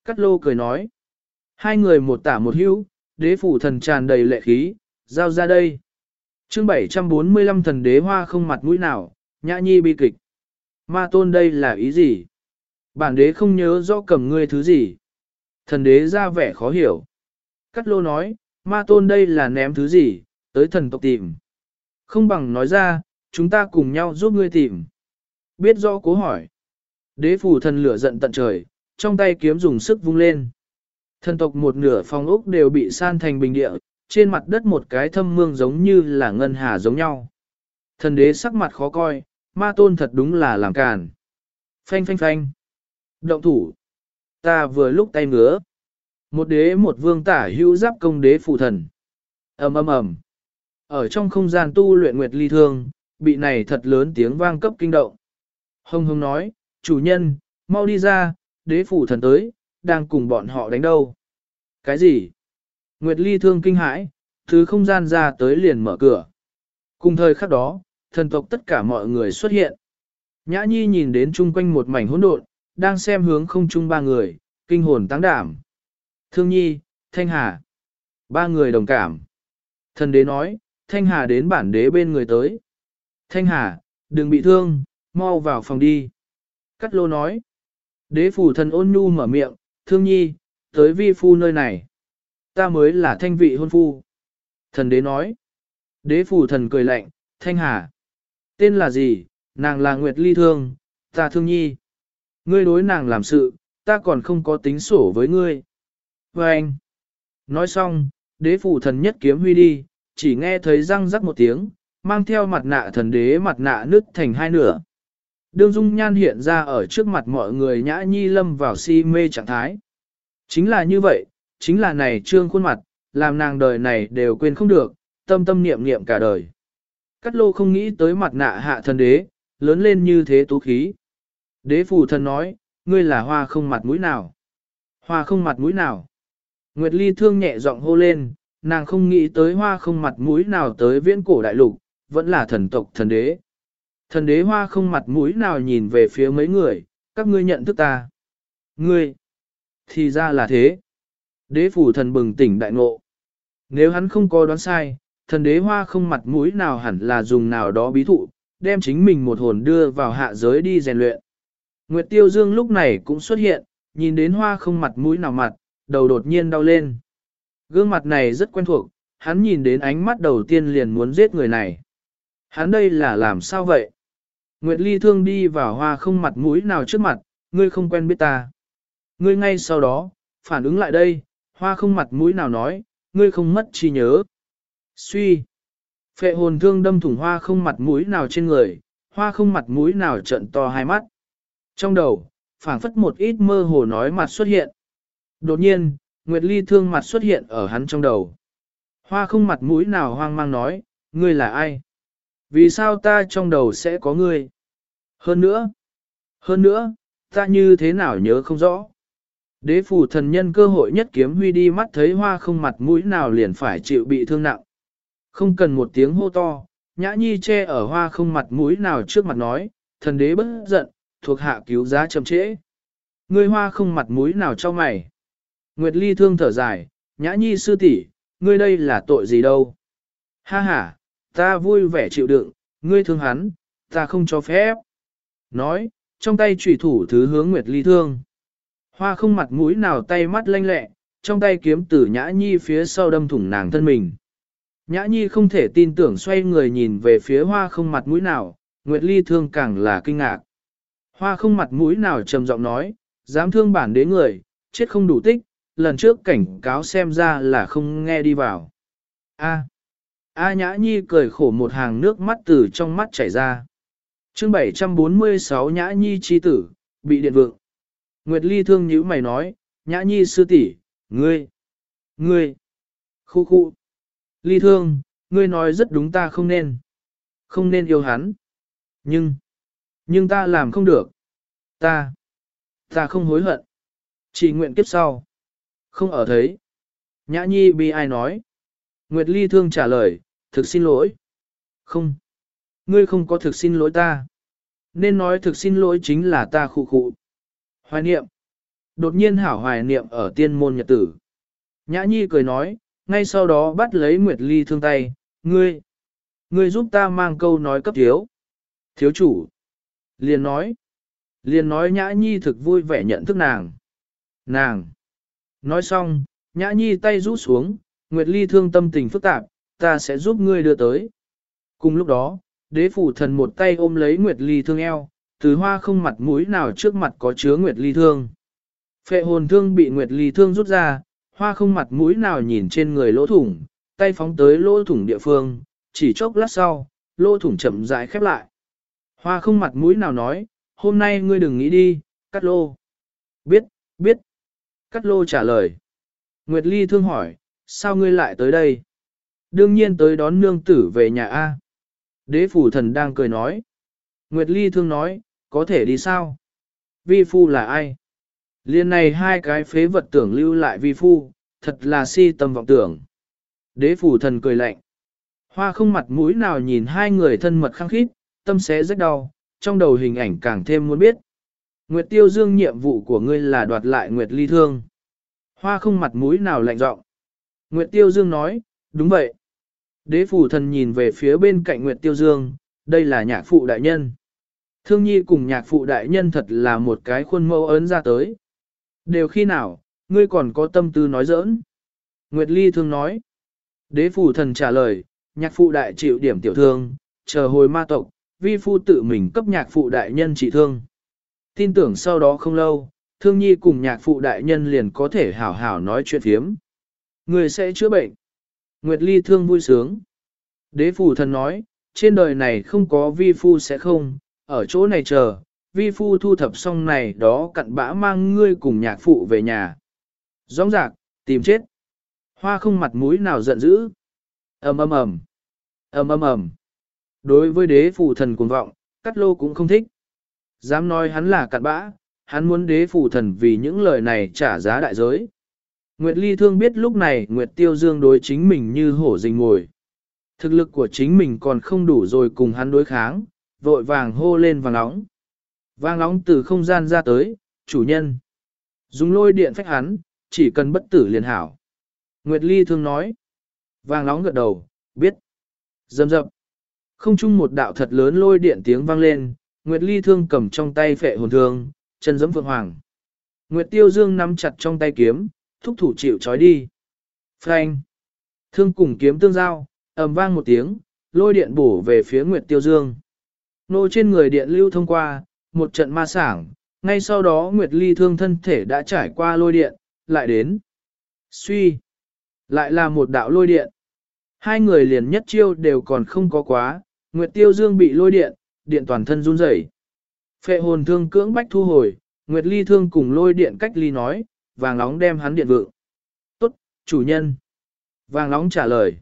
Cát lô cười nói. Hai người một tả một hữu, đế phủ thần tràn đầy lệ khí, giao ra đây. chương 745 thần đế hoa không mặt mũi nào, nhã nhi bi kịch. Ma tôn đây là ý gì? Bản đế không nhớ rõ cầm ngươi thứ gì. Thần đế ra vẻ khó hiểu. Cát lô nói, ma tôn đây là ném thứ gì, tới thần tộc tìm. Không bằng nói ra, chúng ta cùng nhau giúp ngươi tìm. Biết rõ cố hỏi. Đế phủ thần lửa giận tận trời, trong tay kiếm dùng sức vung lên. Thần tộc một nửa phòng ốc đều bị san thành bình địa, trên mặt đất một cái thâm mương giống như là ngân hà giống nhau. Thần đế sắc mặt khó coi, ma tôn thật đúng là làm càn. Phanh phanh phanh. Động thủ. Ta vừa lúc tay ngứa. Một đế một vương tả hữu giáp công đế phụ thần. ầm ầm ầm. Ở trong không gian tu luyện nguyệt ly thương, bị này thật lớn tiếng vang cấp kinh động. Hông hông nói, chủ nhân, mau đi ra, đế phủ thần tới, đang cùng bọn họ đánh đâu. Cái gì? Nguyệt ly thương kinh hãi, thứ không gian ra tới liền mở cửa. Cùng thời khắc đó, thần tộc tất cả mọi người xuất hiện. Nhã Nhi nhìn đến chung quanh một mảnh hỗn độn, đang xem hướng không chung ba người, kinh hồn tăng đảm. Thương Nhi, Thanh Hà. Ba người đồng cảm. Thần đế nói, Thanh Hà đến bản đế bên người tới. Thanh Hà, đừng bị thương, mau vào phòng đi. Cắt lô nói. Đế phủ thần ôn nhu mở miệng, Thương Nhi, tới vi phu nơi này. Ta mới là thanh vị hôn phu. Thần đế nói. Đế phủ thần cười lạnh, Thanh Hà. Tên là gì, nàng là Nguyệt Ly Thương, ta thương nhi. Ngươi đối nàng làm sự, ta còn không có tính sổ với ngươi. Và anh. Nói xong, đế phủ thần nhất kiếm huy đi, chỉ nghe thấy răng rắc một tiếng, mang theo mặt nạ thần đế mặt nạ nứt thành hai nửa. Đương dung nhan hiện ra ở trước mặt mọi người nhã nhi lâm vào si mê trạng thái. Chính là như vậy, chính là này trương khuôn mặt, làm nàng đời này đều quên không được, tâm tâm niệm niệm cả đời. Cát lô không nghĩ tới mặt nạ hạ thần đế, lớn lên như thế tú khí. Đế phù thần nói, ngươi là hoa không mặt mũi nào. Hoa không mặt mũi nào. Nguyệt Ly thương nhẹ giọng hô lên, nàng không nghĩ tới hoa không mặt mũi nào tới viễn cổ đại lục, vẫn là thần tộc thần đế. Thần đế hoa không mặt mũi nào nhìn về phía mấy người, các ngươi nhận thức ta. Ngươi, thì ra là thế. Đế phủ thần bừng tỉnh đại ngộ. Nếu hắn không có đoán sai, thần đế hoa không mặt mũi nào hẳn là dùng nào đó bí thụ, đem chính mình một hồn đưa vào hạ giới đi rèn luyện. Nguyệt Tiêu Dương lúc này cũng xuất hiện, nhìn đến hoa không mặt mũi nào mặt, đầu đột nhiên đau lên. Gương mặt này rất quen thuộc, hắn nhìn đến ánh mắt đầu tiên liền muốn giết người này. Hắn đây là làm sao vậy? Nguyệt Ly thương đi vào hoa không mặt mũi nào trước mặt, ngươi không quen biết ta. Ngươi ngay sau đó, phản ứng lại đây, hoa không mặt mũi nào nói, ngươi không mất chi nhớ. Suy. Phệ hồn thương đâm thủng hoa không mặt mũi nào trên người, hoa không mặt mũi nào trận to hai mắt. Trong đầu, phảng phất một ít mơ hồ nói mặt xuất hiện. Đột nhiên, Nguyệt Ly thương mặt xuất hiện ở hắn trong đầu. Hoa không mặt mũi nào hoang mang nói, ngươi là ai? Vì sao ta trong đầu sẽ có ngươi? Hơn nữa, hơn nữa, ta như thế nào nhớ không rõ. Đế phủ thần nhân cơ hội nhất kiếm huy đi mắt thấy hoa không mặt mũi nào liền phải chịu bị thương nặng. Không cần một tiếng hô to, nhã nhi che ở hoa không mặt mũi nào trước mặt nói, thần đế bất giận, thuộc hạ cứu giá chậm trễ. Ngươi hoa không mặt mũi nào cho mày. Nguyệt ly thương thở dài, nhã nhi sư tỷ, ngươi đây là tội gì đâu. Ha ha, ta vui vẻ chịu đựng, ngươi thương hắn, ta không cho phép. Nói, trong tay trùy thủ thứ hướng Nguyệt ly thương. Hoa không mặt mũi nào tay mắt lanh lẹ, trong tay kiếm tử nhã nhi phía sau đâm thủng nàng thân mình. Nhã Nhi không thể tin tưởng xoay người nhìn về phía hoa không mặt mũi nào, Nguyệt Ly thương càng là kinh ngạc. Hoa không mặt mũi nào trầm giọng nói, dám thương bản đế người, chết không đủ tích, lần trước cảnh cáo xem ra là không nghe đi vào. A. A Nhã Nhi cười khổ một hàng nước mắt từ trong mắt chảy ra chương 746 Nhã Nhi chi tử, bị điện vượng. Nguyệt Ly thương nhíu mày nói, Nhã Nhi sư tỷ, ngươi, ngươi, khu khu. Ly thương, ngươi nói rất đúng ta không nên. Không nên yêu hắn. Nhưng, nhưng ta làm không được. Ta, ta không hối hận. Chỉ nguyện kiếp sau. Không ở thấy. Nhã nhi bị ai nói. Nguyệt ly thương trả lời, thực xin lỗi. Không. Ngươi không có thực xin lỗi ta. Nên nói thực xin lỗi chính là ta khụ khụ. Hoài niệm. Đột nhiên hảo hoài niệm ở tiên môn nhật tử. Nhã nhi cười nói, ngay sau đó bắt lấy Nguyệt Ly thương tay, ngươi, ngươi giúp ta mang câu nói cấp thiếu. Thiếu chủ, liền nói, liền nói nhã nhi thực vui vẻ nhận thức nàng. Nàng, nói xong, nhã nhi tay rút xuống, Nguyệt Ly thương tâm tình phức tạp, ta sẽ giúp ngươi đưa tới. Cùng lúc đó, đế phủ thần một tay ôm lấy Nguyệt Ly thương eo, từ hoa không mặt mũi nào trước mặt có chứa Nguyệt Ly thương. Phệ hồn thương bị Nguyệt Ly thương rút ra, hoa không mặt mũi nào nhìn trên người lỗ thủng, tay phóng tới lỗ thủng địa phương, chỉ chốc lát sau, lỗ thủng chậm rãi khép lại. Hoa không mặt mũi nào nói, hôm nay ngươi đừng nghĩ đi, cắt lô. Biết, biết. Cắt lô trả lời. Nguyệt Ly thương hỏi, sao ngươi lại tới đây? Đương nhiên tới đón nương tử về nhà A. Đế phủ thần đang cười nói. Nguyệt Ly thương nói, có thể đi sao? Vi phu là ai? Liên này hai cái phế vật tưởng lưu lại vi phu, thật là si tâm vọng tưởng. Đế phủ thần cười lạnh. Hoa không mặt mũi nào nhìn hai người thân mật khăng khít, tâm sẽ rất đau, trong đầu hình ảnh càng thêm muốn biết. Nguyệt tiêu dương nhiệm vụ của ngươi là đoạt lại Nguyệt ly thương. Hoa không mặt mũi nào lạnh giọng. Nguyệt tiêu dương nói, đúng vậy. Đế phủ thần nhìn về phía bên cạnh Nguyệt tiêu dương, đây là nhạc phụ đại nhân. Thương nhi cùng nhạc phụ đại nhân thật là một cái khuôn mẫu ấn ra tới. Đều khi nào, ngươi còn có tâm tư nói giỡn. Nguyệt ly thương nói. Đế phủ thần trả lời, nhạc phụ đại chịu điểm tiểu thương, chờ hồi ma tộc, vi phu tự mình cấp nhạc phụ đại nhân trị thương. Tin tưởng sau đó không lâu, thương nhi cùng nhạc phụ đại nhân liền có thể hảo hảo nói chuyện phiếm. Người sẽ chữa bệnh. Nguyệt Ly thương vui sướng. Đế phủ thần nói, trên đời này không có vi phu sẽ không, ở chỗ này chờ, vi phu thu thập xong này đó cặn bã mang ngươi cùng nhạc phụ về nhà. Rõng rạc, tìm chết. Hoa không mặt mũi nào giận dữ. ầm ầm ầm, ầm ầm ầm. Đối với đế phủ thần cuồng vọng, cắt lô cũng không thích. Dám nói hắn là cặn bã, hắn muốn đế phủ thần vì những lời này trả giá đại giới. Nguyệt Ly thương biết lúc này Nguyệt Tiêu Dương đối chính mình như hổ rình ngồi. Thực lực của chính mình còn không đủ rồi cùng hắn đối kháng, vội vàng hô lên vàng nóng. Vàng nóng từ không gian ra tới, chủ nhân. Dùng lôi điện phách hắn, chỉ cần bất tử liền hảo. Nguyệt Ly thương nói. Vàng nóng gật đầu, biết. Dầm dập. Không chung một đạo thật lớn lôi điện tiếng vang lên, Nguyệt Ly thương cầm trong tay phệ hồn thương, chân giẫm phượng hoàng. Nguyệt Tiêu Dương nắm chặt trong tay kiếm, thúc thủ chịu trói đi. Phanh. Thương cùng kiếm tương giao, ầm vang một tiếng, lôi điện bổ về phía Nguyệt Tiêu Dương. Nô trên người điện lưu thông qua, một trận ma sảng, ngay sau đó Nguyệt Ly thương thân thể đã trải qua lôi điện, lại đến. Suy. Lại là một đạo lôi điện. Hai người liền nhất chiêu đều còn không có quá, Nguyệt Tiêu Dương bị lôi điện, điện toàn thân run rẩy. Phệ hồn thương cưỡng bách thu hồi, Nguyệt Ly thương cùng lôi điện cách ly nói, vàng nóng đem hắn điện vượng. Tốt, chủ nhân. Vàng nóng trả lời.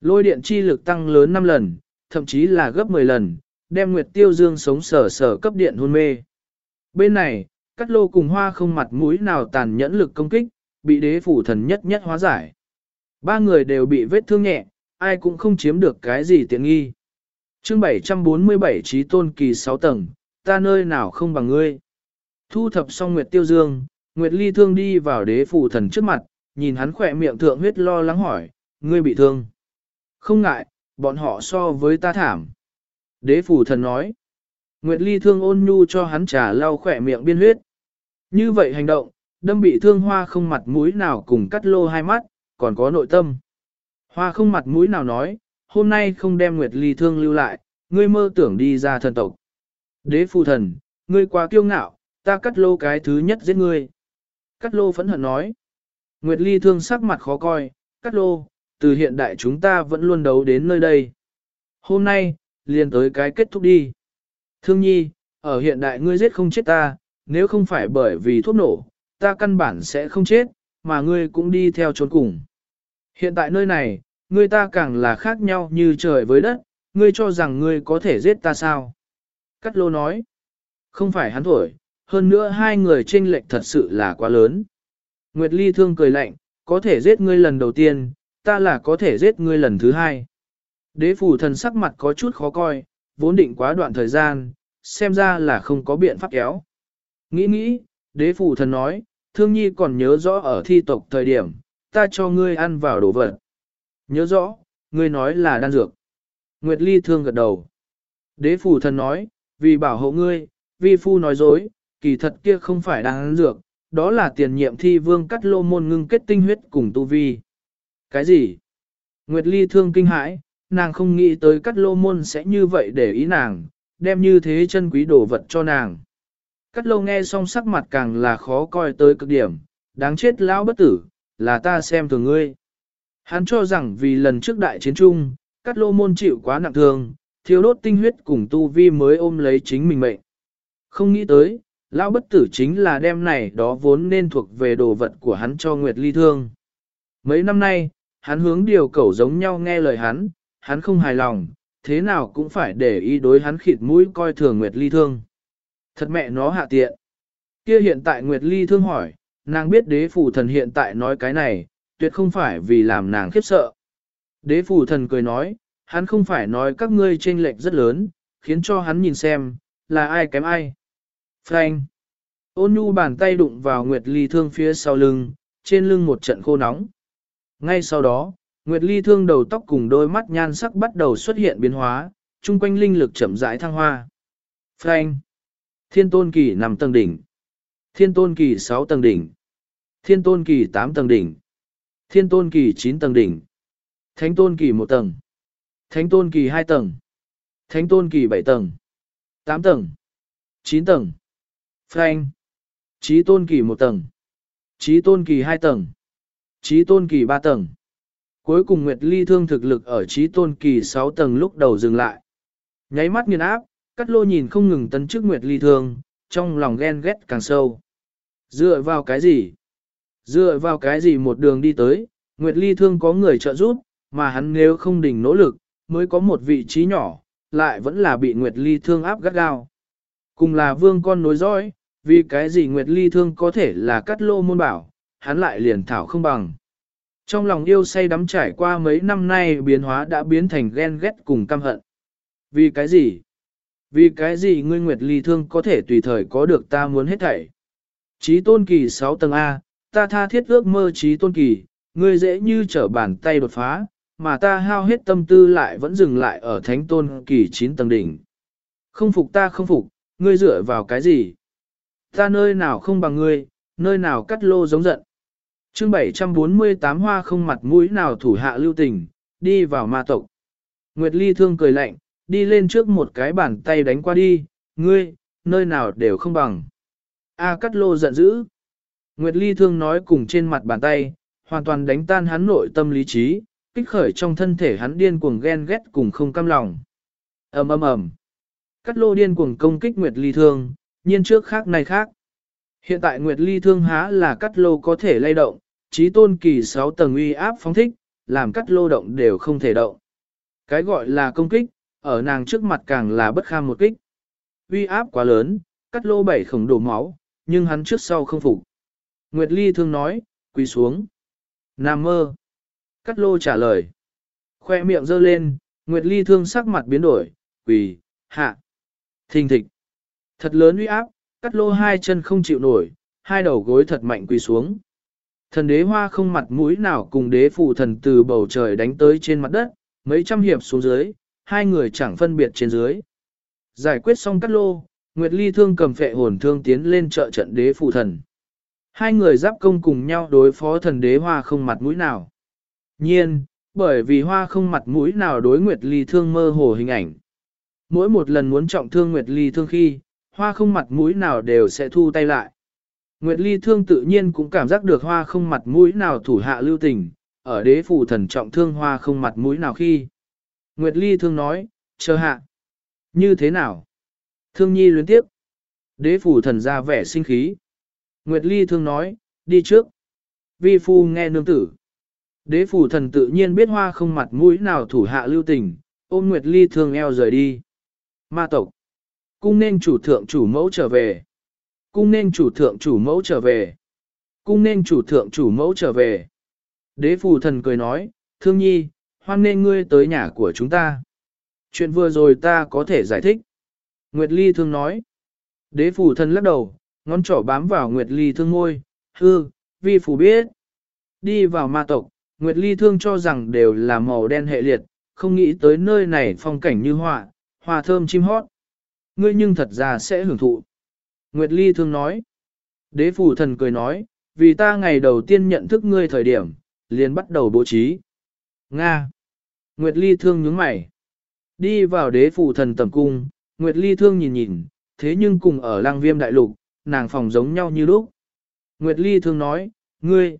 Lôi điện chi lực tăng lớn 5 lần, thậm chí là gấp 10 lần, đem Nguyệt Tiêu Dương sống sở sở cấp điện hôn mê. Bên này, cắt lô cùng hoa không mặt mũi nào tàn nhẫn lực công kích, bị đế phủ thần nhất nhất hóa giải. Ba người đều bị vết thương nhẹ, ai cũng không chiếm được cái gì tiện nghi. chương 747 trí tôn kỳ 6 tầng, ta nơi nào không bằng ngươi. Thu thập xong Nguyệt Tiêu Dương, Nguyệt Ly thương đi vào đế phủ thần trước mặt, nhìn hắn khỏe miệng thượng huyết lo lắng hỏi, ngươi bị thương. Không ngại, bọn họ so với ta thảm. Đế phủ thần nói, Nguyệt Ly thương ôn nhu cho hắn trà lau khỏe miệng biên huyết. Như vậy hành động, đâm bị thương hoa không mặt mũi nào cùng cắt lô hai mắt, còn có nội tâm. Hoa không mặt mũi nào nói, hôm nay không đem Nguyệt Ly thương lưu lại, ngươi mơ tưởng đi ra thần tộc. Đế phù thần, ngươi quá kiêu ngạo, ta cắt lô cái thứ nhất giết ngươi. Cát lô phẫn hận nói. Nguyệt Ly thương sắc mặt khó coi, Cát lô, từ hiện đại chúng ta vẫn luôn đấu đến nơi đây. Hôm nay, liền tới cái kết thúc đi. Thương nhi, ở hiện đại ngươi giết không chết ta, nếu không phải bởi vì thuốc nổ, ta căn bản sẽ không chết, mà ngươi cũng đi theo trốn cùng. Hiện tại nơi này, ngươi ta càng là khác nhau như trời với đất, ngươi cho rằng ngươi có thể giết ta sao? Cát lô nói, không phải hắn thổi, hơn nữa hai người chênh lệch thật sự là quá lớn. Nguyệt Ly thương cười lạnh, có thể giết ngươi lần đầu tiên, ta là có thể giết ngươi lần thứ hai. Đế phủ thần sắc mặt có chút khó coi, vốn định quá đoạn thời gian, xem ra là không có biện pháp kéo. Nghĩ nghĩ, đế phủ thần nói, thương nhi còn nhớ rõ ở thi tộc thời điểm, ta cho ngươi ăn vào đồ vật. Nhớ rõ, ngươi nói là đan dược. Nguyệt Ly thương gật đầu. Đế phủ thần nói, vì bảo hộ ngươi, vi phu nói dối, kỳ thật kia không phải đáng dược, đó là tiền nhiệm thi vương cắt lô môn ngưng kết tinh huyết cùng tu vi. Cái gì? Nguyệt Ly thương kinh hãi, nàng không nghĩ tới cắt lô môn sẽ như vậy để ý nàng, đem như thế chân quý đồ vật cho nàng. Cắt lô nghe xong sắc mặt càng là khó coi tới cực điểm, đáng chết lão bất tử, là ta xem thường ngươi. Hắn cho rằng vì lần trước đại chiến chung, cắt lô môn chịu quá nặng thương, thiếu đốt tinh huyết cùng tu vi mới ôm lấy chính mình mệnh. Không nghĩ tới, lão bất tử chính là đem này đó vốn nên thuộc về đồ vật của hắn cho Nguyệt Ly Thương. Mấy năm nay, hắn hướng điều cẩu giống nhau nghe lời hắn, hắn không hài lòng, thế nào cũng phải để ý đối hắn khịt mũi coi thường Nguyệt Ly Thương. Thật mẹ nó hạ tiện. Kia hiện tại Nguyệt Ly Thương hỏi, nàng biết đế phủ thần hiện tại nói cái này, tuyệt không phải vì làm nàng khiếp sợ. Đế phủ thần cười nói, hắn không phải nói các ngươi chênh lệch rất lớn, khiến cho hắn nhìn xem, là ai kém ai. Frank. Ôn nhu bàn tay đụng vào Nguyệt Ly Thương phía sau lưng, trên lưng một trận khô nóng. Ngay sau đó, Nguyệt Ly Thương đầu tóc cùng đôi mắt nhan sắc bắt đầu xuất hiện biến hóa, chung quanh linh lực chậm rãi thăng hoa. Frank. Thiên tôn kỳ 5 tầng đỉnh. Thiên tôn kỳ 6 tầng đỉnh. Thiên tôn kỳ 8 tầng đỉnh. Thiên tôn kỳ 9 tầng đỉnh. Thánh tôn kỳ 1 tầng. Thánh tôn kỳ 2 tầng. Thánh tôn kỳ 7 tầng. 8 tầng. 9 tầng. Frank. Chí tôn kỳ một tầng. Chí tôn kỳ hai tầng. Chí tôn kỳ ba tầng. Cuối cùng Nguyệt Ly thương thực lực ở chí tôn kỳ sáu tầng lúc đầu dừng lại. Nháy mắt nghiền áp, cắt lô nhìn không ngừng tấn chức Nguyệt Ly thương, trong lòng ghen ghét càng sâu. Dựa vào cái gì? Dựa vào cái gì một đường đi tới, Nguyệt Ly thương có người trợ giúp, mà hắn nếu không đỉnh nỗ lực, mới có một vị trí nhỏ, lại vẫn là bị Nguyệt Ly thương áp gắt gao. Cùng là vương con nối dõi, vì cái gì Nguyệt Ly thương có thể là cắt lô môn bảo, hắn lại liền thảo không bằng. Trong lòng yêu say đắm trải qua mấy năm nay biến hóa đã biến thành ghen ghét cùng căm hận. Vì cái gì? Vì cái gì ngươi Nguyệt Ly thương có thể tùy thời có được ta muốn hết thảy? Chí tôn kỳ 6 tầng A, ta tha thiết ước mơ chí tôn kỳ, ngươi dễ như trở bàn tay đột phá, mà ta hao hết tâm tư lại vẫn dừng lại ở thánh tôn kỳ 9 tầng đỉnh. Không phục ta không phục, ngươi dựa vào cái gì? Ta nơi nào không bằng ngươi, nơi nào cắt lô giống giận. chương 748 hoa không mặt mũi nào thủ hạ lưu tình, đi vào ma tộc. Nguyệt Ly thương cười lạnh, đi lên trước một cái bàn tay đánh qua đi, ngươi, nơi nào đều không bằng. A cắt lô giận dữ. Nguyệt Ly thương nói cùng trên mặt bàn tay, hoàn toàn đánh tan hắn nội tâm lý trí, kích khởi trong thân thể hắn điên cuồng ghen ghét cùng không cam lòng. ầm ầm ầm. Cắt lô điên cuồng công kích Nguyệt Ly thương, nhiên trước khác này khác. Hiện tại Nguyệt Ly thương há là cắt lô có thể lay động, trí tôn kỳ 6 tầng uy áp phóng thích, làm cắt lô động đều không thể động. Cái gọi là công kích, ở nàng trước mặt càng là bất kham một kích. Uy áp quá lớn, cắt lô bảy khổng đổ máu, nhưng hắn trước sau không phục. Nguyệt Ly thương nói, quỳ xuống. Nam mơ. Cắt lô trả lời. Khoe miệng giơ lên, Nguyệt Ly thương sắc mặt biến đổi, quỳ, hạ. Thình thịch. Thật lớn uy áp, cắt lô hai chân không chịu nổi, hai đầu gối thật mạnh quỳ xuống. Thần đế hoa không mặt mũi nào cùng đế phụ thần từ bầu trời đánh tới trên mặt đất, mấy trăm hiệp xuống dưới, hai người chẳng phân biệt trên dưới. Giải quyết xong cắt lô, Nguyệt Ly thương cầm phệ hồn thương tiến lên trợ trận đế phụ thần. Hai người giáp công cùng nhau đối phó thần đế hoa không mặt mũi nào. Nhiên, bởi vì hoa không mặt mũi nào đối Nguyệt Ly thương mơ hồ hình ảnh. Mỗi một lần muốn trọng thương Nguyệt Ly thương khi, hoa không mặt mũi nào đều sẽ thu tay lại. Nguyệt Ly thương tự nhiên cũng cảm giác được hoa không mặt mũi nào thủ hạ lưu tình, ở đế phủ thần trọng thương hoa không mặt mũi nào khi. Nguyệt Ly thương nói, chờ hạ. Như thế nào? Thương nhi luyến tiếp. Đế phủ thần ra vẻ sinh khí. Nguyệt Ly thương nói, đi trước. Vi phu nghe nương tử. Đế phủ thần tự nhiên biết hoa không mặt mũi nào thủ hạ lưu tình, ôm Nguyệt Ly thương eo rời đi. Ma tộc. Cung nên chủ thượng chủ mẫu trở về. Cung nên chủ thượng chủ mẫu trở về. Cung nên chủ thượng chủ mẫu trở về. Đế phù thần cười nói, thương nhi, hoan nên ngươi tới nhà của chúng ta. Chuyện vừa rồi ta có thể giải thích. Nguyệt Ly thương nói. Đế phù thần lắc đầu, ngón trỏ bám vào Nguyệt Ly thương ngôi, hư, vi phù biết. Đi vào ma tộc, Nguyệt Ly thương cho rằng đều là màu đen hệ liệt, không nghĩ tới nơi này phong cảnh như họa, hoa thơm chim hót. Ngươi nhưng thật ra sẽ hưởng thụ. Nguyệt Ly thương nói. Đế phủ thần cười nói, vì ta ngày đầu tiên nhận thức ngươi thời điểm, liền bắt đầu bố trí. Nga. Nguyệt Ly thương nhướng mày. Đi vào đế phủ thần tầm cung, Nguyệt Ly thương nhìn nhìn, thế nhưng cùng ở lang viêm đại lục, nàng phòng giống nhau như lúc. Nguyệt Ly thương nói, ngươi,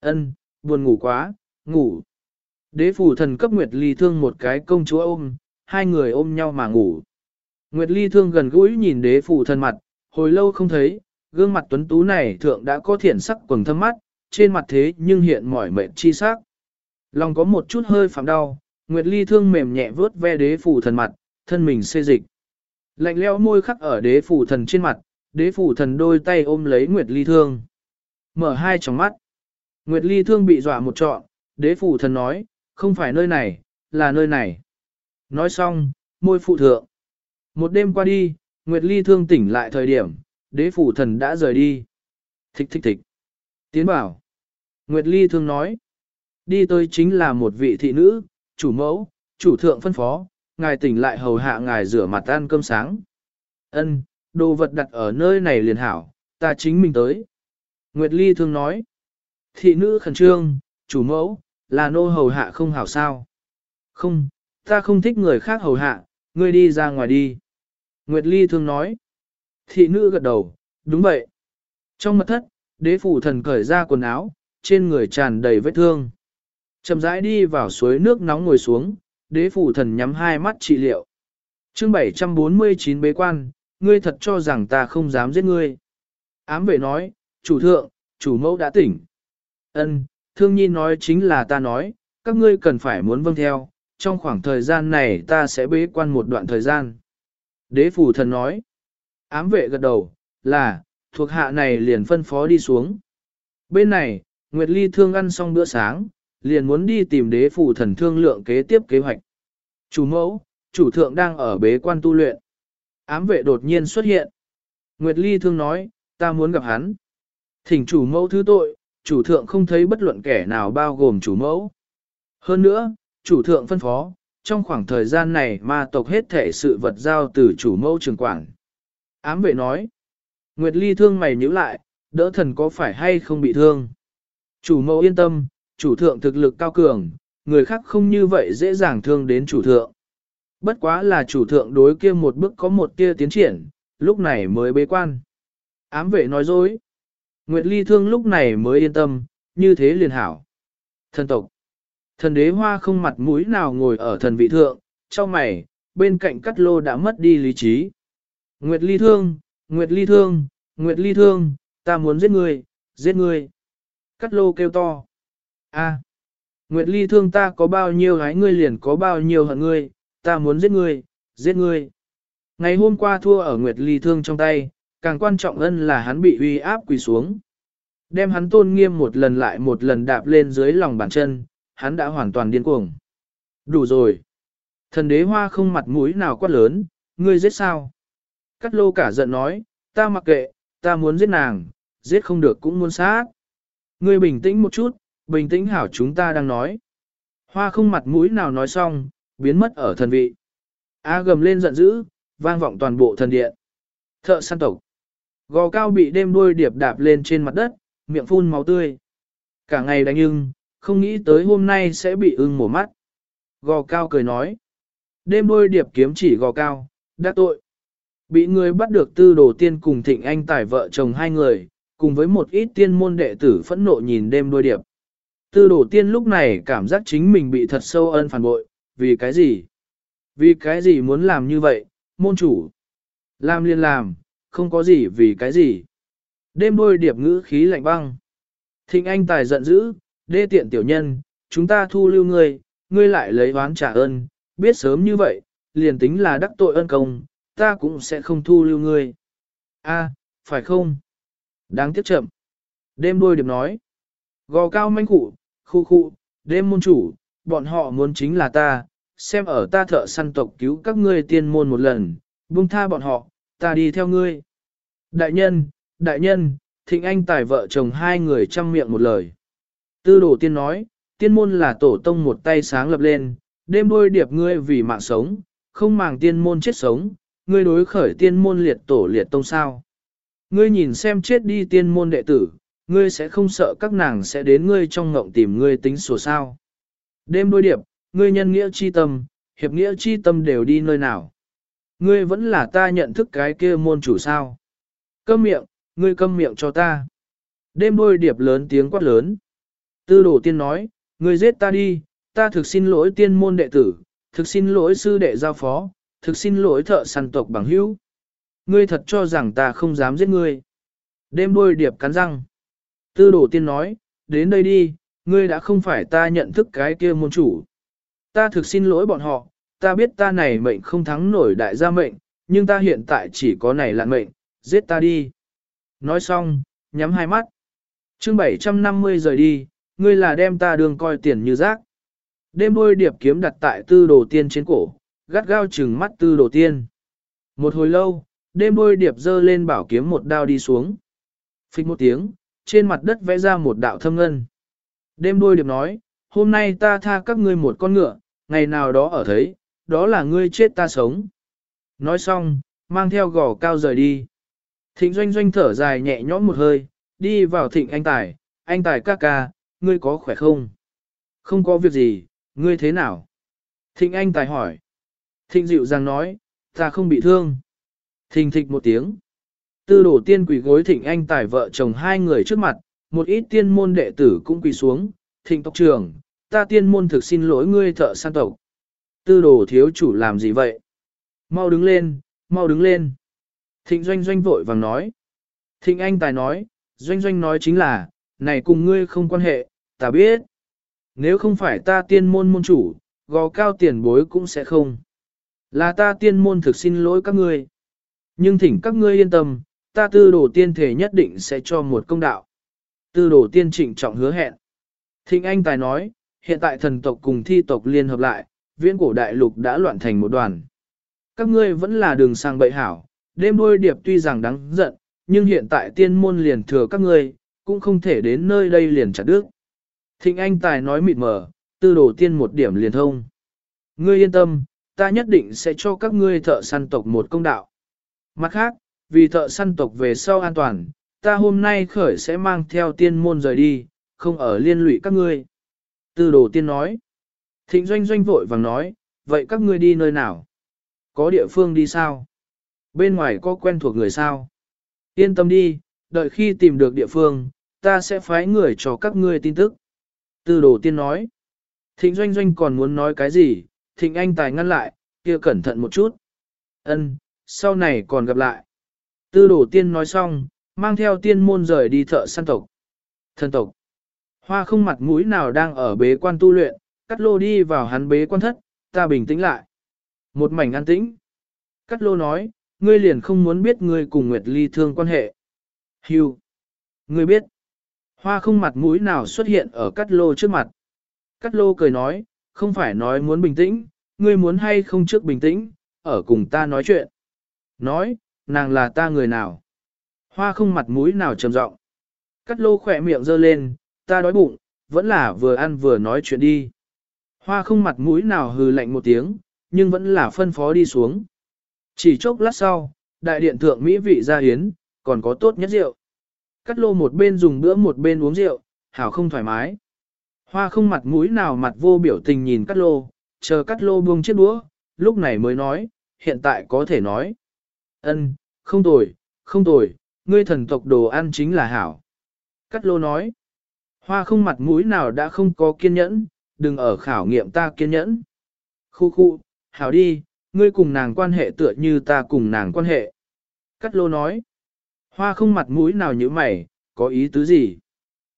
ân, buồn ngủ quá, ngủ. Đế phủ thần cấp Nguyệt Ly thương một cái công chúa ôm, hai người ôm nhau mà ngủ. Nguyệt Ly thương gần gũi nhìn đế Phụ thần mặt, hồi lâu không thấy, gương mặt tuấn tú này thượng đã có thiện sắc quầng thâm mắt, trên mặt thế nhưng hiện mỏi mệt chi sắc. Lòng có một chút hơi phạm đau, Nguyệt Ly thương mềm nhẹ vớt ve đế Phụ thần mặt, thân mình xê dịch. Lạnh leo môi khắc ở đế Phụ thần trên mặt, đế Phụ thần đôi tay ôm lấy Nguyệt Ly thương. Mở hai tròng mắt. Nguyệt Ly thương bị dọa một trọn, đế Phụ thần nói, không phải nơi này, là nơi này. Nói xong, môi phụ thượng. Một đêm qua đi, Nguyệt Ly thương tỉnh lại thời điểm, đế phủ thần đã rời đi. Thích thích thích. Tiến bảo. Nguyệt Ly thương nói. Đi tới chính là một vị thị nữ, chủ mẫu, chủ thượng phân phó, ngài tỉnh lại hầu hạ ngài rửa mặt ăn cơm sáng. Ân, đồ vật đặt ở nơi này liền hảo, ta chính mình tới. Nguyệt Ly thương nói. Thị nữ khẩn trương, chủ mẫu, là nô hầu hạ không hảo sao. Không, ta không thích người khác hầu hạ, ngươi đi ra ngoài đi. Nguyệt Ly thương nói. Thị nữ gật đầu, đúng vậy. Trong mật thất, đế phủ thần cởi ra quần áo, trên người tràn đầy vết thương. Chậm rãi đi vào suối nước nóng ngồi xuống, đế phủ thần nhắm hai mắt trị liệu. chương 749 bế quan, ngươi thật cho rằng ta không dám giết ngươi. Ám vệ nói, chủ thượng, chủ mẫu đã tỉnh. Ân, thương nhi nói chính là ta nói, các ngươi cần phải muốn vâng theo, trong khoảng thời gian này ta sẽ bế quan một đoạn thời gian. Đế phủ thần nói, ám vệ gật đầu, là, thuộc hạ này liền phân phó đi xuống. Bên này, Nguyệt Ly thương ăn xong bữa sáng, liền muốn đi tìm đế phủ thần thương lượng kế tiếp kế hoạch. Chủ mẫu, chủ thượng đang ở bế quan tu luyện. Ám vệ đột nhiên xuất hiện. Nguyệt Ly thương nói, ta muốn gặp hắn. Thỉnh chủ mẫu thứ tội, chủ thượng không thấy bất luận kẻ nào bao gồm chủ mẫu. Hơn nữa, chủ thượng phân phó, trong khoảng thời gian này ma tộc hết thể sự vật giao từ chủ mẫu trường quảng Ám vệ nói, Nguyệt Ly thương mày nhíu lại, đỡ thần có phải hay không bị thương. Chủ mẫu yên tâm, chủ thượng thực lực cao cường, người khác không như vậy dễ dàng thương đến chủ thượng. Bất quá là chủ thượng đối kia một bước có một tia tiến triển, lúc này mới bế quan. Ám vệ nói dối. Nguyệt Ly thương lúc này mới yên tâm, như thế liền hảo. Thần tộc. Thần đế hoa không mặt mũi nào ngồi ở thần vị thượng, cho mày, bên cạnh cắt lô đã mất đi lý trí. Nguyệt Ly thương, Nguyệt Ly thương, Nguyệt Ly thương, ta muốn giết người, giết người. Cắt lô kêu to. A. Nguyệt Ly thương ta có bao nhiêu gái ngươi liền có bao nhiêu hận ngươi, ta muốn giết ngươi, giết ngươi. Ngày hôm qua thua ở Nguyệt Ly thương trong tay, càng quan trọng hơn là hắn bị uy áp quỳ xuống. Đem hắn tôn nghiêm một lần lại một lần đạp lên dưới lòng bàn chân, hắn đã hoàn toàn điên cuồng. Đủ rồi. Thần đế hoa không mặt mũi nào quát lớn, ngươi giết sao? Cắt lô cả giận nói, ta mặc kệ, ta muốn giết nàng, giết không được cũng muốn sát. Ngươi bình tĩnh một chút, bình tĩnh hảo chúng ta đang nói. Hoa không mặt mũi nào nói xong, biến mất ở thần vị. A gầm lên giận dữ, vang vọng toàn bộ thần điện. Thợ săn tộc. Gò cao bị đêm đuôi điệp đạp lên trên mặt đất, miệng phun máu tươi. Cả ngày đánh nhưng, không nghĩ tới hôm nay sẽ bị ưng mổ mắt. Gò cao cười nói. Đêm đuôi điệp kiếm chỉ gò cao, đã tội. Bị người bắt được tư đồ tiên cùng thịnh anh tải vợ chồng hai người, cùng với một ít tiên môn đệ tử phẫn nộ nhìn đêm đuôi điệp. Tư đồ tiên lúc này cảm giác chính mình bị thật sâu ân phản bội, vì cái gì? Vì cái gì muốn làm như vậy, môn chủ? Làm liền làm, không có gì vì cái gì. Đêm đôi điệp ngữ khí lạnh băng. Thịnh anh tài giận dữ, đê tiện tiểu nhân, chúng ta thu lưu ngươi, ngươi lại lấy oán trả ơn, biết sớm như vậy, liền tính là đắc tội ân công, ta cũng sẽ không thu lưu ngươi. A, phải không? Đáng tiếc chậm. Đêm đôi điệp nói. Gò cao manh cụ, khu khu, đêm môn chủ, bọn họ muốn chính là ta, xem ở ta thợ săn tộc cứu các ngươi tiên môn một lần, buông tha bọn họ, ta đi theo ngươi. Đại nhân, đại nhân, thịnh anh tài vợ chồng hai người chăm miệng một lời. Tư đồ tiên nói, tiên môn là tổ tông một tay sáng lập lên, đêm đôi điệp ngươi vì mạng sống, không màng tiên môn chết sống, ngươi đối khởi tiên môn liệt tổ liệt tông sao. Ngươi nhìn xem chết đi tiên môn đệ tử, ngươi sẽ không sợ các nàng sẽ đến ngươi trong ngộng tìm ngươi tính sổ sao. Đêm đôi điệp, ngươi nhân nghĩa chi tâm, hiệp nghĩa chi tâm đều đi nơi nào. Ngươi vẫn là ta nhận thức cái kia môn chủ sao. Câm miệng, ngươi câm miệng cho ta. Đêm đôi điệp lớn tiếng quát lớn. Tư đồ tiên nói, ngươi giết ta đi, ta thực xin lỗi tiên môn đệ tử, thực xin lỗi sư đệ giao phó, thực xin lỗi thợ săn tộc bằng hữu. Ngươi thật cho rằng ta không dám giết ngươi. Đêm đôi điệp cắn răng. Tư Đồ tiên nói, đến đây đi, ngươi đã không phải ta nhận thức cái kia môn chủ. Ta thực xin lỗi bọn họ, ta biết ta này mệnh không thắng nổi đại gia mệnh, nhưng ta hiện tại chỉ có này là mệnh, giết ta đi. Nói xong, nhắm hai mắt. chương 750 rời đi, ngươi là đem ta đường coi tiền như rác. Đêm đôi điệp kiếm đặt tại tư đồ tiên trên cổ, gắt gao chừng mắt tư đồ tiên. Một hồi lâu, đêm đôi điệp dơ lên bảo kiếm một đao đi xuống. Phích một tiếng, trên mặt đất vẽ ra một đạo thâm ngân. Đêm đôi điệp nói, hôm nay ta tha các ngươi một con ngựa, ngày nào đó ở thấy, đó là ngươi chết ta sống. Nói xong, mang theo gò cao rời đi. Thịnh doanh doanh thở dài nhẹ nhõm một hơi, đi vào thịnh anh tài, anh tài ca ca, ngươi có khỏe không? Không có việc gì, ngươi thế nào? Thịnh anh tài hỏi. Thịnh dịu dàng nói, ta không bị thương. Thình thịch một tiếng. Tư đổ tiên quỳ gối thịnh anh tài vợ chồng hai người trước mặt, một ít tiên môn đệ tử cũng quỳ xuống. Thịnh tộc trưởng, ta tiên môn thực xin lỗi ngươi thợ san tộc. Tư đồ thiếu chủ làm gì vậy? Mau đứng lên, mau đứng lên. Thịnh doanh doanh vội vàng nói. Thịnh anh tài nói, doanh doanh nói chính là, này cùng ngươi không quan hệ, ta biết. Nếu không phải ta tiên môn môn chủ, gò cao tiền bối cũng sẽ không. Là ta tiên môn thực xin lỗi các ngươi. Nhưng thỉnh các ngươi yên tâm, ta tư đồ tiên thể nhất định sẽ cho một công đạo. Tư đồ tiên trịnh trọng hứa hẹn. Thịnh Anh Tài nói, hiện tại thần tộc cùng thi tộc liên hợp lại, viễn cổ đại lục đã loạn thành một đoàn. Các ngươi vẫn là đường sang bậy hảo, đêm đôi điệp tuy rằng đáng giận, nhưng hiện tại tiên môn liền thừa các ngươi, cũng không thể đến nơi đây liền chặt đứt. Thịnh Anh Tài nói mịt mờ, tư đồ tiên một điểm liền thông. Ngươi yên tâm, ta nhất định sẽ cho các ngươi thợ săn tộc một công đạo. Mặt khác, vì thợ săn tộc về sau an toàn, ta hôm nay khởi sẽ mang theo tiên môn rời đi, không ở liên lụy các ngươi. Tư đồ tiên nói. Thịnh doanh doanh vội vàng nói, vậy các ngươi đi nơi nào? Có địa phương đi sao? Bên ngoài có quen thuộc người sao? Yên tâm đi, đợi khi tìm được địa phương, ta sẽ phái người cho các ngươi tin tức. Tư đồ tiên nói. Thịnh doanh doanh còn muốn nói cái gì, thịnh anh tài ngăn lại, kia cẩn thận một chút. Ân, sau này còn gặp lại. Tư đồ tiên nói xong, mang theo tiên môn rời đi thợ săn tộc. Thân tộc. Hoa không mặt mũi nào đang ở bế quan tu luyện, cắt lô đi vào hắn bế quan thất, ta bình tĩnh lại. Một mảnh an tĩnh. Cắt lô nói, ngươi liền không muốn biết ngươi cùng Nguyệt Ly thương quan hệ. Hưu. Ngươi biết. Hoa không mặt mũi nào xuất hiện ở cắt lô trước mặt. Cắt lô cười nói, không phải nói muốn bình tĩnh, ngươi muốn hay không trước bình tĩnh, ở cùng ta nói chuyện. Nói, nàng là ta người nào? Hoa không mặt mũi nào trầm giọng. Cắt lô khỏe miệng giơ lên, ta đói bụng, vẫn là vừa ăn vừa nói chuyện đi. Hoa không mặt mũi nào hừ lạnh một tiếng, nhưng vẫn là phân phó đi xuống. Chỉ chốc lát sau, đại điện thượng Mỹ vị ra hiến, còn có tốt nhất rượu. Cắt lô một bên dùng bữa một bên uống rượu, hảo không thoải mái. Hoa không mặt mũi nào mặt vô biểu tình nhìn cắt lô, chờ cắt lô buông chiếc đũa, lúc này mới nói, hiện tại có thể nói. ân không tồi, không tồi, ngươi thần tộc đồ ăn chính là hảo. Cắt lô nói, hoa không mặt mũi nào đã không có kiên nhẫn, đừng ở khảo nghiệm ta kiên nhẫn. Khu khu, hảo đi, ngươi cùng nàng quan hệ tựa như ta cùng nàng quan hệ. Cắt lô nói, hoa không mặt mũi nào như mày, có ý tứ gì?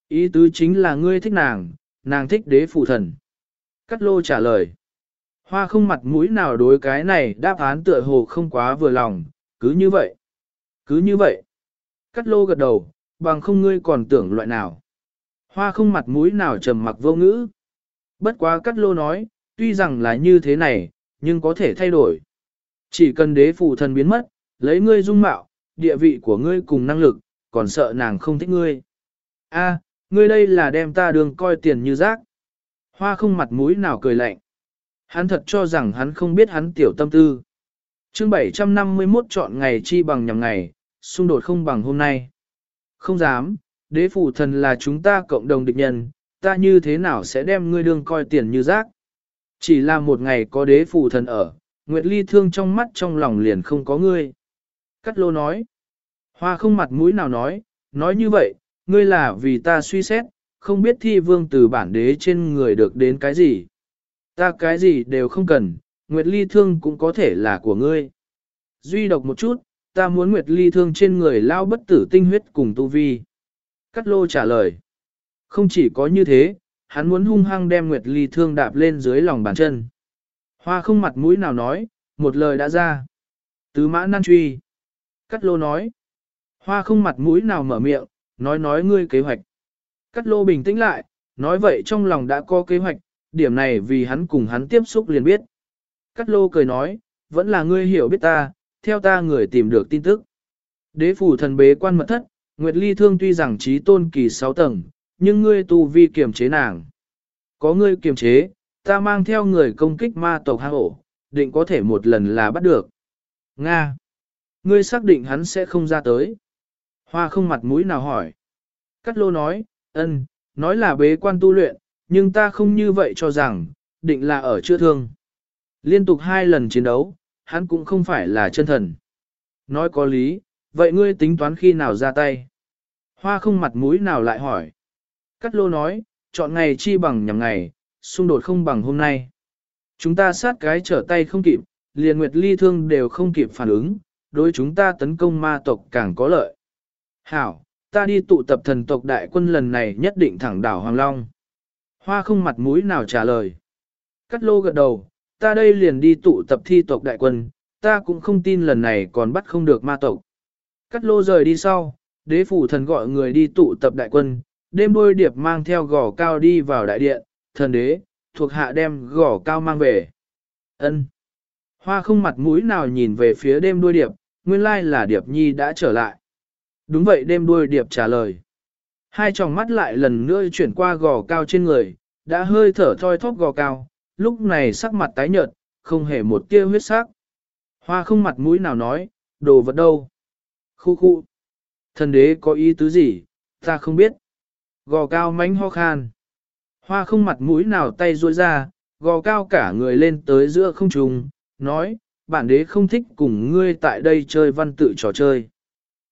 Ý tứ chính là ngươi thích nàng, nàng thích đế phụ thần. Cắt lô trả lời. Hoa không mặt mũi nào đối cái này đáp án tựa hồ không quá vừa lòng, cứ như vậy. Cứ như vậy. Cắt lô gật đầu, bằng không ngươi còn tưởng loại nào. Hoa không mặt mũi nào trầm mặc vô ngữ. Bất quá cắt lô nói, tuy rằng là như thế này, nhưng có thể thay đổi. Chỉ cần đế phụ thần biến mất, lấy ngươi dung mạo, địa vị của ngươi cùng năng lực, còn sợ nàng không thích ngươi. A, ngươi đây là đem ta đường coi tiền như rác. Hoa không mặt mũi nào cười lạnh. Hắn thật cho rằng hắn không biết hắn tiểu tâm tư. chương 751 chọn ngày chi bằng nhằm ngày, xung đột không bằng hôm nay. Không dám, đế phủ thần là chúng ta cộng đồng địch nhân, ta như thế nào sẽ đem ngươi đương coi tiền như rác. Chỉ là một ngày có đế phủ thần ở, Nguyệt Ly thương trong mắt trong lòng liền không có ngươi. Cắt lô nói. Hoa không mặt mũi nào nói, nói như vậy, ngươi là vì ta suy xét, không biết thi vương từ bản đế trên người được đến cái gì. Ta cái gì đều không cần, Nguyệt Ly thương cũng có thể là của ngươi. Duy độc một chút, ta muốn Nguyệt Ly thương trên người lao bất tử tinh huyết cùng tu vi. Cắt lô trả lời. Không chỉ có như thế, hắn muốn hung hăng đem Nguyệt Ly thương đạp lên dưới lòng bàn chân. Hoa không mặt mũi nào nói, một lời đã ra. Tứ mã nan truy. Cắt lô nói. Hoa không mặt mũi nào mở miệng, nói nói ngươi kế hoạch. Cắt lô bình tĩnh lại, nói vậy trong lòng đã có kế hoạch, điểm này vì hắn cùng hắn tiếp xúc liền biết. Cắt lô cười nói, vẫn là ngươi hiểu biết ta, theo ta người tìm được tin tức. Đế phủ thần bế quan mật thất, Nguyệt Ly Thương tuy rằng trí tôn kỳ 6 tầng, nhưng ngươi tu vi kiềm chế nàng. Có ngươi kiềm chế, ta mang theo người công kích ma tộc hang ổ, định có thể một lần là bắt được. Nga! Ngươi xác định hắn sẽ không ra tới. Hoa không mặt mũi nào hỏi. Cát lô nói, ân, nói là bế quan tu luyện, nhưng ta không như vậy cho rằng, định là ở chữa thương. Liên tục hai lần chiến đấu, hắn cũng không phải là chân thần. Nói có lý, vậy ngươi tính toán khi nào ra tay? Hoa không mặt mũi nào lại hỏi. Cát lô nói, chọn ngày chi bằng nhằm ngày, xung đột không bằng hôm nay. Chúng ta sát cái trở tay không kịp, liền nguyệt ly thương đều không kịp phản ứng, đối chúng ta tấn công ma tộc càng có lợi. Hảo, ta đi tụ tập thần tộc đại quân lần này nhất định thẳng đảo Hoàng Long. Hoa không mặt mũi nào trả lời. Cắt lô gật đầu, ta đây liền đi tụ tập thi tộc đại quân, ta cũng không tin lần này còn bắt không được ma tộc. Cắt lô rời đi sau, đế phủ thần gọi người đi tụ tập đại quân, đêm đôi điệp mang theo gò cao đi vào đại điện, thần đế, thuộc hạ đem gò cao mang về. ân Hoa không mặt mũi nào nhìn về phía đêm đuôi điệp, nguyên lai là điệp nhi đã trở lại. Đúng vậy đêm đuôi điệp trả lời. Hai tròng mắt lại lần nữa chuyển qua gò cao trên người, đã hơi thở thoi thóp gò cao, lúc này sắc mặt tái nhợt, không hề một tia huyết sắc. Hoa không mặt mũi nào nói, đồ vật đâu. Khu khu. Thần đế có ý tứ gì, ta không biết. Gò cao mánh ho khan. Hoa không mặt mũi nào tay ruôi ra, gò cao cả người lên tới giữa không trung, nói, bản đế không thích cùng ngươi tại đây chơi văn tự trò chơi.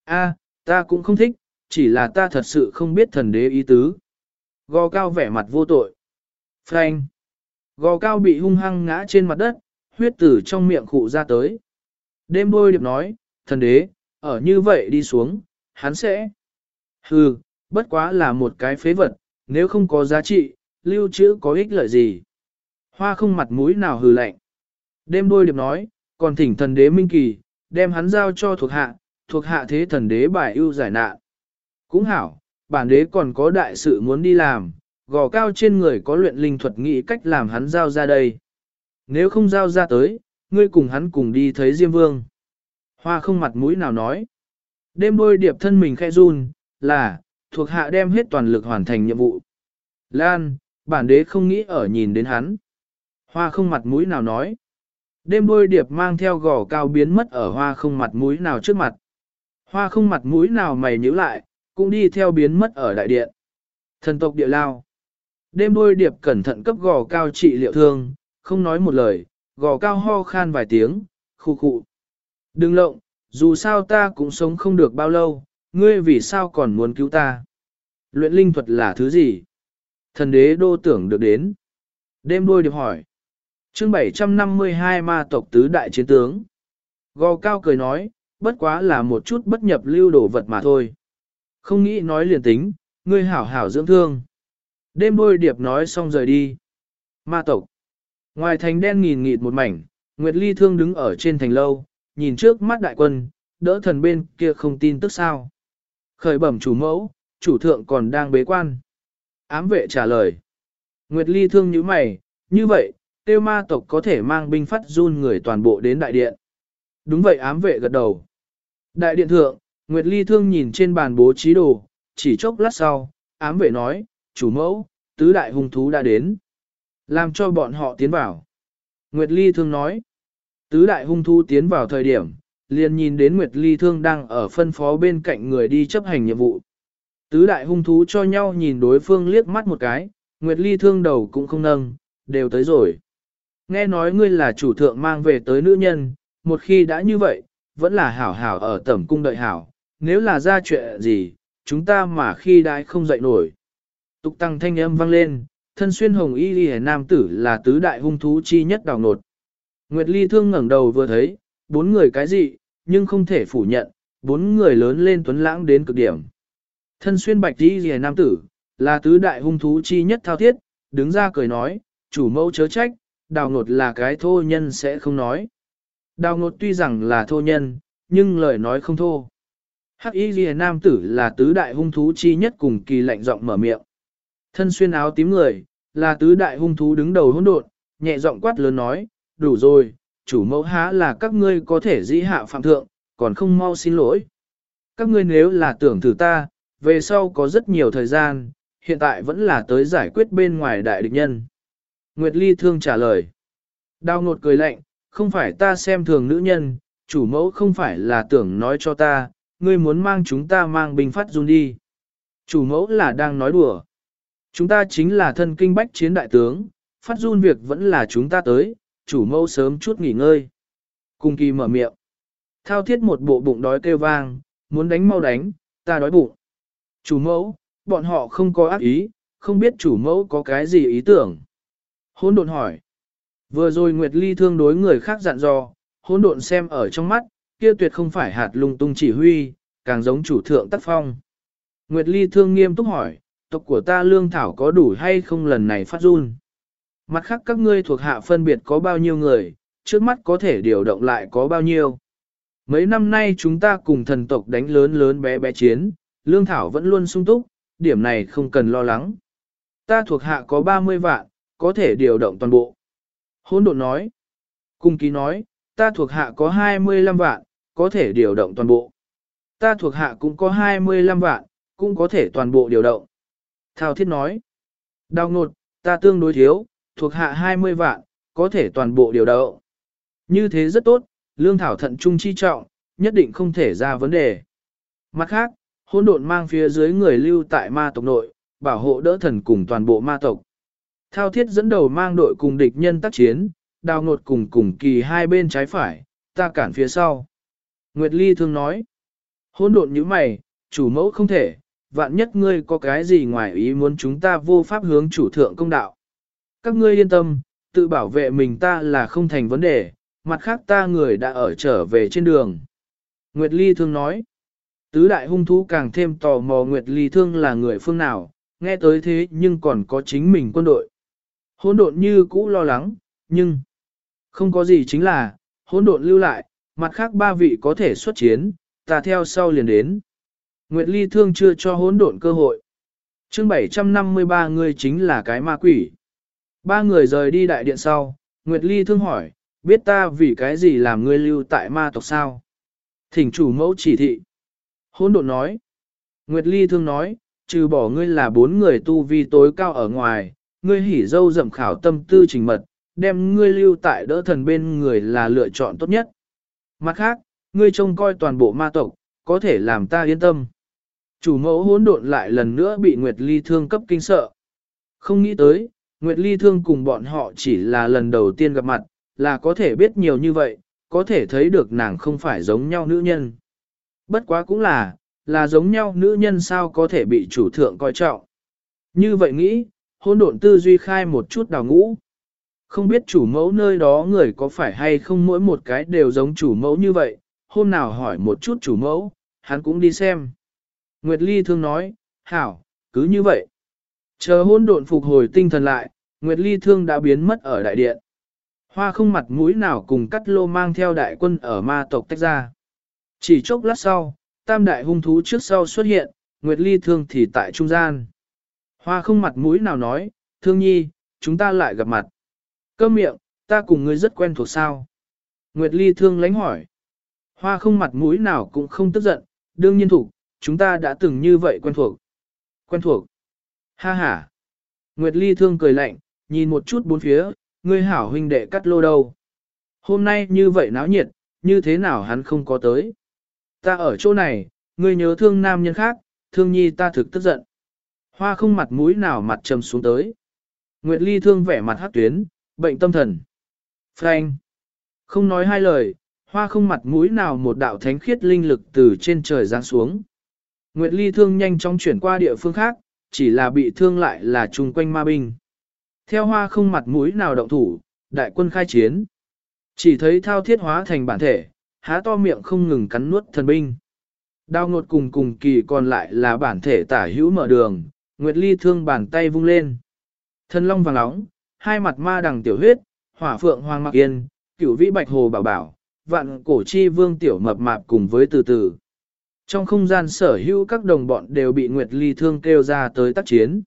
A, ta cũng không thích, chỉ là ta thật sự không biết thần đế ý tứ. Gò cao vẻ mặt vô tội. Frank. Gò cao bị hung hăng ngã trên mặt đất, huyết tử trong miệng khụ ra tới. Đêm đôi điệp nói, thần đế, ở như vậy đi xuống, hắn sẽ. Hừ, bất quá là một cái phế vật, nếu không có giá trị, lưu trữ có ích lợi gì. Hoa không mặt mũi nào hừ lạnh. Đêm đôi điệp nói, còn thỉnh thần đế minh kỳ, đem hắn giao cho thuộc hạ, thuộc hạ thế thần đế bài ưu giải nạn. Cũng hảo, bản đế còn có đại sự muốn đi làm, gò cao trên người có luyện linh thuật nghĩ cách làm hắn giao ra đây. Nếu không giao ra tới, ngươi cùng hắn cùng đi thấy Diêm Vương. Hoa không mặt mũi nào nói. Đêm đôi điệp thân mình khẽ run, là, thuộc hạ đem hết toàn lực hoàn thành nhiệm vụ. Lan, bản đế không nghĩ ở nhìn đến hắn. Hoa không mặt mũi nào nói. Đêm đôi điệp mang theo gò cao biến mất ở hoa không mặt mũi nào trước mặt. Hoa không mặt mũi nào mày nhíu lại, cũng đi theo biến mất ở đại điện. Thần tộc địa lao. Đêm đôi điệp cẩn thận cấp gò cao trị liệu thương, không nói một lời, gò cao ho khan vài tiếng, khu khụ. Đừng lộng, dù sao ta cũng sống không được bao lâu, ngươi vì sao còn muốn cứu ta? Luyện linh thuật là thứ gì? Thần đế đô tưởng được đến. Đêm đôi điệp hỏi chương 752 ma tộc tứ đại chiến tướng. Gò cao cười nói, bất quá là một chút bất nhập lưu đồ vật mà thôi. Không nghĩ nói liền tính, ngươi hảo hảo dưỡng thương. Đêm đôi điệp nói xong rời đi. Ma tộc. Ngoài thành đen nghìn nghịt một mảnh, Nguyệt Ly thương đứng ở trên thành lâu, nhìn trước mắt đại quân, đỡ thần bên kia không tin tức sao. Khởi bẩm chủ mẫu, chủ thượng còn đang bế quan. Ám vệ trả lời. Nguyệt Ly thương như mày, như vậy, tiêu ma tộc có thể mang binh phát run người toàn bộ đến đại điện. Đúng vậy ám vệ gật đầu. Đại điện thượng, Nguyệt Ly thương nhìn trên bàn bố trí đồ, chỉ chốc lát sau, ám vệ nói, chủ mẫu, tứ đại hung thú đã đến. Làm cho bọn họ tiến vào. Nguyệt Ly thương nói, tứ đại hung thú tiến vào thời điểm, liền nhìn đến Nguyệt Ly thương đang ở phân phó bên cạnh người đi chấp hành nhiệm vụ. Tứ đại hung thú cho nhau nhìn đối phương liếc mắt một cái, Nguyệt Ly thương đầu cũng không nâng, đều tới rồi. Nghe nói ngươi là chủ thượng mang về tới nữ nhân, một khi đã như vậy, vẫn là hảo hảo ở tẩm cung đợi hảo, nếu là ra chuyện gì, chúng ta mà khi đãi không dậy nổi. Tục tăng thanh âm vang lên, thân xuyên hồng y lì nam tử là tứ đại hung thú chi nhất đào nột. Nguyệt Ly thương ngẩng đầu vừa thấy, bốn người cái gì, nhưng không thể phủ nhận, bốn người lớn lên tuấn lãng đến cực điểm. Thân xuyên bạch y lì nam tử, là tứ đại hung thú chi nhất thao thiết, đứng ra cười nói, chủ mẫu chớ trách, đào ngột là cái thô nhân sẽ không nói. Đào ngột tuy rằng là thô nhân, nhưng lời nói không thô. Hắc y ghi nam tử là tứ đại hung thú chi nhất cùng kỳ lạnh giọng mở miệng. Thân xuyên áo tím người, là tứ đại hung thú đứng đầu hỗn độn, nhẹ giọng quát lớn nói, đủ rồi, chủ mẫu há là các ngươi có thể dĩ hạ phạm thượng, còn không mau xin lỗi. Các ngươi nếu là tưởng thử ta, về sau có rất nhiều thời gian, hiện tại vẫn là tới giải quyết bên ngoài đại địch nhân. Nguyệt Ly thương trả lời. Đào ngột cười lạnh, không phải ta xem thường nữ nhân, chủ mẫu không phải là tưởng nói cho ta, ngươi muốn mang chúng ta mang binh phát run đi. Chủ mẫu là đang nói đùa. Chúng ta chính là thân kinh bách chiến đại tướng, phát run việc vẫn là chúng ta tới, chủ mẫu sớm chút nghỉ ngơi. Cung kỳ mở miệng. Thao thiết một bộ bụng đói kêu vang, muốn đánh mau đánh, ta đói bụng. Chủ mẫu, bọn họ không có ác ý, không biết chủ mẫu có cái gì ý tưởng. Hôn độn hỏi. Vừa rồi Nguyệt Ly thương đối người khác dặn dò, hôn độn xem ở trong mắt, kia tuyệt không phải hạt lung tung chỉ huy, càng giống chủ thượng tác phong. Nguyệt Ly thương nghiêm túc hỏi, tộc của ta lương thảo có đủ hay không lần này phát run? Mặt khác các ngươi thuộc hạ phân biệt có bao nhiêu người, trước mắt có thể điều động lại có bao nhiêu. Mấy năm nay chúng ta cùng thần tộc đánh lớn lớn bé bé chiến, lương thảo vẫn luôn sung túc, điểm này không cần lo lắng. Ta thuộc hạ có 30 vạn, có thể điều động toàn bộ. Hôn độn nói. Cung ký nói, ta thuộc hạ có 25 vạn, có thể điều động toàn bộ. Ta thuộc hạ cũng có 25 vạn, cũng có thể toàn bộ điều động. Thao thiết nói. Đào ngột, ta tương đối thiếu, thuộc hạ 20 vạn, có thể toàn bộ điều động. Như thế rất tốt, lương thảo thận trung chi trọng, nhất định không thể ra vấn đề. Mặt khác, hỗn độn mang phía dưới người lưu tại ma tộc nội, bảo hộ đỡ thần cùng toàn bộ ma tộc. Thao thiết dẫn đầu mang đội cùng địch nhân tác chiến, đào ngột cùng cùng kỳ hai bên trái phải, ta cản phía sau. Nguyệt Ly thương nói, hỗn độn như mày, chủ mẫu không thể, vạn nhất ngươi có cái gì ngoài ý muốn chúng ta vô pháp hướng chủ thượng công đạo. Các ngươi yên tâm, tự bảo vệ mình ta là không thành vấn đề, mặt khác ta người đã ở trở về trên đường. Nguyệt Ly thương nói, tứ đại hung thú càng thêm tò mò Nguyệt Ly thương là người phương nào, nghe tới thế nhưng còn có chính mình quân đội. Hỗn độn như cũ lo lắng, nhưng không có gì chính là, hỗn độn lưu lại, mặt khác ba vị có thể xuất chiến, ta theo sau liền đến. Nguyệt Ly thương chưa cho hỗn độn cơ hội. chương 753 người chính là cái ma quỷ. Ba người rời đi đại điện sau, Nguyệt Ly thương hỏi, biết ta vì cái gì làm ngươi lưu tại ma tộc sao? Thỉnh chủ mẫu chỉ thị. Hỗn độn nói. Nguyệt Ly thương nói, trừ bỏ ngươi là bốn người tu vi tối cao ở ngoài, ngươi hỉ dâu dậm khảo tâm tư trình mật, đem ngươi lưu tại đỡ thần bên người là lựa chọn tốt nhất. Mặt khác, ngươi trông coi toàn bộ ma tộc, có thể làm ta yên tâm. Chủ mẫu hỗn độn lại lần nữa bị Nguyệt Ly thương cấp kinh sợ. Không nghĩ tới, Nguyệt Ly thương cùng bọn họ chỉ là lần đầu tiên gặp mặt, là có thể biết nhiều như vậy, có thể thấy được nàng không phải giống nhau nữ nhân. Bất quá cũng là, là giống nhau nữ nhân sao có thể bị chủ thượng coi trọng. Như vậy nghĩ, hôn độn tư duy khai một chút đào ngũ. Không biết chủ mẫu nơi đó người có phải hay không mỗi một cái đều giống chủ mẫu như vậy, hôm nào hỏi một chút chủ mẫu, hắn cũng đi xem. Nguyệt Ly thương nói, hảo, cứ như vậy. Chờ hôn độn phục hồi tinh thần lại, Nguyệt Ly thương đã biến mất ở đại điện. Hoa không mặt mũi nào cùng cắt lô mang theo đại quân ở ma tộc tách ra. Chỉ chốc lát sau, tam đại hung thú trước sau xuất hiện, Nguyệt Ly thương thì tại trung gian. Hoa không mặt mũi nào nói, thương nhi, chúng ta lại gặp mặt. Cơ miệng, ta cùng ngươi rất quen thuộc sao. Nguyệt Ly thương lánh hỏi. Hoa không mặt mũi nào cũng không tức giận, đương nhiên thủ, chúng ta đã từng như vậy quen thuộc. Quen thuộc. Ha ha. Nguyệt Ly thương cười lạnh, nhìn một chút bốn phía, ngươi hảo huynh đệ cắt lô đâu. Hôm nay như vậy náo nhiệt, như thế nào hắn không có tới. Ta ở chỗ này, ngươi nhớ thương nam nhân khác, thương nhi ta thực tức giận. Hoa không mặt mũi nào mặt trầm xuống tới. Nguyệt Ly thương vẻ mặt hát tuyến, bệnh tâm thần. Frank. Không nói hai lời, hoa không mặt mũi nào một đạo thánh khiết linh lực từ trên trời giáng xuống. Nguyệt Ly thương nhanh chóng chuyển qua địa phương khác, chỉ là bị thương lại là chung quanh ma binh. Theo hoa không mặt mũi nào động thủ, đại quân khai chiến. Chỉ thấy thao thiết hóa thành bản thể, há to miệng không ngừng cắn nuốt thần binh. Đao ngột cùng cùng kỳ còn lại là bản thể tả hữu mở đường, Nguyệt Ly thương bàn tay vung lên. thân long vàng nóng, hai mặt ma đằng tiểu huyết, hỏa phượng hoàng mặc yên, cửu vĩ bạch hồ bảo bảo, vạn cổ chi vương tiểu mập mạp cùng với từ từ. Trong không gian sở hữu các đồng bọn đều bị Nguyệt Ly thương kêu ra tới tác chiến.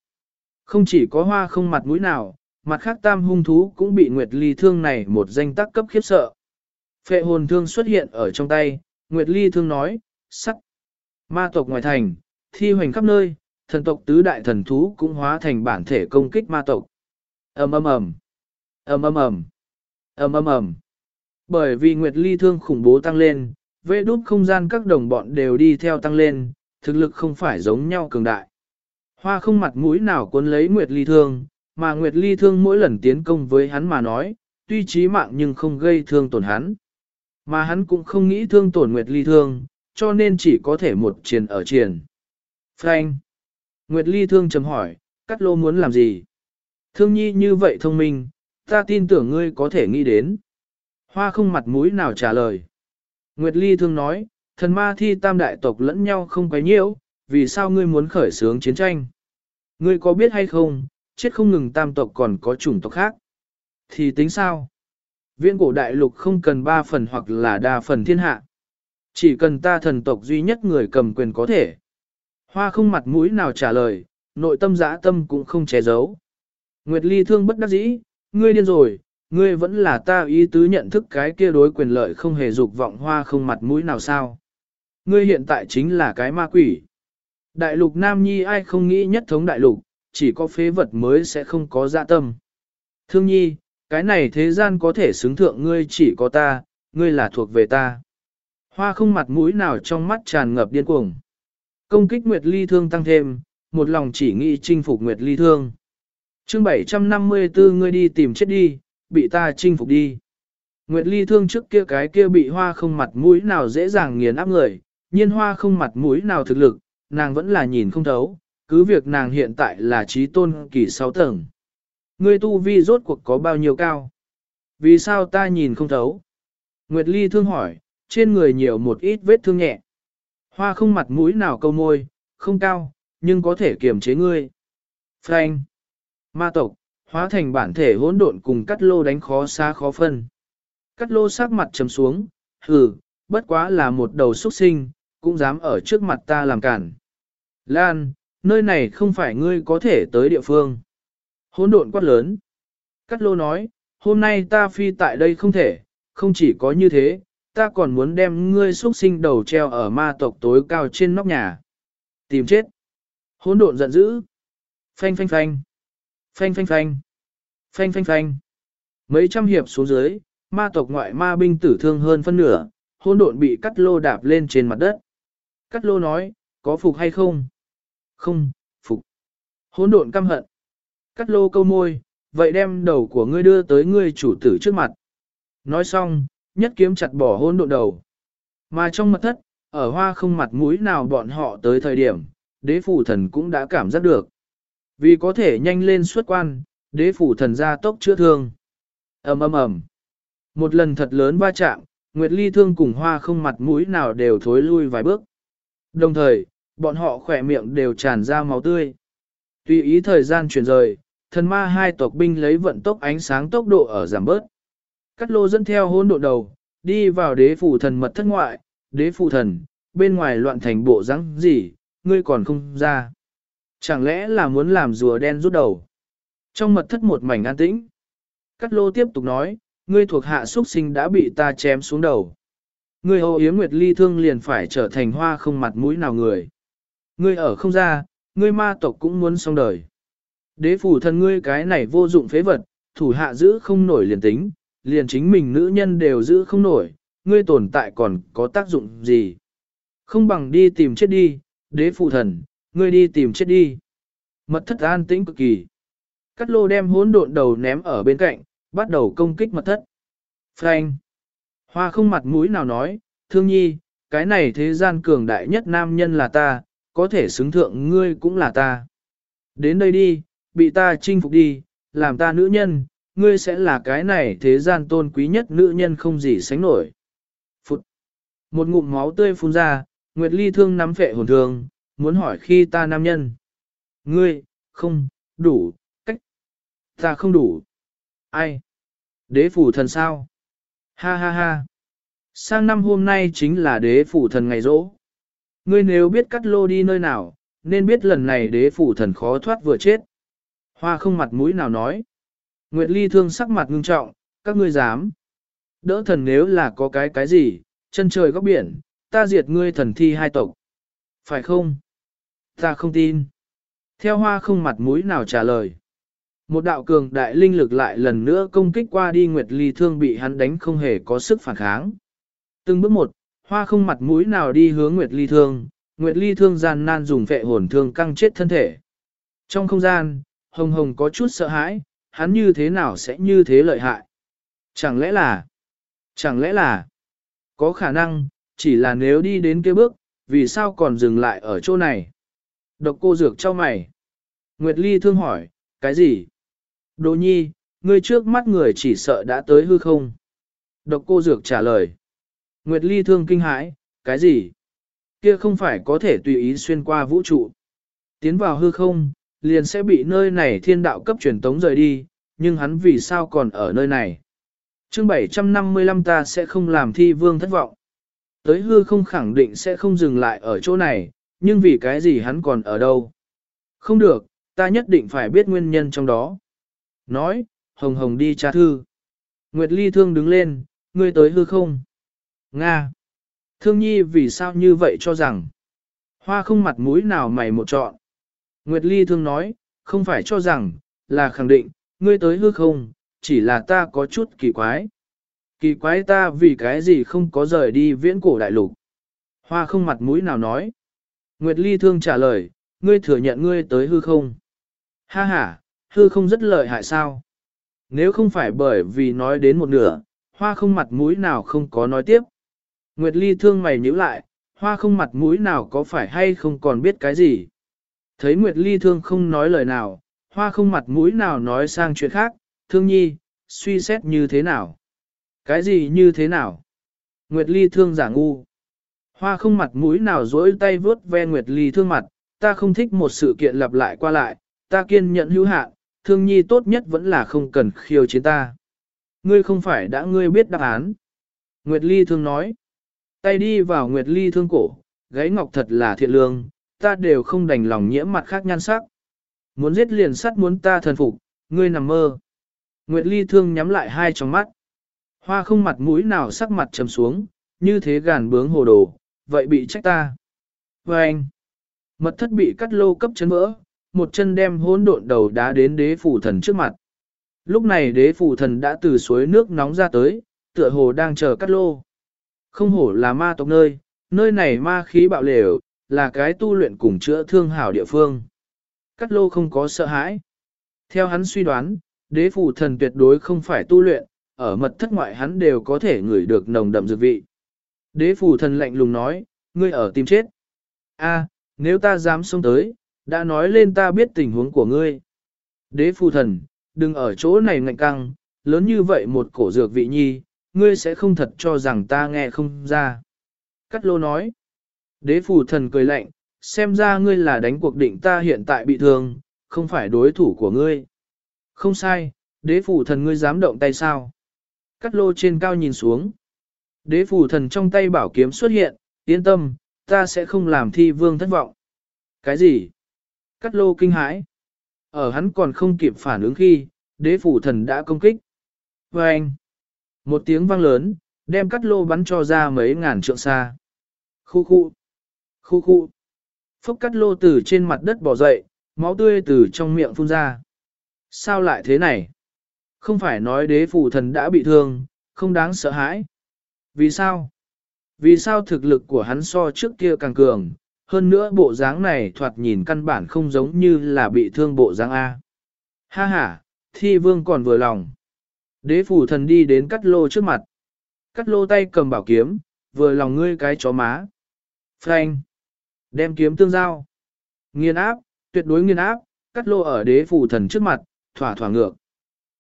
Không chỉ có hoa không mặt mũi nào, mặt khác tam hung thú cũng bị Nguyệt Ly thương này một danh tác cấp khiếp sợ. Phệ hồn thương xuất hiện ở trong tay, Nguyệt Ly thương nói, sắc. Ma tộc ngoài thành, thi hoành khắp nơi, thần tộc tứ đại thần thú cũng hóa thành bản thể công kích ma tộc. ầm ầm ầm, ầm ầm ầm, ầm ầm ầm. Bởi vì Nguyệt Ly thương khủng bố tăng lên, vệ đút không gian các đồng bọn đều đi theo tăng lên, thực lực không phải giống nhau cường đại. Hoa không mặt mũi nào cuốn lấy Nguyệt Ly thương, mà Nguyệt Ly thương mỗi lần tiến công với hắn mà nói, tuy chí mạng nhưng không gây thương tổn hắn. Mà hắn cũng không nghĩ thương tổn Nguyệt Ly thương, cho nên chỉ có thể một triền ở triền. Frank. Nguyệt Ly thương chấm hỏi, cắt lô muốn làm gì? Thương nhi như vậy thông minh, ta tin tưởng ngươi có thể nghĩ đến. Hoa không mặt mũi nào trả lời. Nguyệt Ly thương nói, thần ma thi tam đại tộc lẫn nhau không quấy nhiễu, vì sao ngươi muốn khởi xướng chiến tranh? Ngươi có biết hay không, chết không ngừng tam tộc còn có chủng tộc khác. Thì tính sao? Viễn cổ đại lục không cần ba phần hoặc là đa phần thiên hạ. Chỉ cần ta thần tộc duy nhất người cầm quyền có thể. Hoa không mặt mũi nào trả lời, nội tâm giã tâm cũng không che giấu. Nguyệt Ly thương bất đắc dĩ, ngươi điên rồi, ngươi vẫn là ta ý tứ nhận thức cái kia đối quyền lợi không hề dục vọng hoa không mặt mũi nào sao. Ngươi hiện tại chính là cái ma quỷ. Đại lục Nam Nhi ai không nghĩ nhất thống đại lục, chỉ có phế vật mới sẽ không có dạ tâm. Thương Nhi, cái này thế gian có thể xứng thượng ngươi chỉ có ta, ngươi là thuộc về ta. Hoa không mặt mũi nào trong mắt tràn ngập điên cuồng. Công kích Nguyệt Ly Thương tăng thêm, một lòng chỉ nghĩ chinh phục Nguyệt Ly Thương. chương 754 ngươi đi tìm chết đi, bị ta chinh phục đi. Nguyệt Ly Thương trước kia cái kia bị hoa không mặt mũi nào dễ dàng nghiền áp người, nhiên hoa không mặt mũi nào thực lực, nàng vẫn là nhìn không thấu, cứ việc nàng hiện tại là trí tôn kỳ 6 tầng. Ngươi tu vi rốt cuộc có bao nhiêu cao? Vì sao ta nhìn không thấu? Nguyệt Ly thương hỏi, trên người nhiều một ít vết thương nhẹ. Hoa không mặt mũi nào câu môi, không cao, nhưng có thể kiềm chế ngươi. Frank. Ma tộc, hóa thành bản thể hỗn độn cùng cắt lô đánh khó xa khó phân. Cắt lô sắc mặt trầm xuống, hừ, bất quá là một đầu xuất sinh, cũng dám ở trước mặt ta làm cản. Lan, nơi này không phải ngươi có thể tới địa phương. Hỗn độn quát lớn. Cắt lô nói, hôm nay ta phi tại đây không thể, không chỉ có như thế, ta còn muốn đem ngươi xuất sinh đầu treo ở ma tộc tối cao trên nóc nhà. Tìm chết. Hỗn độn giận dữ. Phanh phanh phanh. Phanh phanh phanh. Phanh phanh phanh. Mấy trăm hiệp xuống dưới, ma tộc ngoại ma binh tử thương hơn phân nửa, hỗn độn bị cắt lô đạp lên trên mặt đất. Cắt lô nói, có phục hay không? Không, phục. Hỗn độn căm hận. Cắt lô câu môi, vậy đem đầu của ngươi đưa tới ngươi chủ tử trước mặt. Nói xong, nhất kiếm chặt bỏ hôn độn đầu. Mà trong mật thất, ở hoa không mặt mũi nào bọn họ tới thời điểm, đế phủ thần cũng đã cảm giác được. Vì có thể nhanh lên xuất quan, đế phủ thần ra tốc chữa thương. ầm ầm ầm. Một lần thật lớn va chạm, Nguyệt Ly thương cùng hoa không mặt mũi nào đều thối lui vài bước. Đồng thời, bọn họ khỏe miệng đều tràn ra máu tươi. Tùy ý thời gian chuyển rời, thần ma hai tộc binh lấy vận tốc ánh sáng tốc độ ở giảm bớt. Cắt lô dẫn theo hôn độ đầu, đi vào đế phủ thần mật thất ngoại, đế phủ thần, bên ngoài loạn thành bộ rắn gì, ngươi còn không ra. Chẳng lẽ là muốn làm rùa đen rút đầu? Trong mật thất một mảnh an tĩnh. Cắt lô tiếp tục nói, ngươi thuộc hạ xuất sinh đã bị ta chém xuống đầu. Ngươi hồ yếm nguyệt ly thương liền phải trở thành hoa không mặt mũi nào người. Ngươi ở không ra, ngươi ma tộc cũng muốn xong đời. Đế phủ thần ngươi cái này vô dụng phế vật, thủ hạ giữ không nổi liền tính, liền chính mình nữ nhân đều giữ không nổi, ngươi tồn tại còn có tác dụng gì. Không bằng đi tìm chết đi, đế phụ thần, ngươi đi tìm chết đi. Mật thất an tĩnh cực kỳ. Cắt lô đem hỗn độn đầu ném ở bên cạnh, bắt đầu công kích mật thất. Frank. Hoa không mặt mũi nào nói, thương nhi, cái này thế gian cường đại nhất nam nhân là ta, có thể xứng thượng ngươi cũng là ta. Đến đây đi, bị ta chinh phục đi, làm ta nữ nhân, ngươi sẽ là cái này thế gian tôn quý nhất nữ nhân không gì sánh nổi. Phụt! Một ngụm máu tươi phun ra, Nguyệt Ly thương nắm phệ hồn thương, muốn hỏi khi ta nam nhân. Ngươi, không, đủ, cách. Ta không đủ. Ai? Đế phủ thần sao? Ha ha ha. Sang năm hôm nay chính là đế phủ thần ngày rỗ. Ngươi nếu biết cắt lô đi nơi nào, nên biết lần này đế phủ thần khó thoát vừa chết. Hoa không mặt mũi nào nói. Nguyệt Ly thương sắc mặt ngưng trọng, các ngươi dám. Đỡ thần nếu là có cái cái gì, chân trời góc biển, ta diệt ngươi thần thi hai tộc. Phải không? Ta không tin. Theo hoa không mặt mũi nào trả lời. Một đạo cường đại linh lực lại lần nữa công kích qua đi Nguyệt Ly thương bị hắn đánh không hề có sức phản kháng. Từng bước một, hoa không mặt mũi nào đi hướng Nguyệt Ly thương, Nguyệt Ly thương gian nan dùng vệ hồn thương căng chết thân thể. Trong không gian, Hồng Hồng có chút sợ hãi, hắn như thế nào sẽ như thế lợi hại? Chẳng lẽ là, chẳng lẽ là, có khả năng, chỉ là nếu đi đến kia bước, vì sao còn dừng lại ở chỗ này? Độc cô dược cho mày. Nguyệt Ly thương hỏi, cái gì? Đồ nhi, ngươi trước mắt người chỉ sợ đã tới hư không? Độc cô dược trả lời. Nguyệt Ly thương kinh hãi, cái gì? Kia không phải có thể tùy ý xuyên qua vũ trụ. Tiến vào hư không, liền sẽ bị nơi này thiên đạo cấp truyền tống rời đi, nhưng hắn vì sao còn ở nơi này? chương 755 ta sẽ không làm thi vương thất vọng. Tới hư không khẳng định sẽ không dừng lại ở chỗ này, nhưng vì cái gì hắn còn ở đâu? Không được, ta nhất định phải biết nguyên nhân trong đó. Nói, hồng hồng đi tra thư. Nguyệt Ly thương đứng lên, ngươi tới hư không? Nga. Thương nhi vì sao như vậy cho rằng? Hoa không mặt mũi nào mày một chọn. Nguyệt Ly thương nói, không phải cho rằng, là khẳng định, ngươi tới hư không, chỉ là ta có chút kỳ quái. Kỳ quái ta vì cái gì không có rời đi viễn cổ đại lục. Hoa không mặt mũi nào nói. Nguyệt Ly thương trả lời, ngươi thừa nhận ngươi tới hư không. Ha ha, hư không rất lợi hại sao? Nếu không phải bởi vì nói đến một nửa, hoa không mặt mũi nào không có nói tiếp. Nguyệt Ly thương mày nhíu lại, hoa không mặt mũi nào có phải hay không còn biết cái gì. Thấy Nguyệt Ly thương không nói lời nào, hoa không mặt mũi nào nói sang chuyện khác, thương nhi, suy xét như thế nào? Cái gì như thế nào? Nguyệt Ly thương giả ngu. Hoa không mặt mũi nào dỗi tay vướt ve Nguyệt Ly thương mặt, ta không thích một sự kiện lặp lại qua lại, ta kiên nhận hữu hạn, thương nhi tốt nhất vẫn là không cần khiêu chiến ta. Ngươi không phải đã ngươi biết đáp án. Nguyệt Ly thương nói. Tay đi vào Nguyệt Ly thương cổ, gáy ngọc thật là thiện lương, ta đều không đành lòng nhiễm mặt khác nhan sắc. Muốn giết liền sắt muốn ta thần phục, ngươi nằm mơ. Nguyệt Ly thương nhắm lại hai tròng mắt. Hoa không mặt mũi nào sắc mặt trầm xuống, như thế gàn bướng hồ đồ, vậy bị trách ta. Và anh, mật thất bị cắt lô cấp chấn vỡ, một chân đem hỗn độn đầu đá đến đế phủ thần trước mặt. Lúc này đế phủ thần đã từ suối nước nóng ra tới, tựa hồ đang chờ cắt lô. Không hổ là ma tộc nơi, nơi này ma khí bạo lều, là cái tu luyện cùng chữa thương hảo địa phương. Cắt lô không có sợ hãi. Theo hắn suy đoán, đế phủ thần tuyệt đối không phải tu luyện, ở mật thất ngoại hắn đều có thể ngửi được nồng đậm dược vị. Đế phủ thần lạnh lùng nói, ngươi ở tìm chết. A, nếu ta dám xông tới, đã nói lên ta biết tình huống của ngươi. Đế phủ thần, đừng ở chỗ này ngạnh căng, lớn như vậy một cổ dược vị nhi, ngươi sẽ không thật cho rằng ta nghe không ra. Cắt lô nói, đế phủ thần cười lạnh, xem ra ngươi là đánh cuộc định ta hiện tại bị thương, không phải đối thủ của ngươi. Không sai, đế phủ thần ngươi dám động tay sao? Cắt lô trên cao nhìn xuống. Đế phủ thần trong tay bảo kiếm xuất hiện, yên tâm, ta sẽ không làm thi vương thất vọng. Cái gì? Cắt lô kinh hãi. Ở hắn còn không kịp phản ứng khi, đế phủ thần đã công kích. Và anh, một tiếng vang lớn, đem cắt lô bắn cho ra mấy ngàn trượng xa. Khu khu, khu khu. Phốc cắt lô từ trên mặt đất bỏ dậy, máu tươi từ trong miệng phun ra. Sao lại thế này? Không phải nói đế phủ thần đã bị thương, không đáng sợ hãi. Vì sao? Vì sao thực lực của hắn so trước kia càng cường, hơn nữa bộ dáng này thoạt nhìn căn bản không giống như là bị thương bộ dáng A. Ha ha, thi vương còn vừa lòng. Đế phủ thần đi đến cắt lô trước mặt. Cắt lô tay cầm bảo kiếm, vừa lòng ngươi cái chó má. Frank. Đem kiếm tương giao. Nghiên áp, tuyệt đối nghiên áp, cắt lô ở đế phủ thần trước mặt, thỏa thỏa ngược.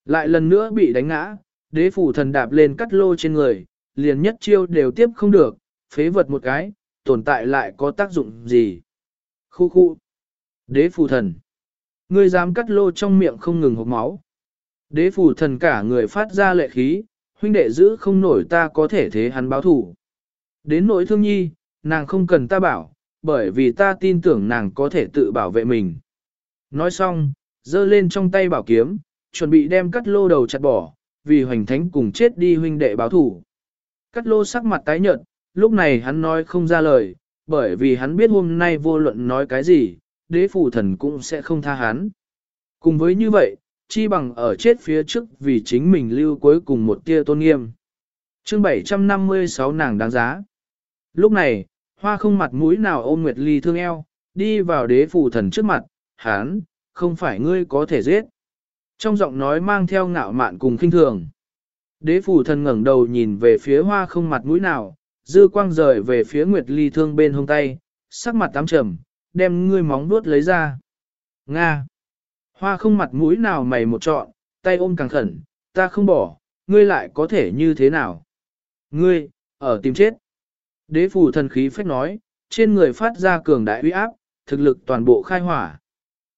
Lại lần nữa bị đánh ngã, đế phủ thần đạp lên cắt lô trên người, liền nhất chiêu đều tiếp không được, phế vật một cái, tồn tại lại có tác dụng gì. Khu khu. Đế phủ thần. Ngươi dám cắt lô trong miệng không ngừng hộp máu. Đế phủ thần cả người phát ra lệ khí, huynh đệ giữ không nổi ta có thể thế hắn báo thủ. Đến nỗi thương nhi, nàng không cần ta bảo, bởi vì ta tin tưởng nàng có thể tự bảo vệ mình. Nói xong, giơ lên trong tay bảo kiếm, chuẩn bị đem cắt lô đầu chặt bỏ, vì hoành thánh cùng chết đi huynh đệ báo thủ. Cắt lô sắc mặt tái nhợt, lúc này hắn nói không ra lời, bởi vì hắn biết hôm nay vô luận nói cái gì, đế phủ thần cũng sẽ không tha hắn. Cùng với như vậy, chi bằng ở chết phía trước vì chính mình lưu cuối cùng một tia tôn nghiêm. chương 756 nàng đáng giá. Lúc này, hoa không mặt mũi nào ôm Nguyệt Ly thương eo, đi vào đế phủ thần trước mặt, Hán, không phải ngươi có thể giết. Trong giọng nói mang theo ngạo mạn cùng khinh thường. Đế phủ thần ngẩng đầu nhìn về phía hoa không mặt mũi nào, dư quang rời về phía Nguyệt Ly thương bên hông tay, sắc mặt tám trầm, đem ngươi móng vuốt lấy ra. Nga! Hoa không mặt mũi nào mày một trọn, tay ôm càng khẩn, ta không bỏ, ngươi lại có thể như thế nào? Ngươi, ở tìm chết. Đế phủ thần khí phách nói, trên người phát ra cường đại uy áp, thực lực toàn bộ khai hỏa.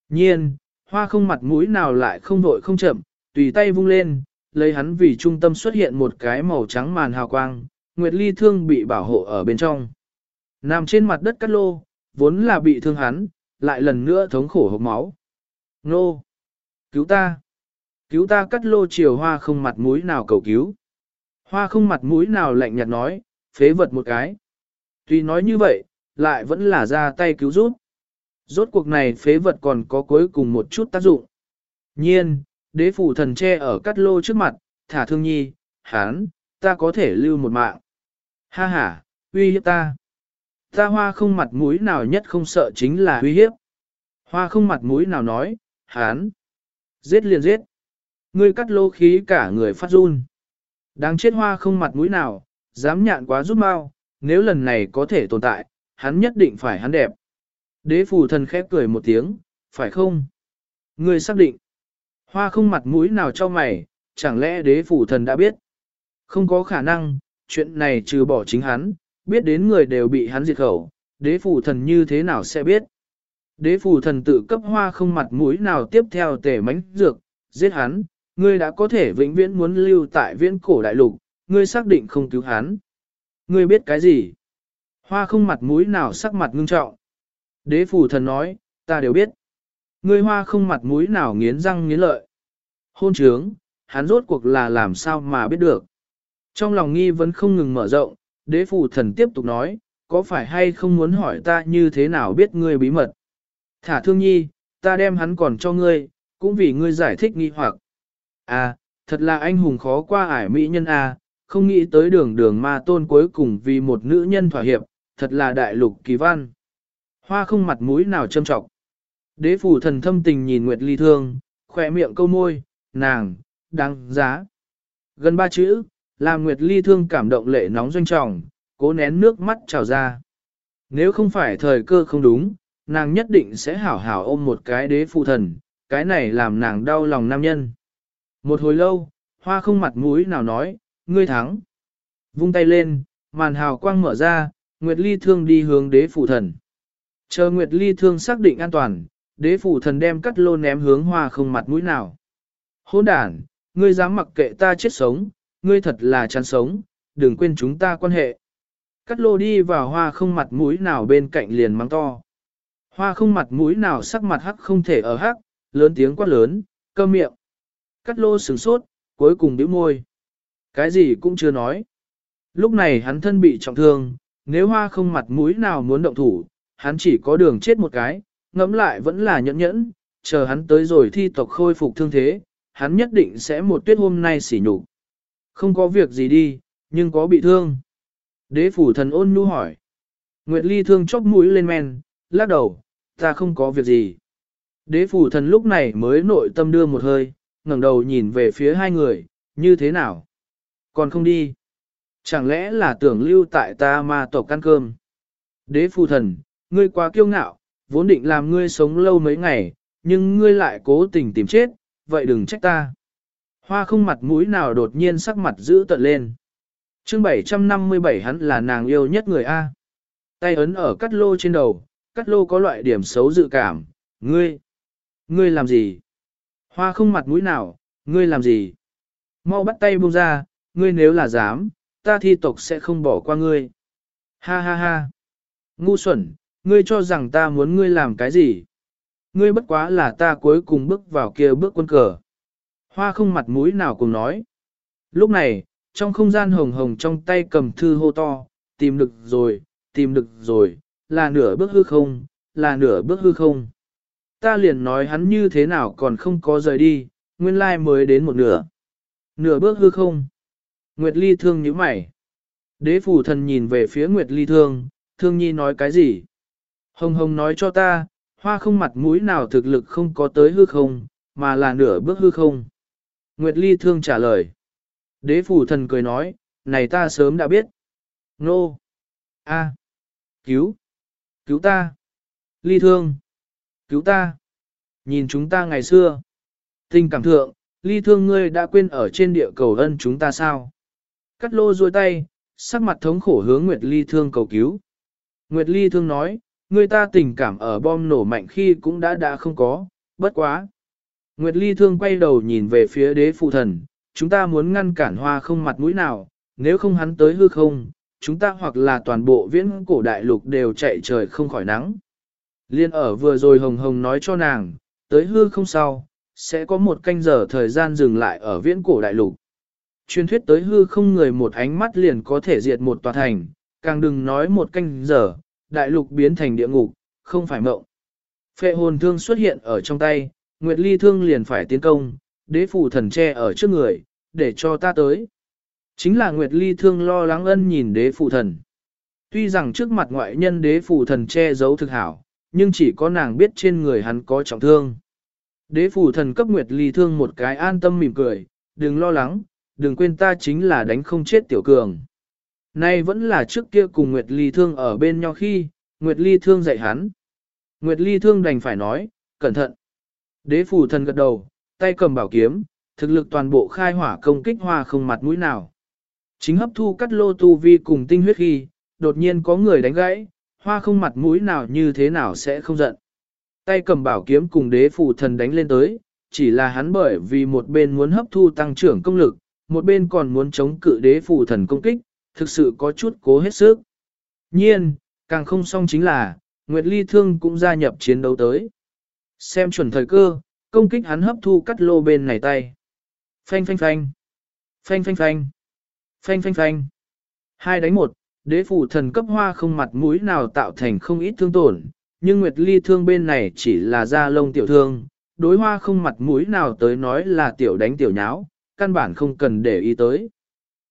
Nhiên, hoa không mặt mũi nào lại không vội không chậm, tùy tay vung lên, lấy hắn vì trung tâm xuất hiện một cái màu trắng màn hào quang, Nguyệt Ly thương bị bảo hộ ở bên trong. Nằm trên mặt đất cắt lô, vốn là bị thương hắn, lại lần nữa thống khổ hộc máu. Nô! Cứu ta! Cứu ta cắt lô chiều hoa không mặt mũi nào cầu cứu. Hoa không mặt mũi nào lạnh nhạt nói, phế vật một cái. Tuy nói như vậy, lại vẫn là ra tay cứu giúp. Rốt cuộc này phế vật còn có cuối cùng một chút tác dụng. Nhiên, đế phủ thần che ở cắt lô trước mặt, thả thương nhi, hán, ta có thể lưu một mạng. Ha ha, uy hiếp ta. Ta hoa không mặt mũi nào nhất không sợ chính là uy hiếp. Hoa không mặt mũi nào nói, hán. Giết liền giết. Ngươi cắt lô khí cả người phát run. Đáng chết hoa không mặt mũi nào, dám nhạn quá rút mau, nếu lần này có thể tồn tại, hắn nhất định phải hắn đẹp. Đế phù thần khép cười một tiếng, phải không? Ngươi xác định. Hoa không mặt mũi nào cho mày, chẳng lẽ đế phù thần đã biết? Không có khả năng, chuyện này trừ bỏ chính hắn, biết đến người đều bị hắn diệt khẩu, đế phù thần như thế nào sẽ biết? Đế phù thần tự cấp hoa không mặt mũi nào tiếp theo tể mánh dược, giết hắn, ngươi đã có thể vĩnh viễn muốn lưu tại viễn cổ đại lục, ngươi xác định không cứu hắn. Ngươi biết cái gì? Hoa không mặt mũi nào sắc mặt ngưng trọng. Đế phủ thần nói, ta đều biết. Ngươi hoa không mặt mũi nào nghiến răng nghiến lợi. Hôn trướng, hắn rốt cuộc là làm sao mà biết được. Trong lòng nghi vẫn không ngừng mở rộng, đế phủ thần tiếp tục nói, có phải hay không muốn hỏi ta như thế nào biết ngươi bí mật. Thả thương nhi, ta đem hắn còn cho ngươi, cũng vì ngươi giải thích nghi hoặc. À, thật là anh hùng khó qua ải mỹ nhân à, không nghĩ tới đường đường ma tôn cuối cùng vì một nữ nhân thỏa hiệp, thật là đại lục kỳ văn. Hoa không mặt mũi nào châm trọng. Đế phủ thần thâm tình nhìn Nguyệt Ly thương, khỏe miệng câu môi, nàng, đáng giá. Gần ba chữ, làm Nguyệt Ly thương cảm động lệ nóng doanh trọng, cố nén nước mắt trào ra. Nếu không phải thời cơ không đúng, nàng nhất định sẽ hảo hảo ôm một cái đế phụ thần, cái này làm nàng đau lòng nam nhân. Một hồi lâu, hoa không mặt mũi nào nói, ngươi thắng. Vung tay lên, màn hào quang mở ra, Nguyệt Ly thương đi hướng đế phụ thần. Chờ Nguyệt Ly thương xác định an toàn, đế phụ thần đem cắt lô ném hướng hoa không mặt mũi nào. Hôn đàn, ngươi dám mặc kệ ta chết sống, ngươi thật là chán sống, đừng quên chúng ta quan hệ. Cắt lô đi vào hoa không mặt mũi nào bên cạnh liền mắng to. Hoa không mặt mũi nào sắc mặt hắc không thể ở hắc, lớn tiếng quát lớn, Cơ miệng. Cắt lô sửng sốt, cuối cùng bĩu môi. Cái gì cũng chưa nói. Lúc này hắn thân bị trọng thương, nếu hoa không mặt mũi nào muốn động thủ, hắn chỉ có đường chết một cái, ngẫm lại vẫn là nhẫn nhẫn, chờ hắn tới rồi thi tộc khôi phục thương thế, hắn nhất định sẽ một tuyết hôm nay xỉ nhục. Không có việc gì đi, nhưng có bị thương. Đế phủ thần ôn nhu hỏi. Nguyệt Ly thương chốc mũi lên men, lắc đầu, ta không có việc gì. Đế phủ thần lúc này mới nội tâm đưa một hơi, ngẩng đầu nhìn về phía hai người, như thế nào? Còn không đi. Chẳng lẽ là tưởng lưu tại ta ma tộc ăn cơm? Đế phù thần, ngươi quá kiêu ngạo, vốn định làm ngươi sống lâu mấy ngày, nhưng ngươi lại cố tình tìm chết, vậy đừng trách ta. Hoa không mặt mũi nào đột nhiên sắc mặt giữ tận lên. chương 757 hắn là nàng yêu nhất người A. Tay ấn ở cắt lô trên đầu, cắt lô có loại điểm xấu dự cảm, ngươi, ngươi làm gì? Hoa không mặt mũi nào, ngươi làm gì? Mau bắt tay buông ra, ngươi nếu là dám, ta thi tộc sẽ không bỏ qua ngươi. Ha ha ha. Ngu xuẩn, ngươi cho rằng ta muốn ngươi làm cái gì? Ngươi bất quá là ta cuối cùng bước vào kia bước quân cờ. Hoa không mặt mũi nào cùng nói. Lúc này, trong không gian hồng hồng trong tay cầm thư hô to, tìm được rồi, tìm được rồi, là nửa bước hư không, là nửa bước hư không. Ta liền nói hắn như thế nào còn không có rời đi, nguyên lai mới đến một nửa. Nửa bước hư không. Nguyệt Ly thương như mày. Đế phủ thần nhìn về phía Nguyệt Ly thương, thương nhi nói cái gì? Hồng hồng nói cho ta, hoa không mặt mũi nào thực lực không có tới hư không, mà là nửa bước hư không. Nguyệt Ly thương trả lời. Đế phủ thần cười nói, này ta sớm đã biết. Nô! A! Cứu! Cứu ta! Ly thương! Cứu ta! Nhìn chúng ta ngày xưa. Tình cảm thượng, ly thương ngươi đã quên ở trên địa cầu ân chúng ta sao? Cắt lô duỗi tay, sắc mặt thống khổ hướng Nguyệt Ly thương cầu cứu. Nguyệt Ly thương nói, người ta tình cảm ở bom nổ mạnh khi cũng đã đã không có, bất quá. Nguyệt Ly thương quay đầu nhìn về phía đế phụ thần, chúng ta muốn ngăn cản hoa không mặt mũi nào, nếu không hắn tới hư không, chúng ta hoặc là toàn bộ viễn cổ đại lục đều chạy trời không khỏi nắng. Liên ở vừa rồi Hồng Hồng nói cho nàng, tới hư không sau, sẽ có một canh giờ thời gian dừng lại ở viễn cổ đại lục. Truyền thuyết tới hư không người một ánh mắt liền có thể diệt một tòa thành, càng đừng nói một canh giờ, đại lục biến thành địa ngục, không phải mộng. Phệ hồn thương xuất hiện ở trong tay, Nguyệt Ly thương liền phải tiến công, đế phủ thần che ở trước người, để cho ta tới. Chính là Nguyệt Ly thương lo lắng ân nhìn đế phủ thần. Tuy rằng trước mặt ngoại nhân đế phủ thần che giấu thực hảo, nhưng chỉ có nàng biết trên người hắn có trọng thương. Đế phủ thần cấp Nguyệt Ly thương một cái an tâm mỉm cười, đừng lo lắng, đừng quên ta chính là đánh không chết tiểu cường. Nay vẫn là trước kia cùng Nguyệt Ly thương ở bên nhau khi, Nguyệt Ly thương dạy hắn. Nguyệt Ly thương đành phải nói, cẩn thận. Đế phủ thần gật đầu, tay cầm bảo kiếm, thực lực toàn bộ khai hỏa công kích hoa không mặt mũi nào. Chính hấp thu cắt lô tu vi cùng tinh huyết khi, đột nhiên có người đánh gãy, hoa không mặt mũi nào như thế nào sẽ không giận. Tay cầm bảo kiếm cùng đế phủ thần đánh lên tới, chỉ là hắn bởi vì một bên muốn hấp thu tăng trưởng công lực, một bên còn muốn chống cự đế phù thần công kích, thực sự có chút cố hết sức. Nhiên, càng không xong chính là, Nguyệt Ly Thương cũng gia nhập chiến đấu tới. Xem chuẩn thời cơ, công kích hắn hấp thu cắt lô bên này tay. Phanh phanh phanh. Phanh phanh phanh. Phanh phanh phanh. Hai đánh một, đế phủ thần cấp hoa không mặt mũi nào tạo thành không ít thương tổn, nhưng Nguyệt Ly thương bên này chỉ là da lông tiểu thương, đối hoa không mặt mũi nào tới nói là tiểu đánh tiểu nháo, căn bản không cần để ý tới.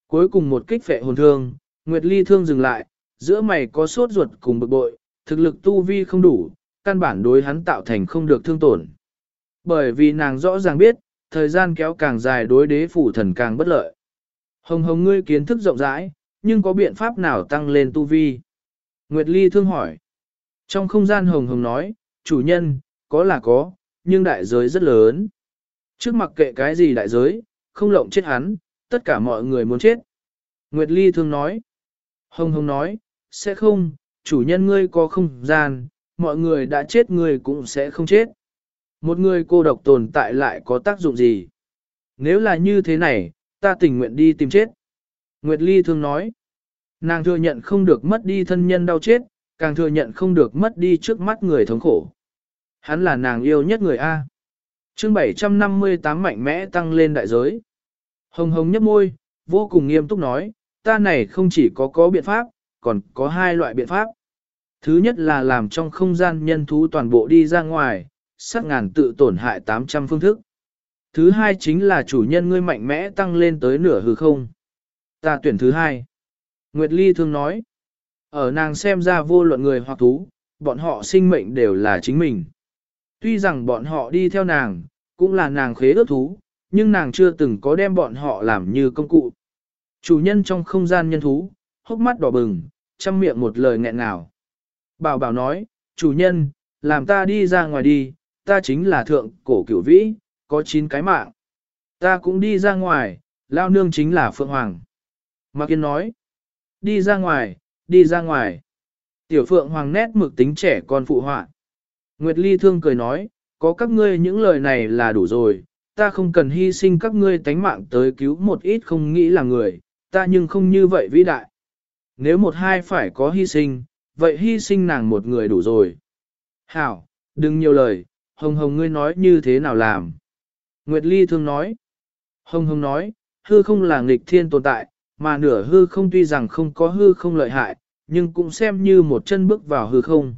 Cuối cùng một kích phệ hồn thương, Nguyệt Ly thương dừng lại, giữa mày có sốt ruột cùng bực bội, thực lực tu vi không đủ, căn bản đối hắn tạo thành không được thương tổn. Bởi vì nàng rõ ràng biết, thời gian kéo càng dài đối đế phủ thần càng bất lợi. Hồng hồng ngươi kiến thức rộng rãi, nhưng có biện pháp nào tăng lên tu vi? Nguyệt Ly thương hỏi. Trong không gian hồng hồng nói, chủ nhân, có là có, nhưng đại giới rất lớn. Trước mặc kệ cái gì đại giới, không lộng chết hắn, tất cả mọi người muốn chết. Nguyệt Ly thương nói. Hồng hồng nói, sẽ không, chủ nhân ngươi có không gian, mọi người đã chết ngươi cũng sẽ không chết. Một người cô độc tồn tại lại có tác dụng gì? Nếu là như thế này, ta tình nguyện đi tìm chết. Nguyệt Ly thương nói, nàng thừa nhận không được mất đi thân nhân đau chết, càng thừa nhận không được mất đi trước mắt người thống khổ. Hắn là nàng yêu nhất người A chương 758 mạnh mẽ tăng lên đại giới. Hồng hồng nhấp môi, vô cùng nghiêm túc nói, ta này không chỉ có có biện pháp, còn có hai loại biện pháp. Thứ nhất là làm trong không gian nhân thú toàn bộ đi ra ngoài, sát ngàn tự tổn hại 800 phương thức. Thứ hai chính là chủ nhân ngươi mạnh mẽ tăng lên tới nửa hư không. Ta tuyển thứ hai. Nguyệt Ly thường nói, ở nàng xem ra vô luận người hoặc thú, bọn họ sinh mệnh đều là chính mình. Tuy rằng bọn họ đi theo nàng, cũng là nàng khế ước thú, nhưng nàng chưa từng có đem bọn họ làm như công cụ. Chủ nhân trong không gian nhân thú, hốc mắt đỏ bừng, chăm miệng một lời nghẹn ngào. Bảo bảo nói, chủ nhân, làm ta đi ra ngoài đi, ta chính là thượng cổ cửu vĩ, có 9 cái mạng. Ta cũng đi ra ngoài, lao nương chính là Phượng Hoàng. Mạc Yên nói, đi ra ngoài, đi ra ngoài. Tiểu Phượng Hoàng nét mực tính trẻ con phụ họa. Nguyệt Ly thương cười nói, có các ngươi những lời này là đủ rồi, ta không cần hy sinh các ngươi tánh mạng tới cứu một ít không nghĩ là người, ta nhưng không như vậy vĩ đại. Nếu một hai phải có hy sinh, vậy hy sinh nàng một người đủ rồi. Hảo, đừng nhiều lời, hồng hồng ngươi nói như thế nào làm. Nguyệt Ly thương nói. Hồng hồng nói, hư không là nghịch thiên tồn tại, mà nửa hư không tuy rằng không có hư không lợi hại, nhưng cũng xem như một chân bước vào hư không.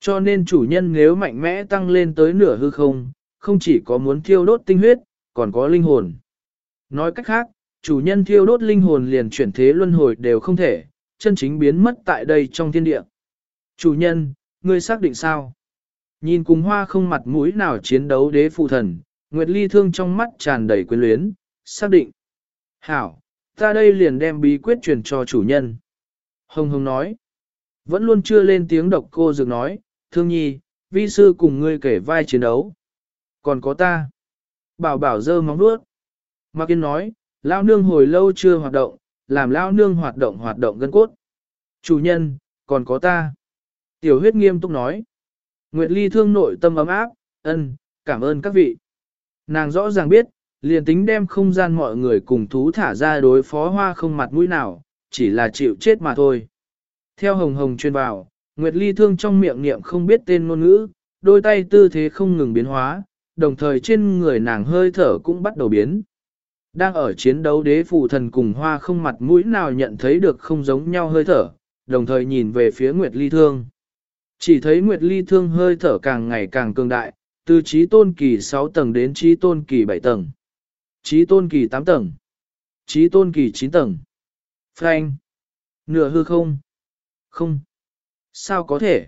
Cho nên chủ nhân nếu mạnh mẽ tăng lên tới nửa hư không, không chỉ có muốn thiêu đốt tinh huyết, còn có linh hồn. Nói cách khác, chủ nhân thiêu đốt linh hồn liền chuyển thế luân hồi đều không thể, chân chính biến mất tại đây trong thiên địa. Chủ nhân, ngươi xác định sao? Nhìn cùng hoa không mặt mũi nào chiến đấu đế phụ thần, Nguyệt Ly thương trong mắt tràn đầy quyến luyến, xác định. Hảo, ta đây liền đem bí quyết truyền cho chủ nhân. Hồng Hồng nói, vẫn luôn chưa lên tiếng độc cô dược nói, thương nhi, vi sư cùng ngươi kể vai chiến đấu. Còn có ta. Bảo bảo dơ móng nuốt. Mạc Yên nói, lao nương hồi lâu chưa hoạt động, làm lao nương hoạt động hoạt động gân cốt. Chủ nhân, còn có ta. Tiểu huyết nghiêm túc nói. Nguyệt Ly thương nội tâm ấm áp, ân, cảm ơn các vị. Nàng rõ ràng biết, liền tính đem không gian mọi người cùng thú thả ra đối phó hoa không mặt mũi nào, chỉ là chịu chết mà thôi. Theo hồng hồng chuyên vào, Nguyệt Ly thương trong miệng niệm không biết tên ngôn ngữ, đôi tay tư thế không ngừng biến hóa, đồng thời trên người nàng hơi thở cũng bắt đầu biến. Đang ở chiến đấu đế Phụ thần cùng hoa không mặt mũi nào nhận thấy được không giống nhau hơi thở, đồng thời nhìn về phía Nguyệt Ly Thương. Chỉ thấy Nguyệt Ly Thương hơi thở càng ngày càng cường đại, từ trí tôn kỳ 6 tầng đến trí tôn kỳ 7 tầng, trí tôn kỳ 8 tầng, trí tôn kỳ 9 tầng. Frank! Nửa hư không? Không! Sao có thể?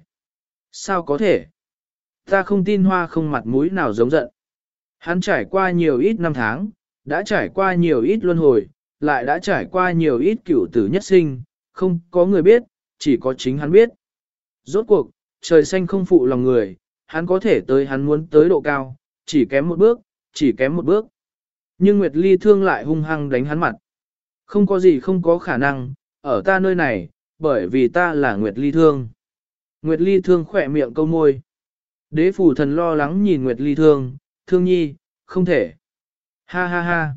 Sao có thể? Ta không tin hoa không mặt mũi nào giống giận. Hắn trải qua nhiều ít năm tháng, đã trải qua nhiều ít luân hồi, lại đã trải qua nhiều ít cửu tử nhất sinh, không có người biết, chỉ có chính hắn biết. Rốt cuộc, trời xanh không phụ lòng người, hắn có thể tới hắn muốn tới độ cao, chỉ kém một bước, chỉ kém một bước. Nhưng Nguyệt Ly thương lại hung hăng đánh hắn mặt. Không có gì không có khả năng, ở ta nơi này, bởi vì ta là Nguyệt Ly thương. Nguyệt Ly thương khỏe miệng câu môi. Đế phủ thần lo lắng nhìn Nguyệt Ly thương, thương nhi, không thể. Ha ha ha.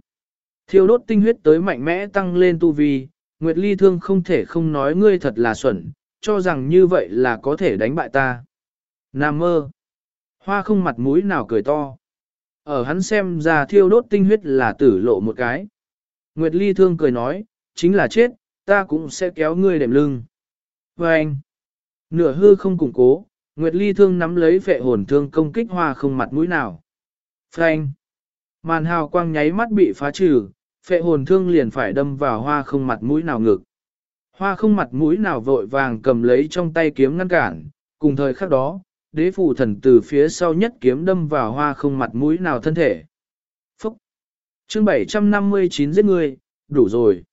Thiêu đốt tinh huyết tới mạnh mẽ tăng lên tu vi, Nguyệt Ly thương không thể không nói ngươi thật là xuẩn, cho rằng như vậy là có thể đánh bại ta. Nam mơ. Hoa không mặt mũi nào cười to. Ở hắn xem ra thiêu đốt tinh huyết là tử lộ một cái. Nguyệt Ly thương cười nói, chính là chết, ta cũng sẽ kéo ngươi đệm lưng. Và anh, nửa hư không củng cố, Nguyệt Ly thương nắm lấy vệ hồn thương công kích hoa không mặt mũi nào. phanh, Màn hào quang nháy mắt bị phá trừ, phệ hồn thương liền phải đâm vào hoa không mặt mũi nào ngực. Hoa không mặt mũi nào vội vàng cầm lấy trong tay kiếm ngăn cản, cùng thời khắc đó, đế phủ thần từ phía sau nhất kiếm đâm vào hoa không mặt mũi nào thân thể. Phúc! chương 759 giết người, đủ rồi.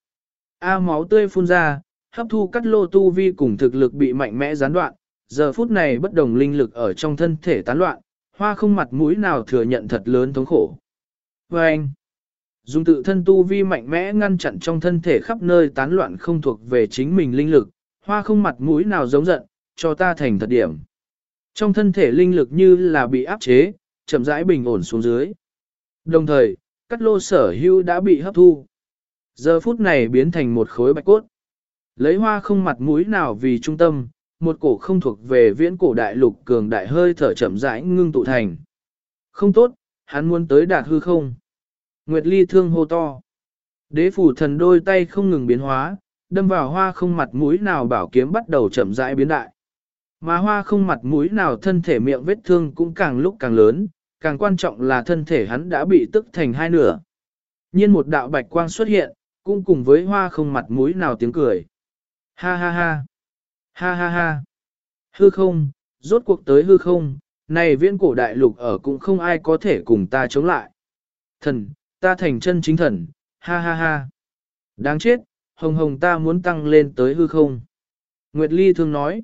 A máu tươi phun ra, hấp thu cắt lô tu vi cùng thực lực bị mạnh mẽ gián đoạn, giờ phút này bất đồng linh lực ở trong thân thể tán loạn, hoa không mặt mũi nào thừa nhận thật lớn thống khổ. Và anh, dùng tự thân tu vi mạnh mẽ ngăn chặn trong thân thể khắp nơi tán loạn không thuộc về chính mình linh lực, hoa không mặt mũi nào giống giận, cho ta thành thật điểm. Trong thân thể linh lực như là bị áp chế, chậm rãi bình ổn xuống dưới. Đồng thời, cắt lô sở hưu đã bị hấp thu. Giờ phút này biến thành một khối bạch cốt. Lấy hoa không mặt mũi nào vì trung tâm, một cổ không thuộc về viễn cổ đại lục cường đại hơi thở chậm rãi ngưng tụ thành. Không tốt, hắn muốn tới đạt hư không. Nguyệt Ly thương hô to. Đế phủ thần đôi tay không ngừng biến hóa, đâm vào hoa không mặt mũi nào bảo kiếm bắt đầu chậm rãi biến đại. Mà hoa không mặt mũi nào thân thể miệng vết thương cũng càng lúc càng lớn, càng quan trọng là thân thể hắn đã bị tức thành hai nửa. Nhiên một đạo bạch quang xuất hiện, cũng cùng với hoa không mặt mũi nào tiếng cười. Ha ha ha. Ha ha ha. Hư không, rốt cuộc tới hư không, này viễn cổ đại lục ở cũng không ai có thể cùng ta chống lại. Thần, ta thành chân chính thần, ha ha ha. Đáng chết, hồng hồng ta muốn tăng lên tới hư không. Nguyệt Ly thường nói.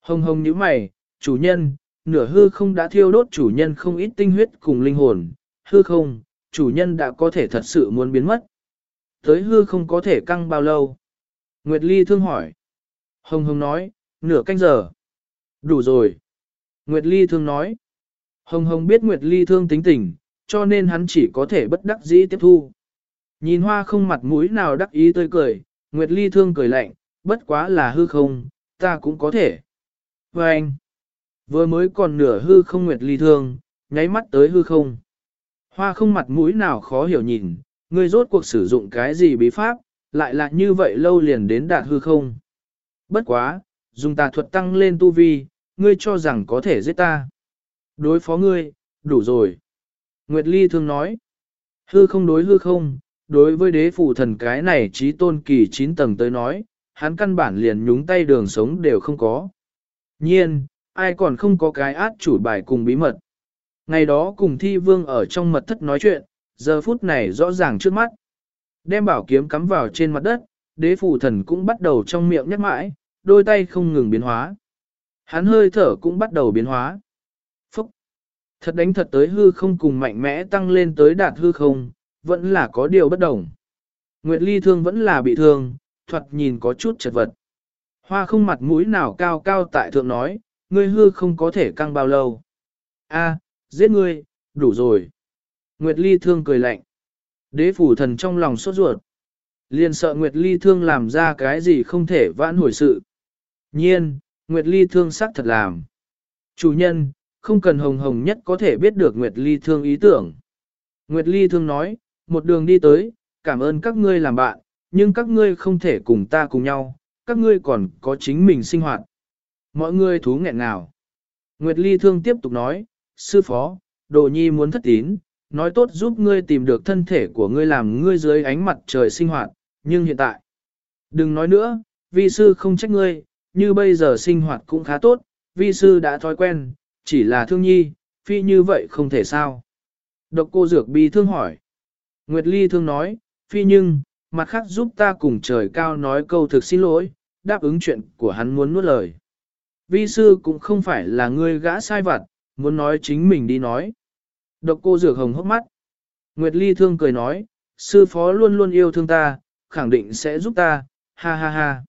Hồng hồng như mày, chủ nhân, nửa hư không đã thiêu đốt chủ nhân không ít tinh huyết cùng linh hồn, hư không, chủ nhân đã có thể thật sự muốn biến mất. Tới hư không có thể căng bao lâu? Nguyệt Ly thương hỏi. Hồng Hồng nói, nửa canh giờ. Đủ rồi. Nguyệt Ly thương nói. Hồng Hồng biết Nguyệt Ly thương tính tình, cho nên hắn chỉ có thể bất đắc dĩ tiếp thu. Nhìn hoa không mặt mũi nào đắc ý tươi cười, Nguyệt Ly thương cười lạnh, bất quá là hư không, ta cũng có thể. Và anh, vừa mới còn nửa hư không Nguyệt Ly thương, nháy mắt tới hư không. Hoa không mặt mũi nào khó hiểu nhìn, ngươi rốt cuộc sử dụng cái gì bí pháp, lại là như vậy lâu liền đến đạt hư không. Bất quá, dùng tà thuật tăng lên tu vi, ngươi cho rằng có thể giết ta. Đối phó ngươi, đủ rồi. Nguyệt Ly thường nói, hư không đối hư không, đối với đế phủ thần cái này trí tôn kỳ 9 tầng tới nói, hắn căn bản liền nhúng tay đường sống đều không có. Nhiên, ai còn không có cái át chủ bài cùng bí mật. Ngày đó cùng thi vương ở trong mật thất nói chuyện, giờ phút này rõ ràng trước mắt. Đem bảo kiếm cắm vào trên mặt đất, đế phủ thần cũng bắt đầu trong miệng nhắc mãi, đôi tay không ngừng biến hóa. Hắn hơi thở cũng bắt đầu biến hóa. Phúc! Thật đánh thật tới hư không cùng mạnh mẽ tăng lên tới đạt hư không, vẫn là có điều bất đồng. Nguyệt Ly thương vẫn là bị thương, thoạt nhìn có chút chật vật. Hoa không mặt mũi nào cao cao tại thượng nói, ngươi hư không có thể căng bao lâu. A, giết ngươi, đủ rồi. Nguyệt Ly thương cười lạnh. Đế phủ thần trong lòng sốt ruột. Liền sợ Nguyệt Ly thương làm ra cái gì không thể vãn hồi sự. Nhiên, Nguyệt Ly thương sắc thật làm. Chủ nhân, không cần hồng hồng nhất có thể biết được Nguyệt Ly thương ý tưởng. Nguyệt Ly thương nói, một đường đi tới, cảm ơn các ngươi làm bạn, nhưng các ngươi không thể cùng ta cùng nhau, các ngươi còn có chính mình sinh hoạt. Mọi người thú nghẹn nào. Nguyệt Ly thương tiếp tục nói, sư phó, đồ nhi muốn thất tín, nói tốt giúp ngươi tìm được thân thể của ngươi làm ngươi dưới ánh mặt trời sinh hoạt, nhưng hiện tại, đừng nói nữa, vi sư không trách ngươi, như bây giờ sinh hoạt cũng khá tốt, vi sư đã thói quen, chỉ là thương nhi, phi như vậy không thể sao. Độc cô dược bi thương hỏi. Nguyệt Ly thương nói, phi nhưng, mặt khác giúp ta cùng trời cao nói câu thực xin lỗi, đáp ứng chuyện của hắn muốn nuốt lời. Vi sư cũng không phải là ngươi gã sai vặt, muốn nói chính mình đi nói. Độc cô dược hồng hốc mắt. Nguyệt Ly thương cười nói, sư phó luôn luôn yêu thương ta, khẳng định sẽ giúp ta, ha ha ha.